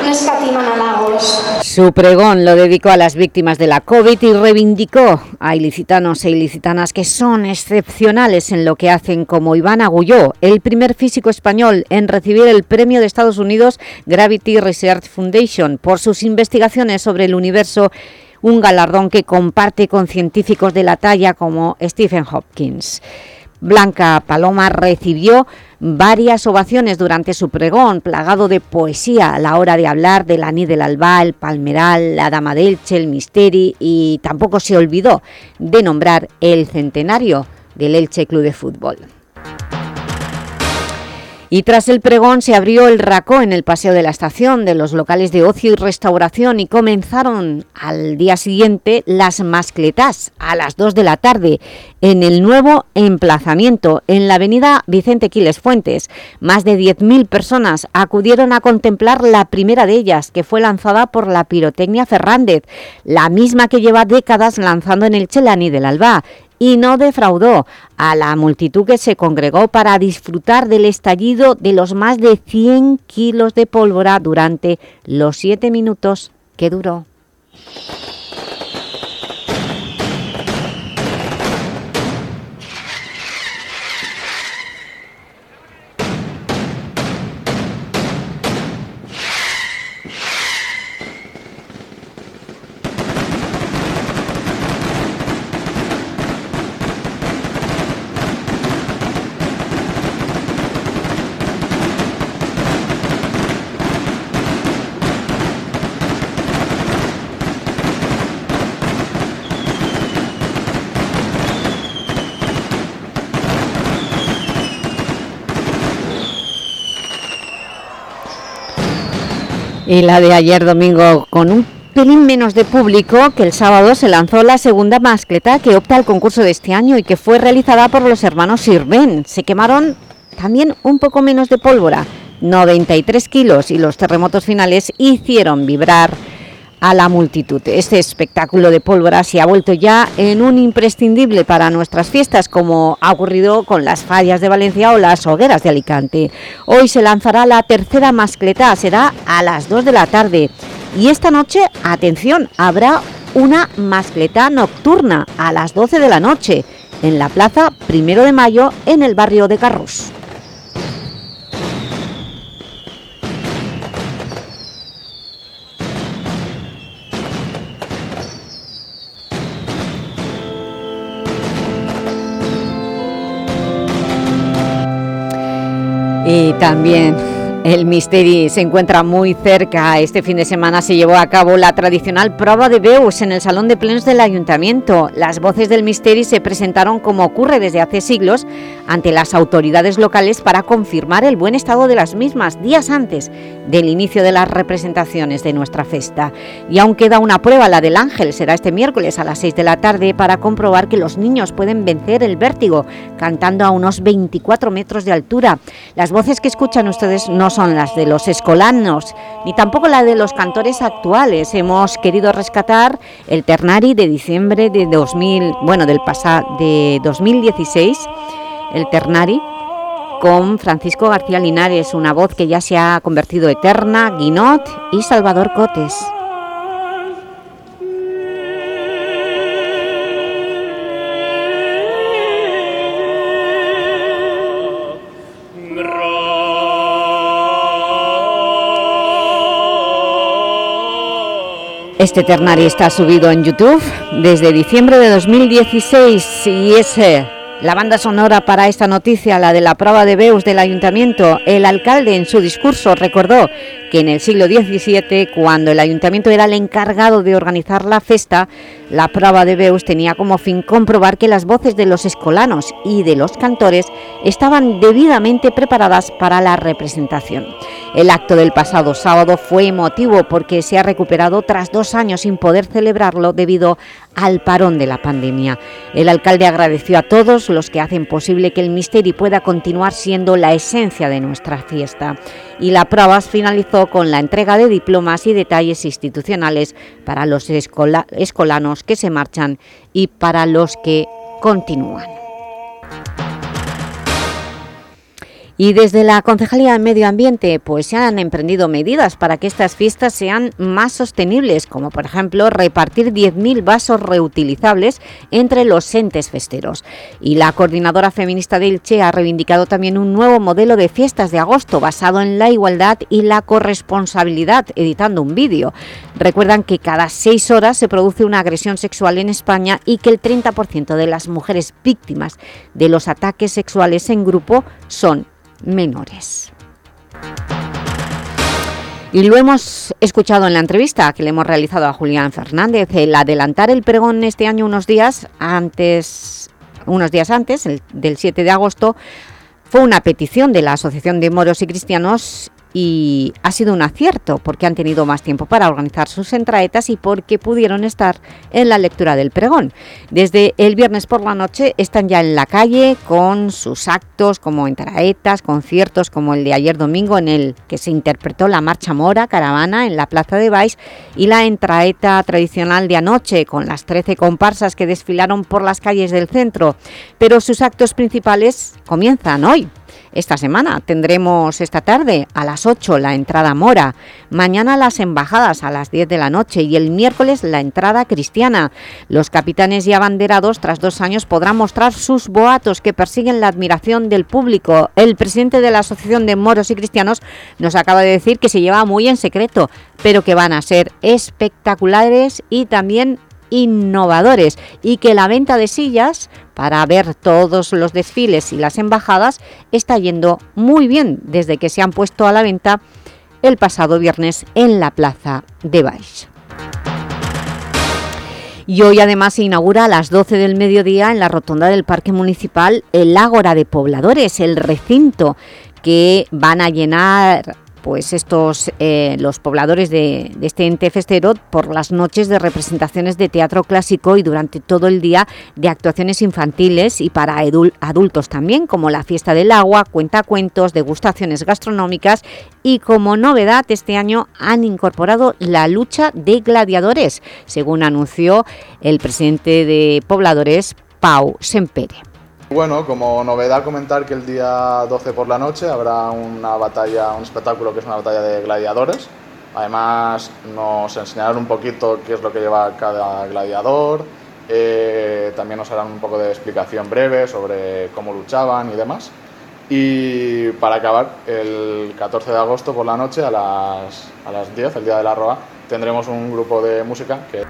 no Su pregón lo dedicó a las víctimas de la COVID y reivindicó a ilicitanos e ilicitanas que son excepcionales en lo que hacen, como Iván Agulló, el primer físico español en recibir el premio de Estados Unidos Gravity Research Foundation por sus investigaciones sobre el universo, un galardón que comparte con científicos de la talla como Stephen Hopkins. Blanca Paloma recibió varias ovaciones durante su pregón, plagado de poesía a la hora de hablar del Aní del Albá, el Palmeral, la Dama de Elche, el Misteri y tampoco se olvidó de nombrar el centenario del Elche Club de Fútbol. Y tras el pregón se abrió el racó en el Paseo de la Estación de los locales de ocio y restauración y comenzaron al día siguiente las mascletas a las 2 de la tarde en el nuevo emplazamiento en la avenida Vicente Quiles Fuentes. Más de 10.000 personas acudieron a contemplar la primera de ellas, que fue lanzada por la Pirotecnia Fernández, la misma que lleva décadas lanzando en el Chelani del Alba y no defraudó a la multitud que se congregó para disfrutar del estallido de los más de 100 kilos de pólvora durante los siete minutos que duró. Y la de ayer domingo con un pelín menos de público que el sábado se lanzó la segunda mascleta que opta al concurso de este año y que fue realizada por los hermanos Sirven. Se quemaron también un poco menos de pólvora, 93 kilos, y los terremotos finales hicieron vibrar a la multitud. Este espectáculo de pólvora se ha vuelto ya en un imprescindible para nuestras fiestas, como ha ocurrido con las fallas de Valencia o las hogueras de Alicante. Hoy se lanzará la tercera mascleta, será a las 2 de la tarde. Y esta noche, atención, habrá una mascleta nocturna a las 12 de la noche en la Plaza Primero de Mayo en el barrio de Carrús. Y también el Misteri se encuentra muy cerca. Este fin de semana se llevó a cabo la tradicional prueba de Beus en el Salón de Plenos del Ayuntamiento. Las voces del Misteri se presentaron como ocurre desde hace siglos ante las autoridades locales para confirmar el buen estado de las mismas días antes del inicio de las representaciones de nuestra festa. Y aún queda una prueba, la del Ángel, será este miércoles a las 6 de la tarde para comprobar que los niños pueden vencer el vértigo cantando a unos 24 metros de altura. Las voces que escuchan ustedes no son las de los escolanos, ni tampoco la de los cantores actuales. Hemos querido rescatar el Ternari de diciembre de 2000, bueno, del pasado de 2016, el Ternari, con Francisco García Linares, una voz que ya se ha convertido eterna, Guinot y Salvador Cotes. Este ternario está subido en YouTube desde diciembre de 2016 y es eh, la banda sonora para esta noticia, la de la prueba de Beus del Ayuntamiento. El alcalde en su discurso recordó que en el siglo XVII, cuando el ayuntamiento era el encargado de organizar la festa, la prueba de Beus tenía como fin comprobar que las voces de los escolanos y de los cantores estaban debidamente preparadas para la representación. El acto del pasado sábado fue emotivo porque se ha recuperado tras dos años sin poder celebrarlo debido al parón de la pandemia. El alcalde agradeció a todos los que hacen posible que el Misteri pueda continuar siendo la esencia de nuestra fiesta. Y la prueba finalizó con la entrega de diplomas y detalles institucionales para los escolanos que se marchan y para los que continúan. Y desde la Concejalía de Medio Ambiente pues se han emprendido medidas para que estas fiestas sean más sostenibles, como por ejemplo repartir 10.000 vasos reutilizables entre los entes festeros. Y la coordinadora feminista del Che ha reivindicado también un nuevo modelo de fiestas de agosto basado en la igualdad y la corresponsabilidad, editando un vídeo. Recuerdan que cada seis horas se produce una agresión sexual en España y que el 30% de las mujeres víctimas de los ataques sexuales en grupo son menores. Y lo hemos escuchado en la entrevista que le hemos realizado a Julián Fernández, el adelantar el pregón este año unos días antes, unos días antes, del 7 de agosto, Fue una petición de la Asociación de Moros y Cristianos y ha sido un acierto porque han tenido más tiempo para organizar sus entraetas y porque pudieron estar en la lectura del pregón. Desde el viernes por la noche están ya en la calle con sus actos como entraetas, conciertos como el de ayer domingo en el que se interpretó la Marcha Mora Caravana en la Plaza de Baix y la entraeta tradicional de anoche con las 13 comparsas que desfilaron por las calles del centro. Pero sus actos principales comienzan hoy esta semana. Tendremos esta tarde a las 8 la entrada mora, mañana las embajadas a las 10 de la noche y el miércoles la entrada cristiana. Los capitanes y abanderados tras dos años podrán mostrar sus boatos que persiguen la admiración del público. El presidente de la Asociación de Moros y Cristianos nos acaba de decir que se lleva muy en secreto, pero que van a ser espectaculares y también innovadores y que la venta de sillas para ver todos los desfiles y las embajadas está yendo muy bien desde que se han puesto a la venta el pasado viernes en la Plaza de Baix. Y hoy además se inaugura a las 12 del mediodía en la rotonda del Parque Municipal el Ágora de Pobladores, el recinto que van a llenar pues estos eh, los pobladores de, este ente festero por las noches de representaciones de teatro clásico y durante todo el día de actuaciones infantiles y para adultos también, como la fiesta del agua, cuentacuentos, degustaciones gastronómicas y como novedad este año han incorporado la lucha de gladiadores, según anunció el presidente de Pobladores, Pau Sempere. Bueno, como novedad comentar que el día 12 por la noche habrá una batalla, un espectáculo que es una batalla de gladiadores. Además nos enseñarán un poquito qué es lo que lleva cada gladiador, eh, también nos harán un poco de explicación breve sobre cómo luchaban y demás. Y para acabar, el 14 de agosto por la noche a las, a las 10, el día de la Roa, tendremos un grupo de música que...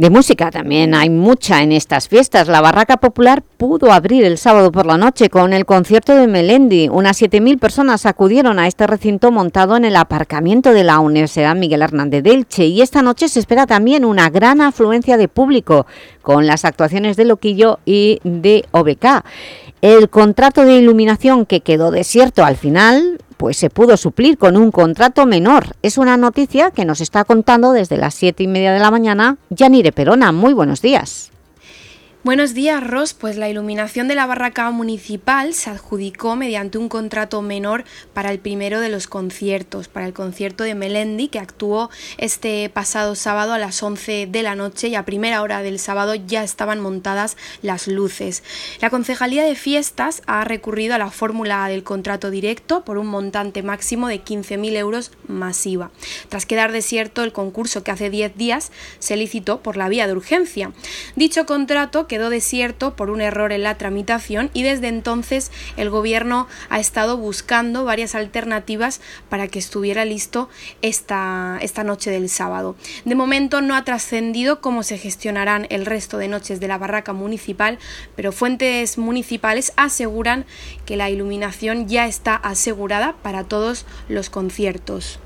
De música también hay mucha en estas fiestas. La Barraca Popular pudo abrir el sábado por la noche con el concierto de Melendi. Unas 7.000 personas acudieron a este recinto montado en el aparcamiento de la Universidad Miguel Hernández de Elche y esta noche se espera también una gran afluencia de público con las actuaciones de Loquillo y de OBK. El contrato de iluminación que quedó desierto al final pues se pudo suplir con un contrato menor. Es una noticia que nos está contando desde las siete y media de la mañana Yanire Perona. Muy buenos días. Buenos días, Ros. Pues la iluminación de la barraca municipal se adjudicó mediante un contrato menor para el primero de los conciertos, para el concierto de Melendi, que actuó este pasado sábado a las 11 de la noche y a primera hora del sábado ya estaban montadas las luces. La Concejalía de Fiestas ha recurrido a la fórmula del contrato directo por un montante máximo de 15.000 euros masiva. Tras quedar desierto el concurso que hace 10 días se licitó por la vía de urgencia. Dicho contrato quedó desierto por un error en la tramitación y desde entonces el gobierno ha estado buscando varias alternativas para que estuviera listo esta, esta noche del sábado. De momento no ha trascendido cómo se gestionarán el resto de noches de la barraca municipal, pero fuentes municipales aseguran que la iluminación ya está asegurada para todos los conciertos.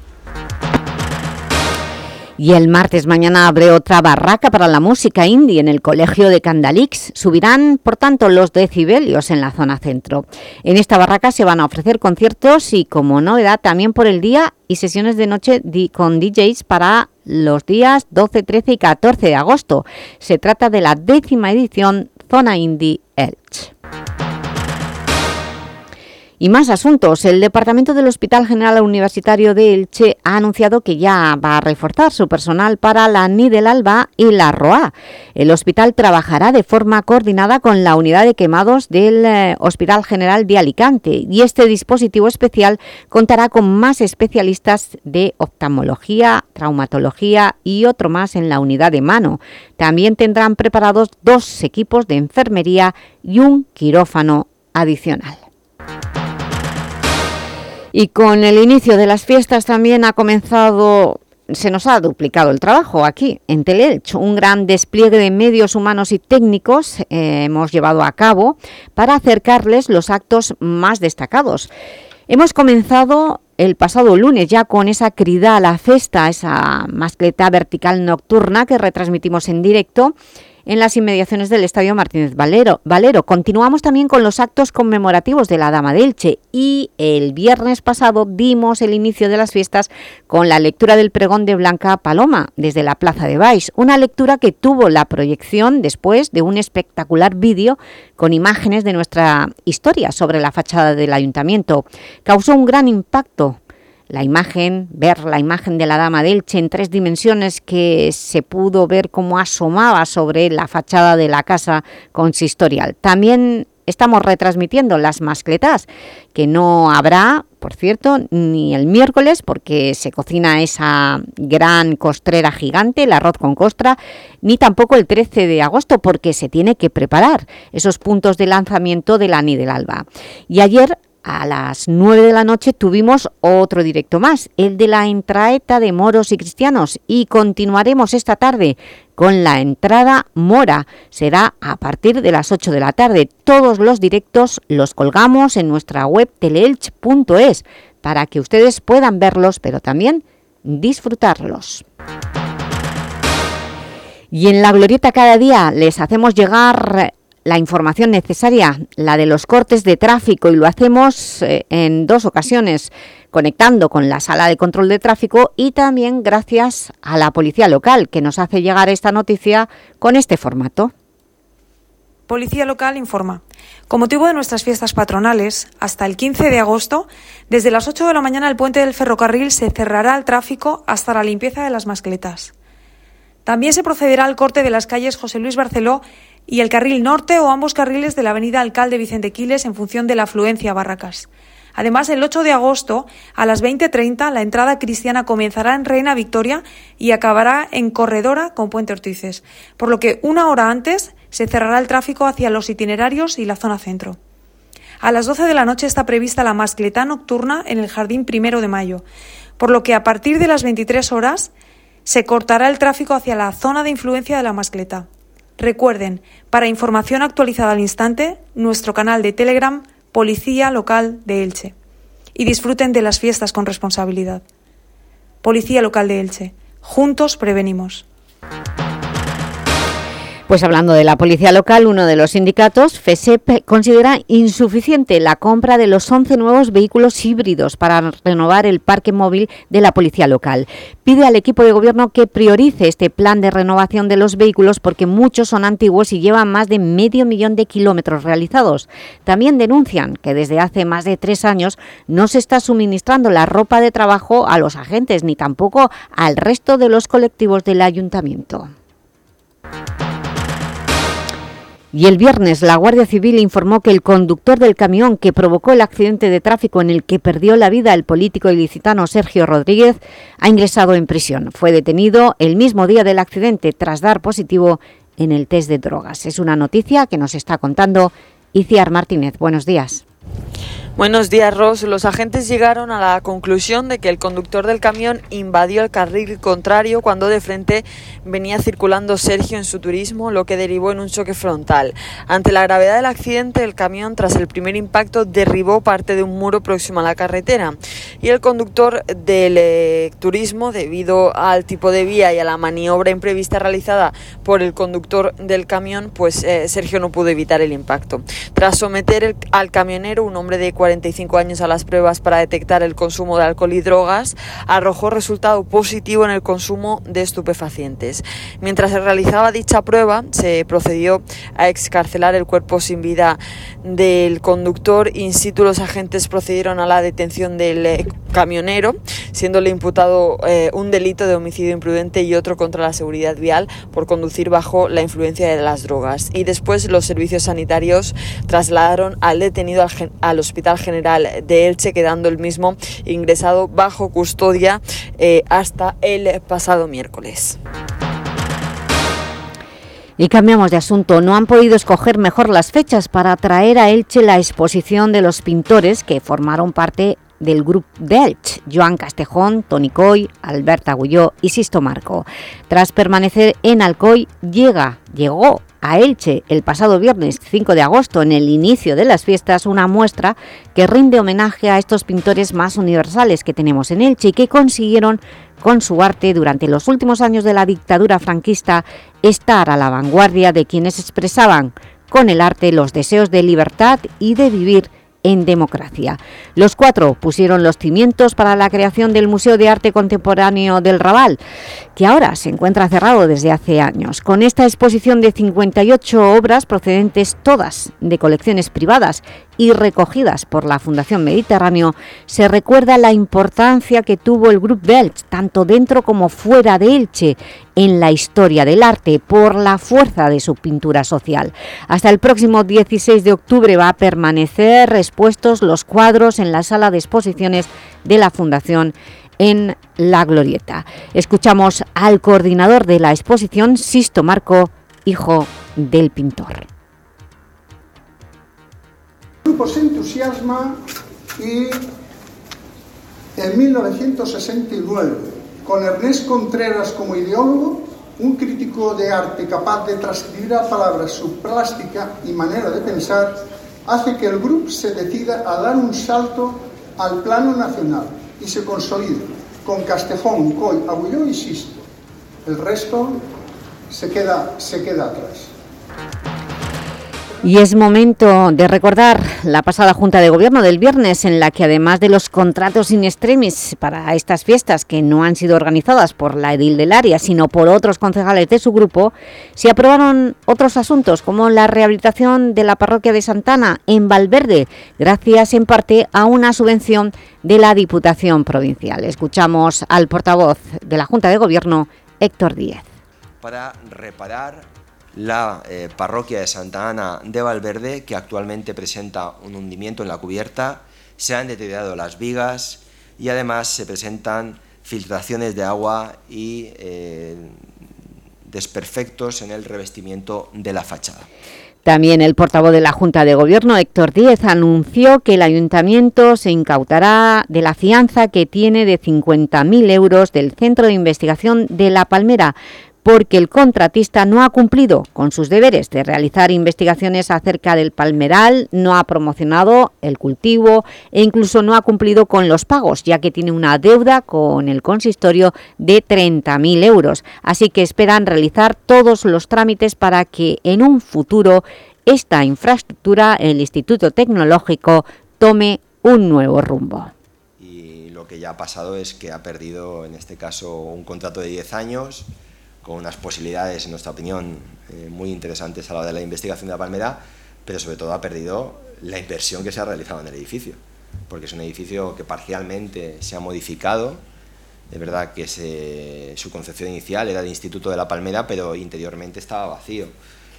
Y el martes mañana abre otra barraca para la música indie en el Colegio de Candalix. Subirán, por tanto, los decibelios en la zona centro. En esta barraca se van a ofrecer conciertos y, como novedad, también por el día y sesiones de noche con DJs para los días 12, 13 y 14 de agosto. Se trata de la décima edición Zona Indie Elche. Y más asuntos. El Departamento del Hospital General Universitario de Elche ha anunciado que ya va a reforzar su personal para la NI del Alba y la ROA. El hospital trabajará de forma coordinada con la unidad de quemados del eh, Hospital General de Alicante y este dispositivo especial contará con más especialistas de oftalmología, traumatología y otro más en la unidad de mano. También tendrán preparados dos equipos de enfermería y un quirófano adicional. Y con el inicio de las fiestas también ha comenzado se nos ha duplicado el trabajo aquí en Teleelch. Un gran despliegue de medios humanos y técnicos eh, hemos llevado a cabo para acercarles los actos más destacados. Hemos comenzado el pasado lunes ya con esa crida a la festa, esa mascleta vertical nocturna que retransmitimos en directo en las inmediaciones del Estadio Martínez Valero. Valero. Continuamos también con los actos conmemorativos de la Dama de Elche y el viernes pasado dimos el inicio de las fiestas con la lectura del pregón de Blanca Paloma desde la Plaza de Baix, una lectura que tuvo la proyección después de un espectacular vídeo con imágenes de nuestra historia sobre la fachada del Ayuntamiento. Causó un gran impacto la imagen, ver la imagen de la Dama de en tres dimensiones que se pudo ver cómo asomaba sobre la fachada de la casa consistorial. También estamos retransmitiendo las mascletas, que no habrá, por cierto, ni el miércoles, porque se cocina esa gran costrera gigante, el arroz con costra, ni tampoco el 13 de agosto, porque se tiene que preparar esos puntos de lanzamiento del ANI del Alba. Y ayer a las 9 de la noche tuvimos otro directo más, el de la entraeta de moros y cristianos y continuaremos esta tarde con la entrada mora. Será a partir de las 8 de la tarde. Todos los directos los colgamos en nuestra web teleelch.es para que ustedes puedan verlos, pero también disfrutarlos. Y en la Glorieta cada día les hacemos llegar la información necesaria, la de los cortes de tráfico, y lo hacemos eh, en dos ocasiones, conectando con la sala de control de tráfico y también gracias a la policía local, que nos hace llegar esta noticia con este formato. Policía Local informa. Con motivo de nuestras fiestas patronales, hasta el 15 de agosto, desde las 8 de la mañana el puente del ferrocarril se cerrará al tráfico hasta la limpieza de las mascletas. También se procederá al corte de las calles José Luis Barceló y el carril norte o ambos carriles de la avenida Alcalde Vicente Quiles en función de la afluencia a Barracas. Además, el 8 de agosto, a las 20.30, la entrada cristiana comenzará en Reina Victoria y acabará en Corredora con Puente Ortices, por lo que una hora antes se cerrará el tráfico hacia los itinerarios y la zona centro. A las 12 de la noche está prevista la mascleta nocturna en el Jardín Primero de Mayo, por lo que a partir de las 23 horas se cortará el tráfico hacia la zona de influencia de la mascleta. Recuerden, para información actualizada al instante, nuestro canal de Telegram Policía Local de Elche. Y disfruten de las fiestas con responsabilidad. Policía Local de Elche. Juntos prevenimos. Pues hablando de la policía local, uno de los sindicatos, FESEP, considera insuficiente la compra de los 11 nuevos vehículos híbridos para renovar el parque móvil de la policía local. Pide al equipo de gobierno que priorice este plan de renovación de los vehículos porque muchos son antiguos y llevan más de medio millón de kilómetros realizados. También denuncian que desde hace más de tres años no se está suministrando la ropa de trabajo a los agentes ni tampoco al resto de los colectivos del ayuntamiento. Y el viernes la Guardia Civil informó que el conductor del camión que provocó el accidente de tráfico en el que perdió la vida el político ilicitano Sergio Rodríguez ha ingresado en prisión. Fue detenido el mismo día del accidente tras dar positivo en el test de drogas. Es una noticia que nos está contando Iciar Martínez. Buenos días. Buenos días, Ross. Los agentes llegaron a la conclusión de que el conductor del camión invadió el carril contrario cuando de frente venía circulando Sergio en su turismo, lo que derivó en un choque frontal. Ante la gravedad del accidente, el camión, tras el primer impacto, derribó parte de un muro próximo a la carretera y el conductor del eh, turismo, debido al tipo de vía y a la maniobra imprevista realizada por el conductor del camión, pues eh, Sergio no pudo evitar el impacto. Tras someter al camionero, un hombre de 45 años a las pruebas para detectar el consumo de alcohol y drogas, arrojó resultado positivo en el consumo de estupefacientes. Mientras se realizaba dicha prueba, se procedió a excarcelar el cuerpo sin vida del conductor. In situ, los agentes procedieron a la detención del eh, camionero, siéndole imputado eh, un delito de homicidio imprudente y otro contra la seguridad vial por conducir bajo la influencia de las drogas. Y después los servicios sanitarios trasladaron al detenido al, al Hospital General de Elche, quedando el mismo ingresado bajo custodia eh, hasta el pasado miércoles. Y cambiamos de asunto. No han podido escoger mejor las fechas para traer a Elche la exposición de los pintores que formaron parte del grupo de Elche, Joan Castejón, Toni Coy, Alberta Agulló y Sisto Marco. Tras permanecer en Alcoy, llega, llegó a Elche el pasado viernes 5 de agosto en el inicio de las fiestas una muestra que rinde homenaje a estos pintores más universales que tenemos en Elche y que consiguieron con su arte durante los últimos años de la dictadura franquista estar a la vanguardia de quienes expresaban con el arte los deseos de libertad y de vivir en democracia. Los cuatro pusieron los cimientos para la creación del Museo de Arte Contemporáneo del Raval, que ahora se encuentra cerrado desde hace años. Con esta exposición de 58 obras procedentes todas de colecciones privadas y recogidas por la Fundación Mediterráneo, se recuerda la importancia que tuvo el Grupo Belch, tanto dentro como fuera de Elche, en la historia del arte por la fuerza de su pintura social. Hasta el próximo 16 de octubre va a permanecer expuestos los cuadros en la sala de exposiciones de la Fundación en La Glorieta. Escuchamos al coordinador de la exposición, Sisto Marco, hijo del pintor. El grupo se entusiasma y en 1969, con Ernest Contreras como ideólogo, un crítico de arte capaz de transcribir a palabras su plástica y manera de pensar, hace que el grupo se decida a dar un salto al plano nacional y se consolide con Castejón, Coy, Agulló y Sisto. El resto se queda, se queda atrás. Y es momento de recordar la pasada Junta de Gobierno del viernes en la que además de los contratos in extremis para estas fiestas que no han sido organizadas por la edil del área sino por otros concejales de su grupo, se aprobaron otros asuntos como la rehabilitación de la parroquia de Santana en Valverde gracias en parte a una subvención de la Diputación Provincial. Escuchamos al portavoz de la Junta de Gobierno, Héctor Díez. Para reparar la eh, parroquia de Santa Ana de Valverde, que actualmente presenta un hundimiento en la cubierta, se han deteriorado las vigas y además se presentan filtraciones de agua y eh, desperfectos en el revestimiento de la fachada. También el portavoz de la Junta de Gobierno, Héctor Díez, anunció que el Ayuntamiento se incautará de la fianza que tiene de 50.000 euros del Centro de Investigación de La Palmera, porque el contratista no ha cumplido con sus deberes de realizar investigaciones acerca del palmeral, no ha promocionado el cultivo e incluso no ha cumplido con los pagos, ya que tiene una deuda con el consistorio de 30.000 euros. Así que esperan realizar todos los trámites para que en un futuro esta infraestructura, el Instituto Tecnológico, tome un nuevo rumbo. Y lo que ya ha pasado es que ha perdido, en este caso, un contrato de 10 años, con unas posibilidades, en nuestra opinión, eh, muy interesantes a la hora de la investigación de la palmera, pero sobre todo ha perdido la inversión que se ha realizado en el edificio, porque es un edificio que parcialmente se ha modificado, de verdad que su concepción inicial era de Instituto de la Palmera, pero interiormente estaba vacío.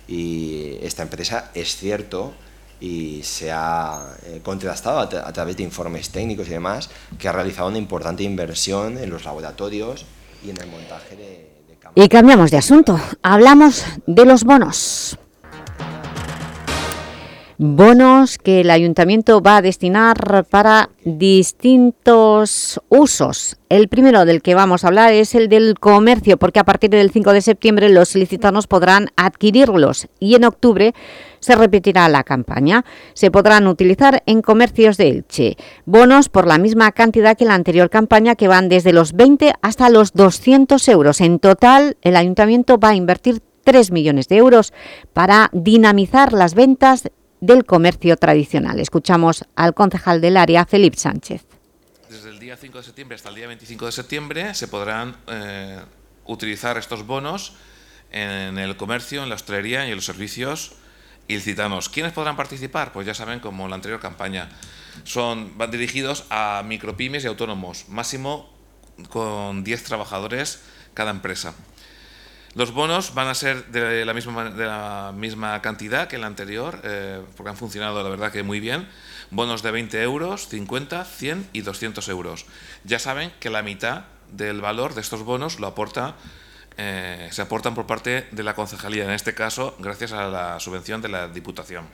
Y esta empresa, es cierto, y se ha eh, contrastado a, través de informes técnicos y demás, que ha realizado una importante inversión en los laboratorios y en el montaje de, y cambiamos de asunto, hablamos de los bonos. Bonos que el Ayuntamiento va a destinar para distintos usos. El primero del que vamos a hablar es el del comercio, porque a partir del 5 de septiembre los solicitanos podrán adquirirlos y en octubre se repetirá la campaña. Se podrán utilizar en comercios de Elche. Bonos por la misma cantidad que la anterior campaña, que van desde los 20 hasta los 200 euros. En total, el Ayuntamiento va a invertir 3 millones de euros para dinamizar las ventas del comercio tradicional. Escuchamos al concejal del área, Felipe Sánchez. Desde el día 5 de septiembre hasta el día 25 de septiembre se podrán eh, utilizar estos bonos en el comercio, en la hostelería y en los servicios ilicitanos. ¿Quiénes podrán participar? Pues ya saben, como la anterior campaña, son, van dirigidos a micropymes y autónomos, máximo con 10 trabajadores cada empresa. Los bonos van a ser de la misma, de la misma cantidad que el anterior, eh, porque han funcionado la verdad que muy bien. Bonos de 20 euros, 50, 100 y 200 euros. Ya saben que la mitad del valor de estos bonos lo aporta eh, se aportan por parte de la concejalía, en este caso gracias a la subvención de la Diputación.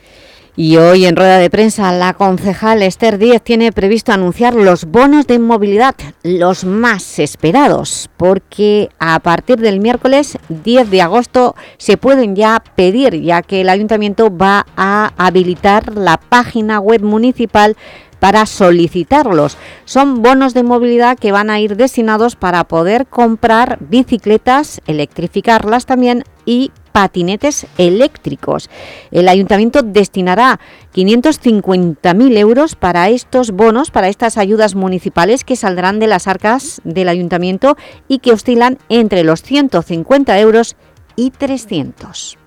Y hoy en rueda de prensa la concejal Esther Díez tiene previsto anunciar los bonos de movilidad, los más esperados, porque a partir del miércoles 10 de agosto se pueden ya pedir, ya que el Ayuntamiento va a habilitar la página web municipal para solicitarlos. Son bonos de movilidad que van a ir destinados para poder comprar bicicletas, electrificarlas también y patinetes eléctricos. El Ayuntamiento destinará 550.000 euros para estos bonos, para estas ayudas municipales que saldrán de las arcas del Ayuntamiento y que oscilan entre los 150 euros y 300.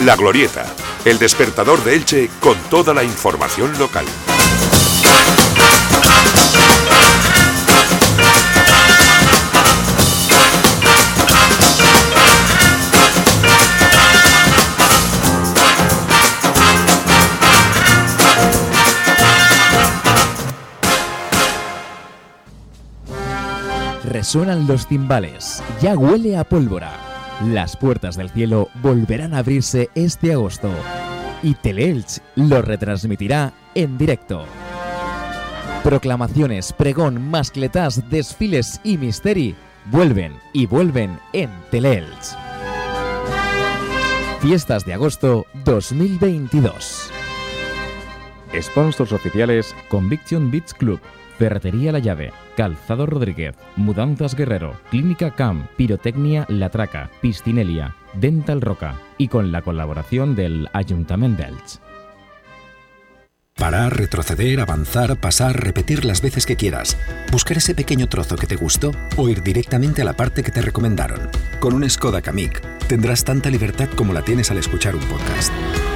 La Glorieta, el despertador de Elche con toda la información local. Resuenan los timbales, ya huele a pólvora. Las puertas del cielo volverán a abrirse este agosto y Teleelch lo retransmitirá en directo. Proclamaciones, pregón, mascletas, desfiles y misteri vuelven y vuelven en Teleelch. Fiestas de agosto 2022. Sponsors oficiales Conviction Beach Club, Ferretería La Llave, Calzado Rodríguez, Mudanzas Guerrero, Clínica CAM, Pirotecnia La Traca, Piscinelia, Dental Roca y con la colaboración del Ayuntamiento d'Elx. Parar, retroceder, avanzar, pasar, repetir las veces que quieras. Buscar ese pequeño trozo que te gustó o ir directamente a la parte que te recomendaron. Con un Skoda Kamiq tendrás tanta libertad como la tienes al escuchar un podcast.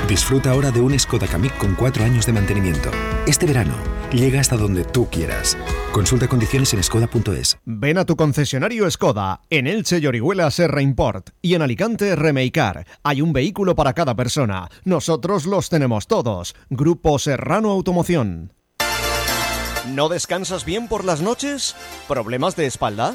Disfruta ahora de un Skoda Kamiq con 4 años de mantenimiento. Este verano, llega hasta donde tú quieras. Consulta condiciones en skoda.es. Ven a tu concesionario Skoda, en Elche y Orihuela Serra Import y en Alicante Remeicar. Hay un vehículo para cada persona. Nosotros los tenemos todos. Grupo Serrano Automoción. ¿No descansas bien por las noches? ¿Problemas de espalda?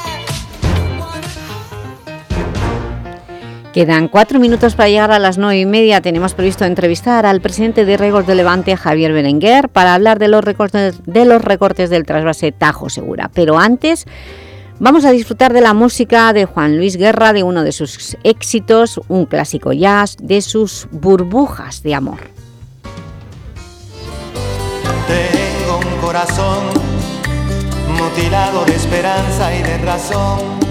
Quedan cuatro minutos para llegar a las nueve y media. Tenemos previsto entrevistar al presidente de Regos de Levante, Javier Berenguer, para hablar de los recortes, de los recortes del trasvase Tajo Segura. Pero antes vamos a disfrutar de la música de Juan Luis Guerra, de uno de sus éxitos, un clásico jazz, de sus burbujas de amor. Tengo un corazón mutilado de esperanza y de razón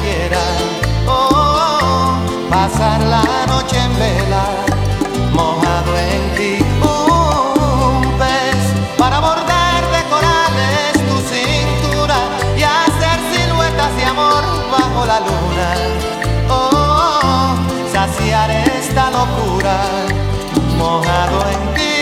quiera. Oh, pasar la noche en vela, mojado en ti. Un pez para bordar de corales tu cintura y hacer siluetas de amor bajo la luna. Oh, saciar esta locura, mojado en ti.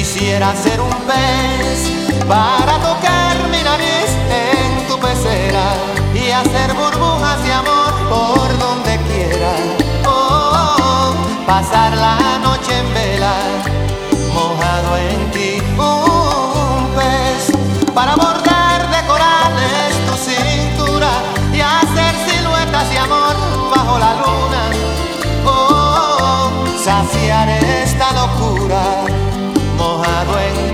Quisiera ser un pez para tocar mi nariz en tu pecera y hacer burbujas de amor por donde quiera. Oh, pasar la noche en vela, mojado en ti, un pez para bordar de corales tu cintura y hacer siluetas de amor bajo la luna. Oh, saciar esta locura, mojado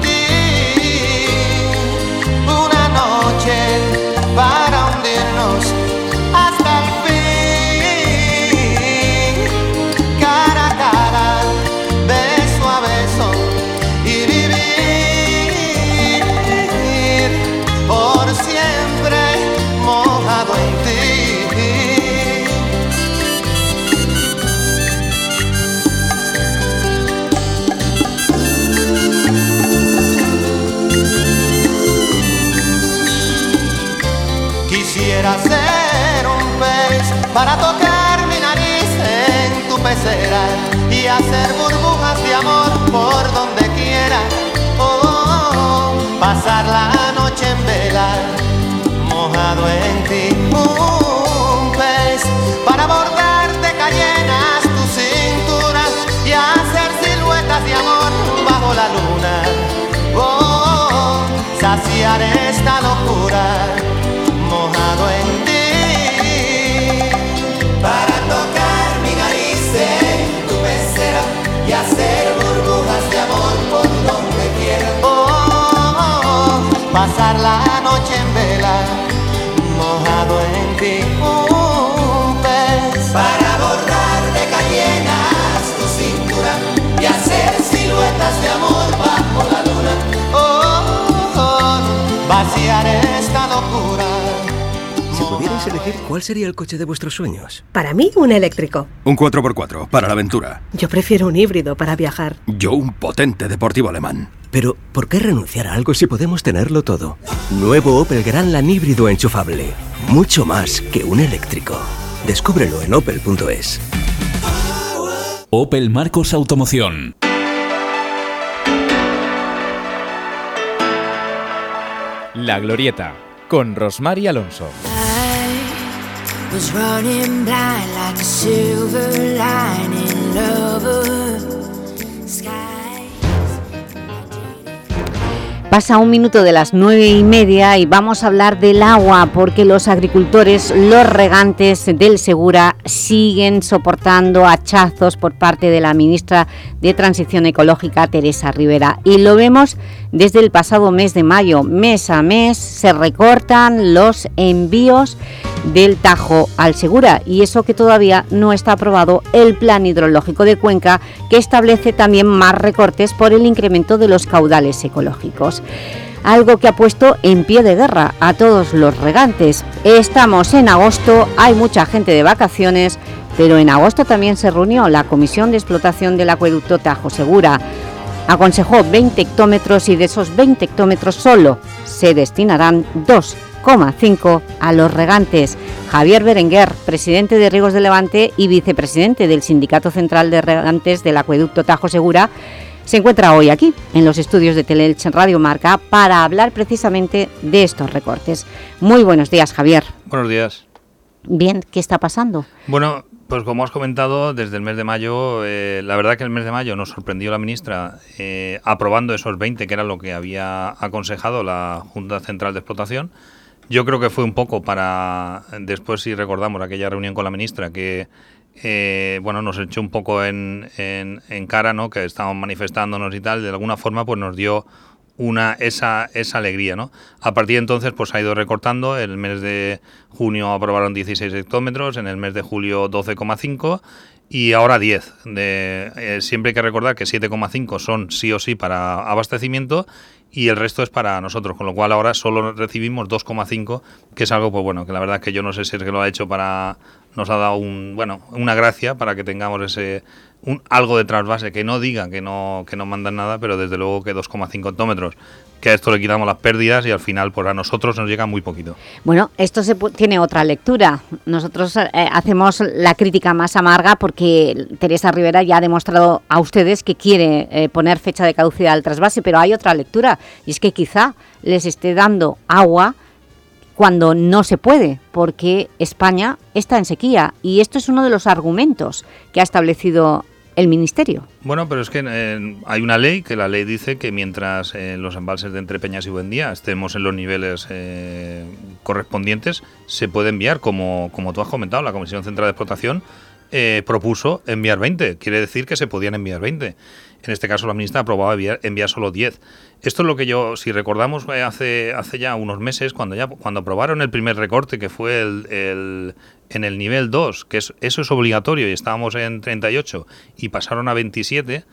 para tocar mi nariz en tu pecera y hacer burbujas de amor por donde quiera. Oh, pasar la noche en vela, mojado en ti. Un pez para bordar de cayenas tu cintura y hacer siluetas de amor bajo la luna. Oh, saciar esta locura noche en vela, mojado en ti. Pudierais elegir, ¿cuál sería el coche de vuestros sueños? Para mí, un eléctrico. Un 4x4, para la aventura. Yo prefiero un híbrido para viajar. Yo un potente deportivo alemán. Pero, ¿por qué renunciar a algo si podemos tenerlo todo? Nuevo Opel Grandland híbrido enchufable. Mucho más que un eléctrico. Descúbrelo en opel.es. Opel Marcos Automoción. La Glorieta, con Rosmar y Alonso. Pasa un minuto de las nueve y media y vamos a hablar del agua porque los agricultores, los regantes del Segura siguen soportando hachazos por parte de la ministra de Transición Ecológica, Teresa Rivera. Y lo vemos desde el pasado mes de mayo. Mes a mes se recortan los envíos del Tajo al Segura y eso que todavía no está aprobado el Plan Hidrológico de Cuenca que establece también más recortes por el incremento de los caudales ecológicos. Algo que ha puesto en pie de guerra a todos los regantes. Estamos en agosto, hay mucha gente de vacaciones, pero en agosto también se reunió la Comisión de Explotación del Acueducto Tajo Segura. Aconsejó 20 hectómetros y de esos 20 hectómetros solo se destinarán 2,5 a los regantes. Javier Berenguer, presidente de Riegos de Levante y vicepresidente del Sindicato Central de Regantes del Acueducto Tajo Segura, se encuentra hoy aquí, en los estudios de Teleelch en Radio Marca, para hablar precisamente de estos recortes. Muy buenos días, Javier. Buenos días. Bien, ¿qué está pasando? Bueno, pues como has comentado, desde el mes de mayo, eh, la verdad que el mes de mayo nos sorprendió la ministra eh, aprobando esos 20, que era lo que había aconsejado la Junta Central de Explotación. Yo creo que fue un poco para, después si recordamos aquella reunión con la ministra, que eh, bueno, nos echó un poco en, en, en cara, ¿no? Que estábamos manifestándonos y tal, de alguna forma pues nos dio una esa, esa alegría, ¿no? A partir de entonces pues ha ido recortando, el mes de junio aprobaron 16 hectómetros, en el mes de julio 12,5 y ahora 10. De, eh, siempre hay que recordar que 7,5 son sí o sí para abastecimiento y el resto es para nosotros, con lo cual ahora solo recibimos 2,5, que es algo pues bueno, que la verdad es que yo no sé si es que lo ha hecho para nos ha dado un, bueno, una gracia para que tengamos ese un, algo de trasvase, que no digan que no, que no mandan nada, pero desde luego que 2,5 hectómetros, que a esto le quitamos las pérdidas y al final pues a nosotros nos llega muy poquito. Bueno, esto se tiene otra lectura. Nosotros eh, hacemos la crítica más amarga porque Teresa Rivera ya ha demostrado a ustedes que quiere eh, poner fecha de caducidad al trasvase, pero hay otra lectura y es que quizá les esté dando agua cuando no se puede, porque España está en sequía y esto es uno de los argumentos que ha establecido el Ministerio. Bueno, pero es que eh, hay una ley, que la ley dice que mientras eh, los embalses de Entrepeñas y Buendía estemos en los niveles eh, correspondientes, se puede enviar, como, como tú has comentado, la Comisión Central de Explotación propuso enviar 20, quiere decir que se podían enviar 20. En este caso la ministra aprobaba enviar, solo 10. Esto es lo que yo, si recordamos hace, hace ya unos meses, cuando ya cuando aprobaron el primer recorte, que fue el, en el nivel 2, que es, eso es obligatorio y estábamos en 38 y pasaron a 27,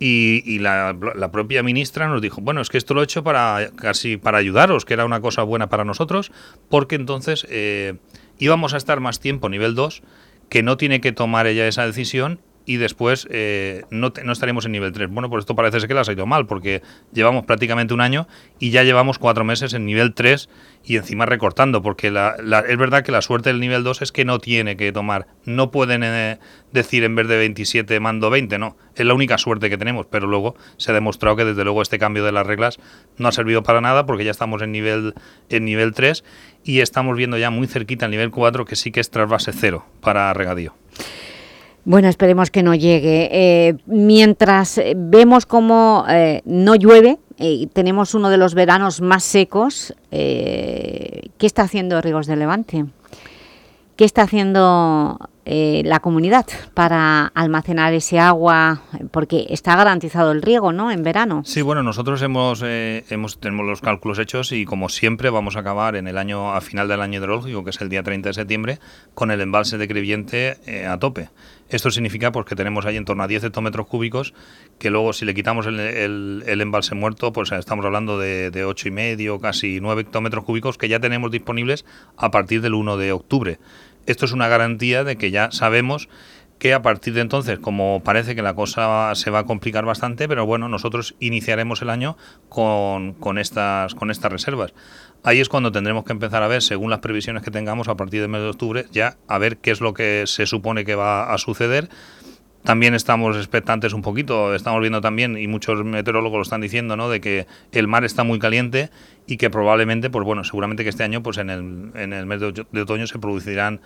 y, la, propia ministra nos dijo, bueno, es que esto lo he hecho para casi para ayudaros, que era una cosa buena para nosotros, porque entonces eh, íbamos a estar más tiempo nivel 2, que no tiene que tomar ella esa decisión y después eh, no, no, estaremos en nivel 3. Bueno, pues esto parece ser que las ha ido mal, porque llevamos prácticamente un año y ya llevamos cuatro meses en nivel 3 y encima recortando, porque la, es verdad que la suerte del nivel 2 es que no tiene que tomar, no pueden eh, decir en vez de 27 mando 20, no, es la única suerte que tenemos, pero luego se ha demostrado que desde luego este cambio de las reglas no ha servido para nada porque ya estamos en nivel, en nivel 3 y estamos viendo ya muy cerquita el nivel 4 que sí que es trasvase cero para regadío. Bueno, esperemos que no llegue. Eh, mientras vemos cómo eh, no llueve, y tenemos uno de los veranos más secos, eh, ¿qué está haciendo Rigos de Levante? ¿Qué está haciendo eh, la comunidad para almacenar ese agua? Porque está garantizado el riego, ¿no?, en verano. Sí, bueno, nosotros hemos, eh, hemos tenemos los cálculos hechos y, como siempre, vamos a acabar en el año a final del año hidrológico, que es el día 30 de septiembre, con el embalse de Creviente eh, a tope. Esto significa pues, que tenemos ahí en torno a 10 hectómetros cúbicos, que luego si le quitamos el, embalse muerto, pues estamos hablando de, de 8,5, casi 9 hectómetros cúbicos que ya tenemos disponibles a partir del 1 de octubre esto es una garantía de que ya sabemos que a partir de entonces, como parece que la cosa se va a complicar bastante, pero bueno, nosotros iniciaremos el año con estas reservas. Ahí es cuando tendremos que empezar a ver, según las previsiones que tengamos a partir del mes de octubre, ya a ver qué es lo que se supone que va a suceder. También estamos expectantes un poquito, estamos viendo también, y muchos meteorólogos lo están diciendo, ¿no? de que el mar está muy caliente y que probablemente, pues bueno, seguramente que este año, pues en el, en el mes de, otoño se producirán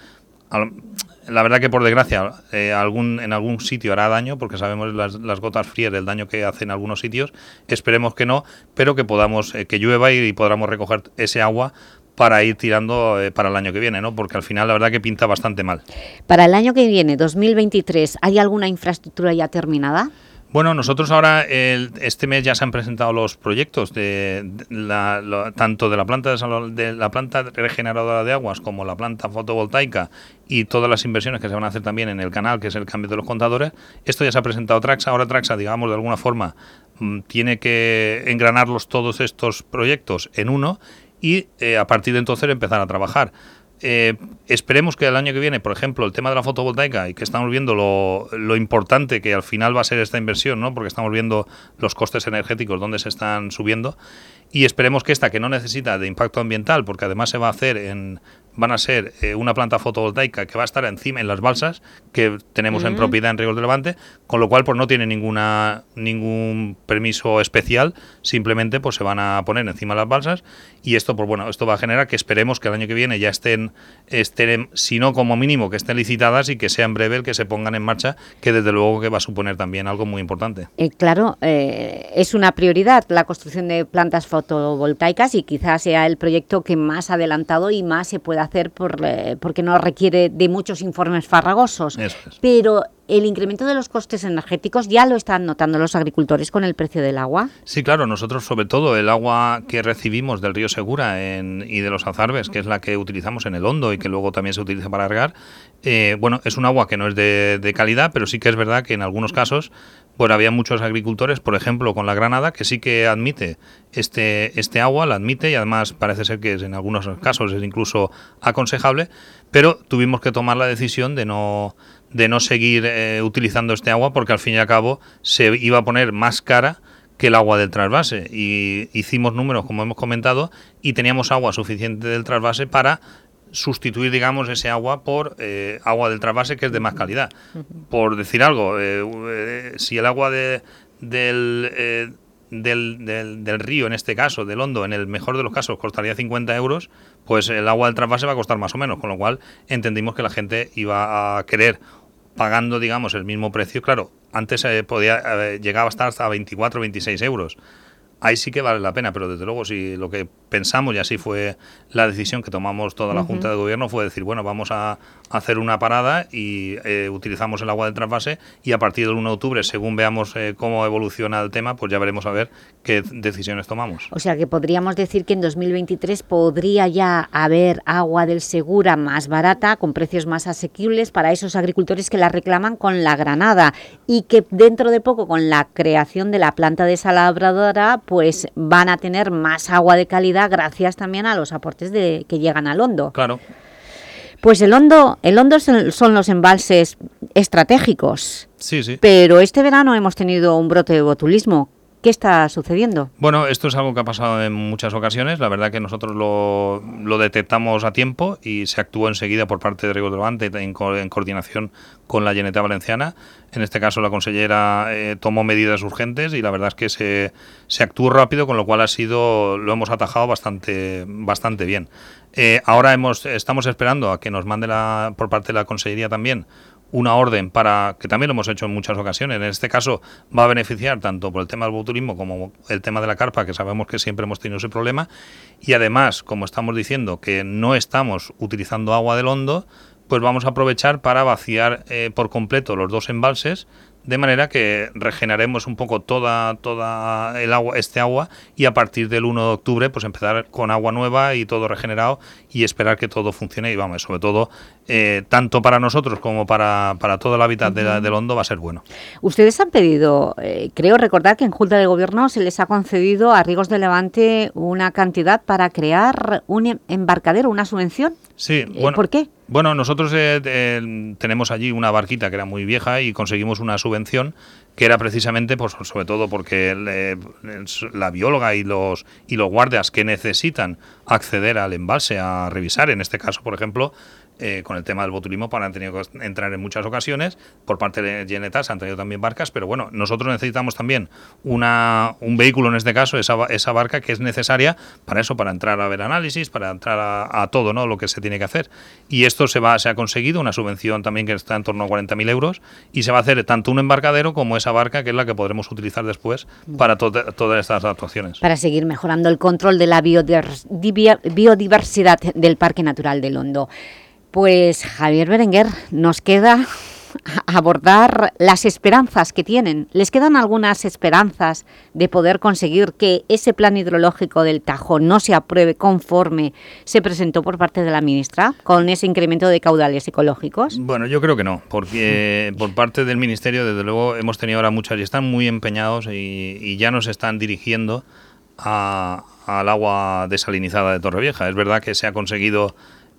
la verdad que por desgracia eh, algún, en algún sitio hará daño porque sabemos las, las, gotas frías del daño que hacen algunos sitios esperemos que no pero que podamos eh, que llueva y, podamos recoger ese agua para ir tirando eh, para el año que viene, ¿no? Porque al final la verdad que pinta bastante mal. Para el año que viene, 2023, ¿hay alguna infraestructura ya terminada? Bueno, nosotros ahora este mes ya se han presentado los proyectos de, la, tanto de la planta de, la planta regeneradora de aguas como la planta fotovoltaica y todas las inversiones que se van a hacer también en el canal, que es el cambio de los contadores. Esto ya se ha presentado Traxa. Ahora Traxa, digamos, de alguna forma mm, tiene que engranarlos todos estos proyectos en uno y eh, a partir de entonces empezar a trabajar. Eh, esperemos que el año que viene, por ejemplo, el tema de la fotovoltaica y que estamos viendo lo, lo, importante que al final va a ser esta inversión, ¿no? porque estamos viendo los costes energéticos donde se están subiendo y esperemos que esta que no necesita de impacto ambiental, porque además se va a hacer en van a ser eh, una planta fotovoltaica que va a estar encima en las balsas que tenemos en propiedad en Ríos de Levante, con lo cual pues no tiene ninguna ningún permiso especial, simplemente pues se van a poner encima de las balsas y esto pues bueno, esto va a generar que esperemos que el año que viene ya estén estén si no como mínimo que estén licitadas y que sea en breve el que se pongan en marcha, que desde luego que va a suponer también algo muy importante. Eh, claro, eh, es una prioridad la construcción de plantas fotovoltaicas y quizás sea el proyecto que más adelantado y más se pueda hacer por, eh, porque no requiere de muchos informes farragosos. Pero el incremento de los costes energéticos ya lo están notando los agricultores con el precio del agua. Sí, claro, nosotros sobre todo el agua que recibimos del río Segura y de los azarbes, que es la que utilizamos en el hondo y que luego también se utiliza para regar, eh, bueno, es un agua que no es de, calidad, pero sí que es verdad que en algunos casos pues había muchos agricultores, por ejemplo, con la Granada, que sí que admite este, este agua, la admite y además parece ser que en algunos casos es incluso aconsejable, pero tuvimos que tomar la decisión de no, de no seguir eh, utilizando este agua porque al fin y al cabo se iba a poner más cara que el agua del trasvase. Y hicimos números como hemos comentado y teníamos agua suficiente del trasvase para sustituir, digamos, ese agua por eh, agua del trasvase que es de más calidad. Por decir algo, eh, eh, si el agua de, del, del, del, río, en este caso, del hondo, en el mejor de los casos, costaría 50 euros, pues el agua del trasvase va a costar más o menos, con lo cual entendimos que la gente iba a querer, pagando, digamos, el mismo precio, claro, antes podía llegaba hasta hasta 24 26 euros ahí sí que vale la pena, pero desde luego si lo que pensamos, y así fue la decisión que tomamos toda la Junta de Gobierno, fue decir, bueno, vamos a hacer una parada y eh, utilizamos el agua del trasvase y a partir del 1 de octubre, según veamos eh, cómo evoluciona el tema, pues ya veremos a ver qué decisiones tomamos. O sea que podríamos decir que en 2023 podría ya haber agua del Segura más barata, con precios más asequibles para esos agricultores que la reclaman con la granada y que dentro de poco con la creación de la planta desalabradora pues van a tener más agua de calidad gracias también a los aportes de, que llegan al hondo. Claro. Pues el hondo, el hondo son los embalses estratégicos. Sí, sí. Pero este verano hemos tenido un brote de botulismo. ¿Qué está sucediendo? Bueno, esto es algo que ha pasado en muchas ocasiones. La verdad que nosotros lo, lo detectamos a tiempo y se actuó enseguida por parte de Riego Levante en, en, coordinación con la Generalitat Valenciana. En este caso, la consellera eh, tomó medidas urgentes y la verdad es que se, actuó rápido, con lo cual ha sido lo hemos atajado bastante, bastante bien. Eh, ahora hemos, estamos esperando a que nos mande la, por parte de la Consellería también una orden para, que también lo hemos hecho en muchas ocasiones, en este caso va a beneficiar tanto por el tema del botulismo como el tema de la carpa, que sabemos que siempre hemos tenido ese problema, y además, como estamos diciendo, que no estamos utilizando agua del hondo, pues vamos a aprovechar para vaciar eh, por completo los dos embalses de manera que regeneremos un poco toda, toda el agua, este agua y a partir del 1 de octubre pues empezar con agua nueva y todo regenerado y esperar que todo funcione y vamos, sobre todo eh, tanto para nosotros como para, para todo el hábitat del Hondo va a ser bueno. Ustedes han pedido, eh, creo recordar que en Junta de Gobierno se les ha concedido a Rigos de Levante una cantidad para crear un em, embarcadero, una subvención. Sí, eh, bueno, ¿Por qué? Bueno, nosotros tenemos allí una barquita que era muy vieja y conseguimos una subvención que era precisamente, pues, sobre todo porque la bióloga y los, y los guardias que necesitan acceder al embalse a revisar, en este caso, por ejemplo, eh, con el tema del botulismo para han tenido que entrar en muchas ocasiones. Por parte de Genetas han traído también barcas, pero bueno, nosotros necesitamos también una, un vehículo, en este caso, esa, esa barca que es necesaria para eso, para entrar a ver análisis, para entrar a, todo ¿no? lo que se tiene que hacer. Y esto se, va, se ha conseguido, una subvención también que está en torno a 40.000 euros, y se va a hacer tanto un embarcadero como esa barca, que es la que podremos utilizar después para todas estas actuaciones. Para seguir mejorando el control de la biodiversidad del Parque Natural del Hondo. Pues Javier Berenguer, nos queda abordar las esperanzas que tienen. ¿Les quedan algunas esperanzas de poder conseguir que ese plan hidrológico del Tajo no se apruebe conforme se presentó por parte de la ministra, con ese incremento de caudales ecológicos? Bueno, yo creo que no, porque por parte del Ministerio, desde luego, hemos tenido ahora muchas y están muy empeñados y, ya nos están dirigiendo al agua desalinizada de Torrevieja. Es verdad que se ha conseguido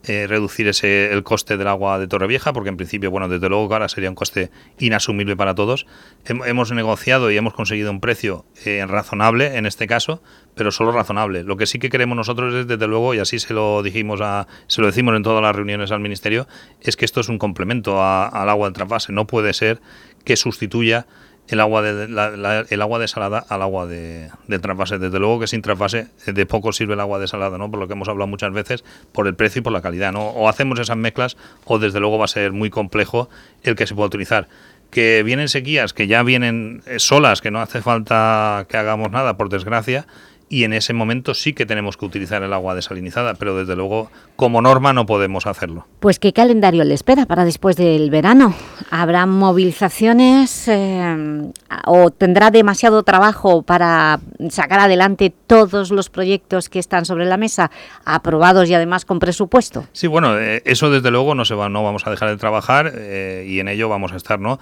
eh, reducir ese, el coste del agua de Torrevieja, porque en principio, bueno, desde luego que ahora sería un coste inasumible para todos. hemos negociado y hemos conseguido un precio eh, razonable en este caso, pero solo razonable. Lo que sí que queremos nosotros es, desde luego, y así se lo dijimos a, se lo decimos en todas las reuniones al Ministerio, es que esto es un complemento al agua del trasvase. No puede ser que sustituya el agua de la, el agua desalada al agua de, de, trasvase. Desde luego que sin trasvase eh, de poco sirve el agua desalada, ¿no? Por lo que hemos hablado muchas veces, por el precio y por la calidad, ¿no? O hacemos esas mezclas o desde luego va a ser muy complejo el que se pueda utilizar. Que vienen sequías, que ya vienen eh, solas, que no hace falta que hagamos nada, por desgracia, y en ese momento sí que tenemos que utilizar el agua desalinizada, pero desde luego como norma no podemos hacerlo. Pues ¿qué calendario le espera para después del verano? ¿Habrá movilizaciones eh, o tendrá demasiado trabajo para sacar adelante todos los proyectos que están sobre la mesa, aprobados y además con presupuesto? Sí, bueno, eh, eso desde luego no, se va, no vamos a dejar de trabajar eh, y en ello vamos a estar, ¿no?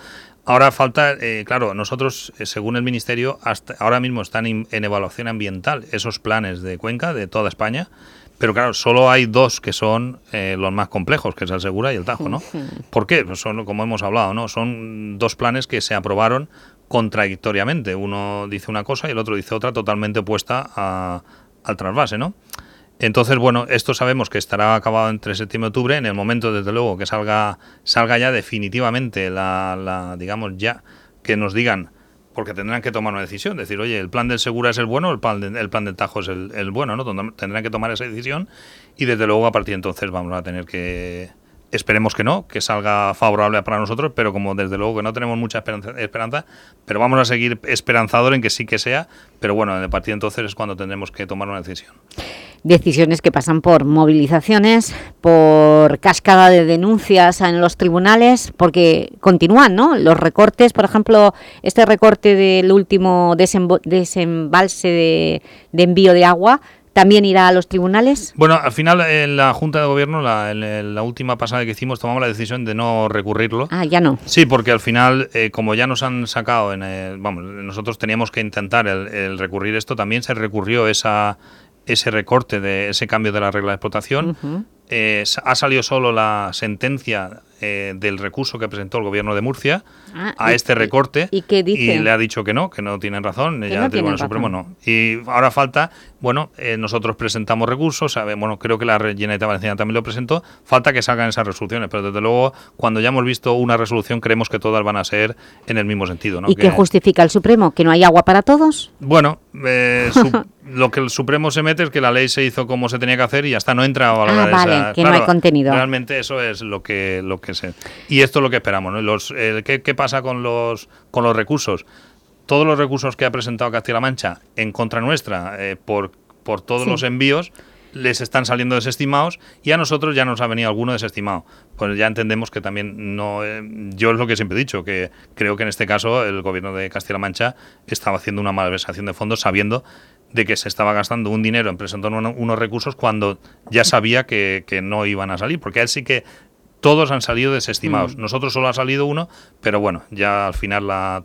Ahora falta, eh, claro, nosotros, eh, según el Ministerio, hasta ahora mismo están en, en evaluación ambiental esos planes de Cuenca de toda España, pero claro, solo hay dos que son eh, los más complejos, que es el Segura y el Tajo, ¿no? ¿Por qué? Pues son, como hemos hablado, ¿no? Son dos planes que se aprobaron contradictoriamente. Uno dice una cosa y el otro dice otra totalmente opuesta a- al trasvase, ¿no? Entonces, bueno, esto sabemos que estará acabado entre septiembre y octubre. En el momento, desde luego, que salga, salga ya definitivamente la, la, digamos, ya, que nos digan, porque tendrán que tomar una decisión, decir, oye, el plan del Segura es el bueno, el plan, de- el plan del Tajo es el, el bueno, ¿no? Tendrán- Tendrán que tomar esa decisión y desde luego a partir de entonces vamos a tener que, esperemos que no, que salga favorable para nosotros, pero como desde luego que no tenemos mucha esperanza, pero vamos a seguir esperanzador en que sí que sea, pero bueno, a partir de entonces es cuando tendremos que tomar una decisión. Decisiones que pasan por movilizaciones, por cascada de denuncias en los tribunales, porque continúan, ¿no? Los recortes, por ejemplo, este recorte del último desembalse de, de envío de agua, ¿también irá a los tribunales? Bueno, al final en la Junta de Gobierno, la, en- la última pasada que hicimos, tomamos la decisión de no recurrirlo. Ah, ya no. Sí, porque al final, eh, como ya nos han sacado, en el- vamos, nosotros teníamos que intentar el, el recurrir esto, también se recurrió esa, ese recorte de ese cambio de la regla de explotación. Eh, ha salido solo la sentencia eh, del recurso que presentó el gobierno de Murcia Ah, a y- este recorte y qué dice? le ha dicho que no, que no tienen razón, ya no el Tribunal Supremo no. Y ahora falta, bueno, eh, nosotros presentamos recursos, sabe, bueno, creo que la Generalitat Valenciana también lo presentó, falta que salgan esas resoluciones, pero desde luego cuando ya hemos visto una resolución creemos que todas van a ser en el mismo sentido, ¿no? ¿Y Que- qué justifica el Supremo? ¿Que no hay agua para todos? bueno, eh, su- lo que el Supremo se mete es que la ley se hizo como se tenía que hacer y ya está, no entra a valorar Ah, vale, esa- que no hay contenido. Realmente eso es lo que lo que se y esto es lo que esperamos, ¿no? Los, eh, ¿qué, qué pasa con los con los recursos? Todos los recursos que ha presentado Castilla-La Mancha en contra nuestra eh, por por todos Sí. los envíos les están saliendo desestimados y a nosotros ya nos ha venido alguno desestimado. Pues ya entendemos que también no. eh, yo es lo que siempre he dicho, que creo que en este caso el gobierno de Castilla-La Mancha estaba haciendo una malversación de fondos sabiendo de que se estaba gastando un dinero en presentar uno- unos recursos cuando ya sabía que, que no iban a salir, porque a él sí que todos han salido desestimados. Mm. Nosotros solo ha salido uno, pero bueno, ya al final la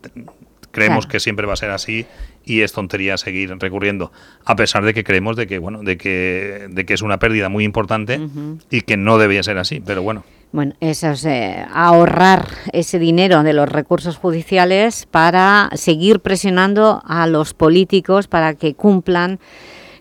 creemos Claro. que siempre va a ser así y es tontería seguir recurriendo, a pesar de que creemos de que bueno, de que de que es una pérdida muy importante y que no debía ser así, pero bueno. Bueno, eso es eh, ahorrar ese dinero de los recursos judiciales para seguir presionando a los políticos para que cumplan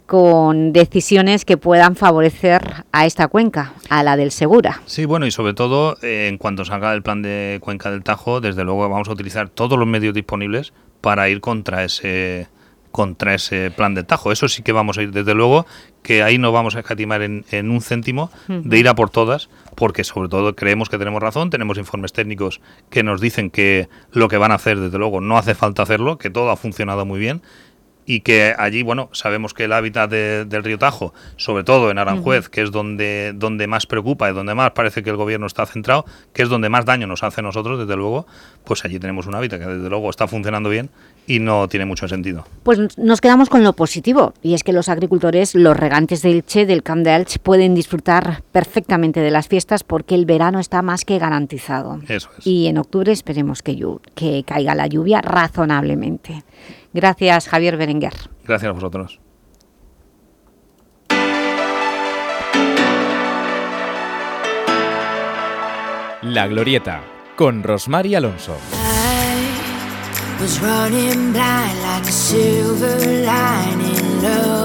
con decisiones que puedan favorecer a esta cuenca, a la del Segura. Sí, bueno, y sobre todo, eh, en cuanto salga el plan de Cuenca del Tajo, desde luego vamos a utilizar todos los medios disponibles para ir contra ese contra ese plan del Tajo. Eso sí que vamos a ir, desde luego, que ahí no vamos a escatimar en, en un céntimo de ir a por todas, porque sobre todo creemos que tenemos razón, tenemos informes técnicos que nos dicen que lo que van a hacer, desde luego, no hace falta hacerlo, que todo ha funcionado muy bien y que allí, bueno, sabemos que el hábitat de- del río Tajo, sobre todo en Aranjuez, que es donde, donde más preocupa y donde más parece que el gobierno está centrado, que es donde más daño nos hace a nosotros, desde luego, pues allí tenemos un hábitat que desde luego está funcionando bien y no tiene mucho sentido. Pues nos quedamos con lo positivo, y es que los agricultores, los regantes de Elche, del Camp de Elche, pueden disfrutar perfectamente de las fiestas porque el verano está más que garantizado. Eso es. Y en octubre esperemos que, que caiga la lluvia razonablemente. Gracias, Javier Berenguer. Gracias a vosotros. La Glorieta, con Rosmar y Alonso. was running blind like a silver lining lover.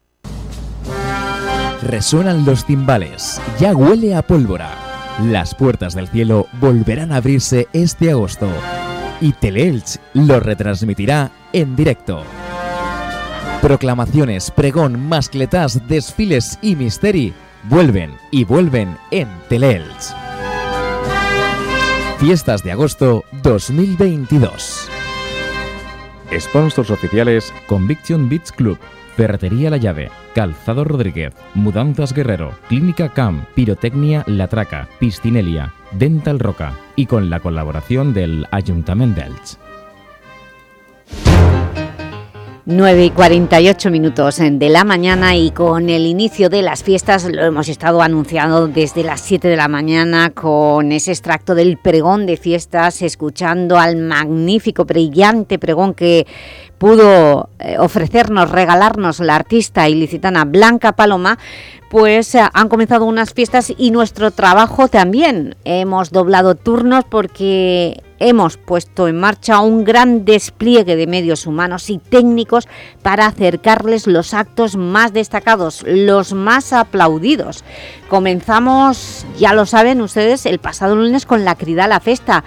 Resuenan los timbales, ya huele a pólvora. Las puertas del cielo volverán a abrirse este agosto y Teleelch lo retransmitirá en directo. Proclamaciones, pregón, mascletas, desfiles y misteri vuelven y vuelven en Teleelch. Fiestas de agosto 2022. Sponsors oficiales Conviction Beach Club, Ferretería La Llave, Calzado Rodríguez, Mudanzas Guerrero, Clínica CAM, Pirotecnia La Traca, Piscinelia, Dental Roca y con la colaboración del Ayuntamiento. 9 y 48 minutos de la mañana y con el inicio de las fiestas lo hemos estado anunciando desde las 7 de la mañana con ese extracto del pregón de fiestas, escuchando al magnífico, brillante pregón que pudo eh, ofrecernos, regalarnos la artista ilicitana Blanca Paloma, pues eh, han comenzado unas fiestas y nuestro trabajo también. Hemos doblado turnos porque hemos puesto en marcha un gran despliegue de medios humanos y técnicos para acercarles los actos más destacados, los más aplaudidos. Comenzamos, ya lo saben ustedes, el pasado lunes con la Crida a la Festa.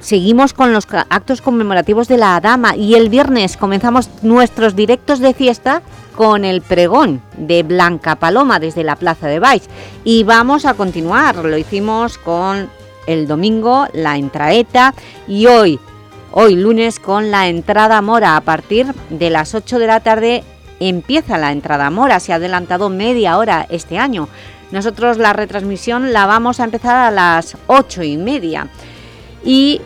Seguimos con los actos conmemorativos de la Dama y el viernes comenzamos nuestros directos de fiesta con el pregón de Blanca Paloma desde la Plaza de Baix y vamos a continuar, lo hicimos con el domingo la entraeta y hoy, hoy lunes con la entrada mora. A partir de las 8 de la tarde empieza la entrada mora, se ha adelantado media hora este año. Nosotros la retransmisión la vamos a empezar a las 8 y media. Y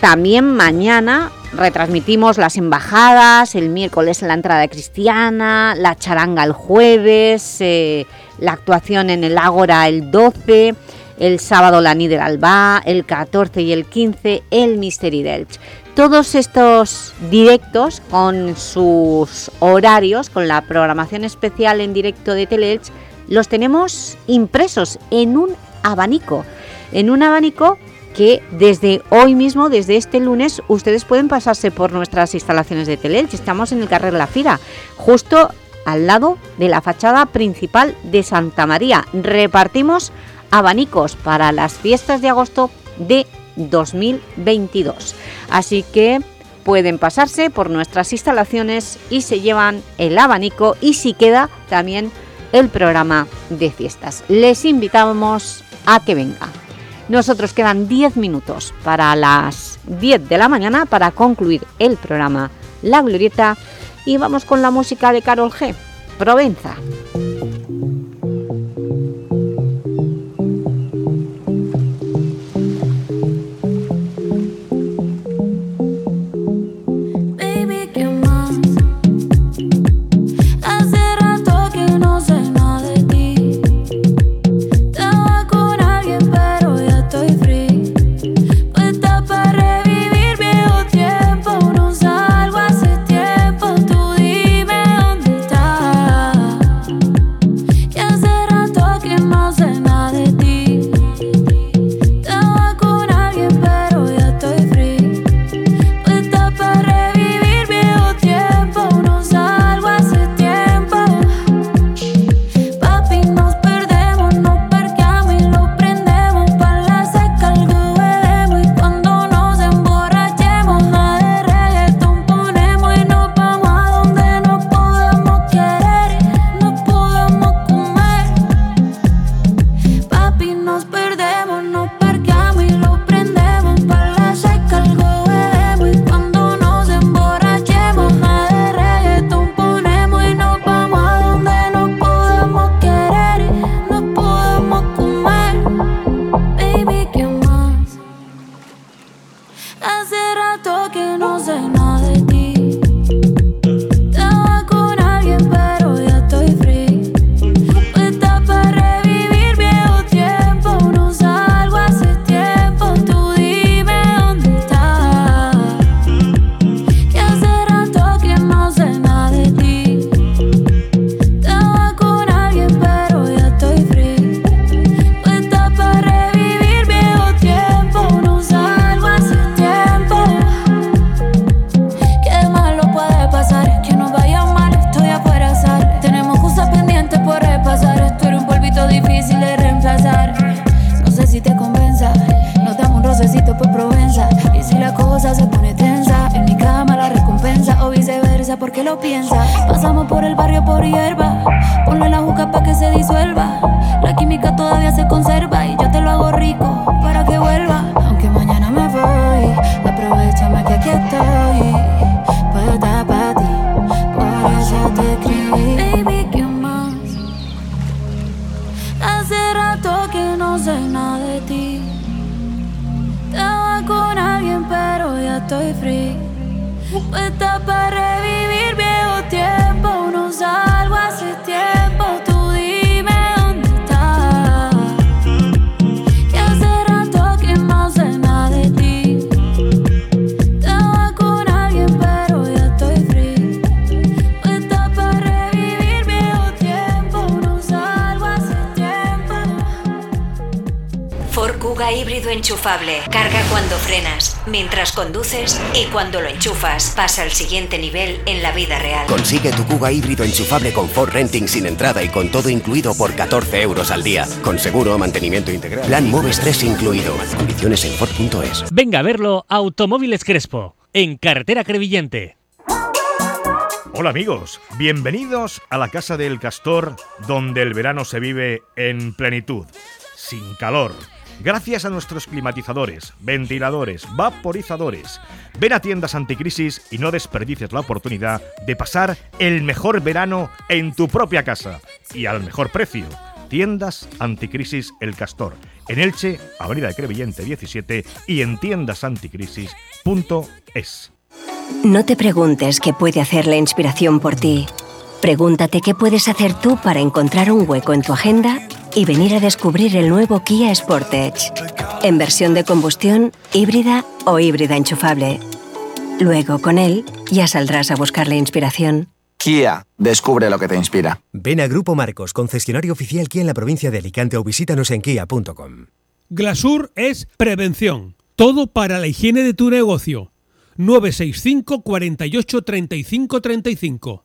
también mañana retransmitimos las embajadas, el miércoles la entrada cristiana, la charanga el jueves, eh, la actuación en el Ágora el 12 el sábado la Nider Alba, el 14 y el 15 el Mystery Delch. Todos estos directos con sus horarios, con la programación especial en directo de Teleelch, los tenemos impresos en un abanico, en un abanico que desde hoy mismo, desde este lunes, ustedes pueden pasarse por nuestras instalaciones de Teleelch. Estamos en el Carrer La Fira, justo al lado de la fachada principal de Santa María. Repartimos abanicos para las fiestas de agosto de 2022. Así que pueden pasarse por nuestras instalaciones y se llevan el abanico y si queda también el programa de fiestas. Les invitamos a que venga. Nosotros quedan 10 minutos para las 10 de la mañana para concluir el programa La Glorieta y vamos con la música de Carol G. Provenza. Cuando lo enchufas, pasa al siguiente nivel en la vida real. Consigue tu Kuga híbrido enchufable con Ford Renting sin entrada y con todo incluido por 14 euros al día. Con seguro, mantenimiento integral. Plan Moves 3 incluido. Condiciones en Ford.es. Venga a verlo Automóviles Crespo, en Carretera Crevillente. Hola amigos, bienvenidos a la Casa del Castor, donde el verano se vive en plenitud, sin calor. Gracias a nuestros climatizadores, ventiladores, vaporizadores. Ven a tiendas anticrisis y no desperdicies la oportunidad de pasar el mejor verano en tu propia casa y al mejor precio. Tiendas Anticrisis El Castor, en Elche, Avenida de Crevillente 17 y en tiendasanticrisis.es. No te preguntes qué puede hacer la inspiración por ti. Pregúntate qué puedes hacer tú para encontrar un hueco en tu agenda y venir a descubrir el nuevo Kia Sportage. En versión de combustión, híbrida o híbrida enchufable. Luego, con él, ya saldrás a buscar la inspiración. Kia, descubre lo que te inspira. Ven a Grupo Marcos, concesionario oficial Kia en la provincia de Alicante o visítanos en kia.com. Glasur es prevención. Todo para la higiene de tu negocio. 965 48 35 35.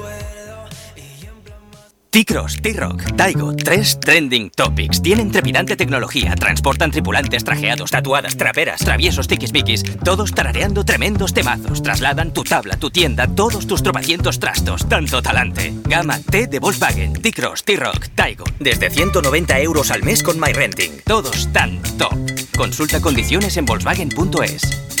T-Cross, T-Rock, Taigo, tres trending topics. Tienen trepidante tecnología, transportan tripulantes trajeados, tatuadas, traperas, traviesos, tiquismiquis, todos tarareando tremendos temazos. Trasladan tu tabla, tu tienda, todos tus tropecientos trastos. Tanto talante. Gama T de Volkswagen, T-Cross, T-Rock, Taigo. Desde 190 euros al mes con MyRenting. Todos tan top. Consulta condiciones en Volkswagen.es.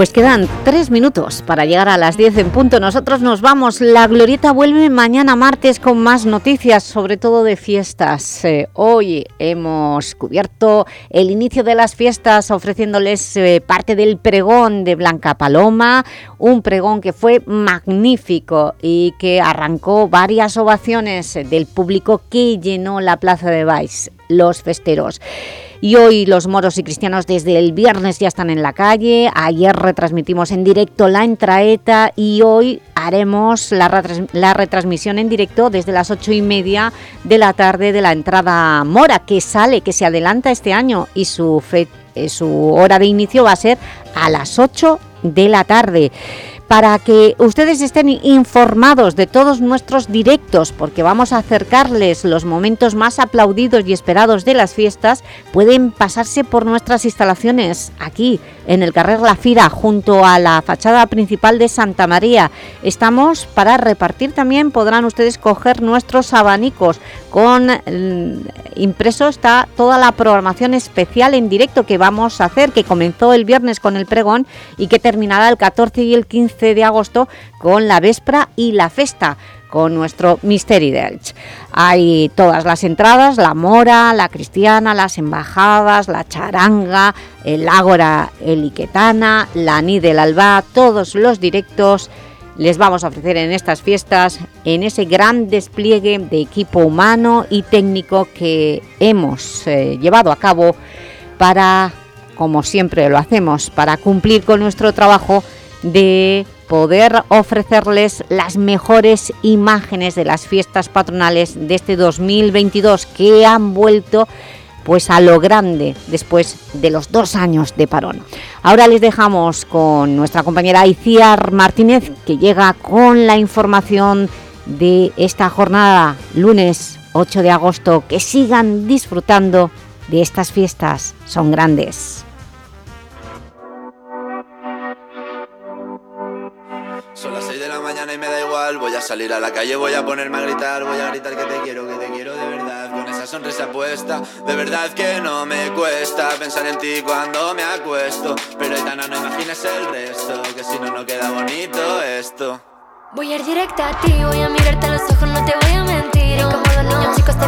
Pues quedan tres minutos para llegar a las 10 en punto. Nosotros nos vamos. La Glorieta vuelve mañana martes con más noticias, sobre todo de fiestas. Eh, hoy hemos cubierto el inicio de las fiestas ofreciéndoles eh, parte del pregón de Blanca Paloma, un pregón que fue magnífico y que arrancó varias ovaciones del público que llenó la plaza de Baix, los festeros. Y hoy los moros y cristianos desde el viernes ya están en la calle, ayer retransmitimos en directo la entraeta y hoy haremos la, retrans la retransmisión en directo desde las ocho y media de la tarde de la entrada mora, que sale, que se adelanta este año y su, fe, eh, su hora de inicio va a ser a las 8 de la tarde. Para que ustedes estén informados de todos nuestros directos, porque vamos a acercarles los momentos más aplaudidos y esperados de las fiestas, pueden pasarse por nuestras instalaciones aquí, en el Carrer La Fira, junto a la fachada principal de Santa María. Estamos para repartir también, podrán ustedes coger nuestros abanicos, con mm, impreso está toda la programación especial en directo que vamos a hacer, que comenzó el viernes con el pregón y que terminará el 14 y el 15 de agosto con la Vespra y la Festa con nuestro Misteri Delch. Hay todas las entradas, la Mora, la Cristiana, las Embajadas, la Charanga, el Ágora, el Iquetana, la Ni del Alba, todos los directos les vamos a ofrecer en estas fiestas, en ese gran despliegue de equipo humano y técnico que hemos eh, llevado a cabo para, como siempre lo hacemos, para cumplir con nuestro trabajo de poder ofrecerles las mejores imágenes de las fiestas patronales de este 2022 que han vuelto pues a lo grande después de los dos años de parón. Ahora les dejamos con nuestra compañera Iciar Martínez que llega con la información de esta jornada lunes 8 de agosto. Que sigan disfrutando de estas fiestas, son grandes. Son las 6 de la mañana y me da igual Voy a salir a la calle, voy a ponerme a gritar Voy a gritar que te quiero, que te quiero de verdad. Con esa sonrisa puesta De verdad que no me cuesta Pensar en ti cuando me acuesto. Pero Aitana no imagines el resto Que si no, no queda bonito esto. Voy a ir directa a ti, voy a mirarte a los ojos, no te voy a mentir. Y como los niños chicos te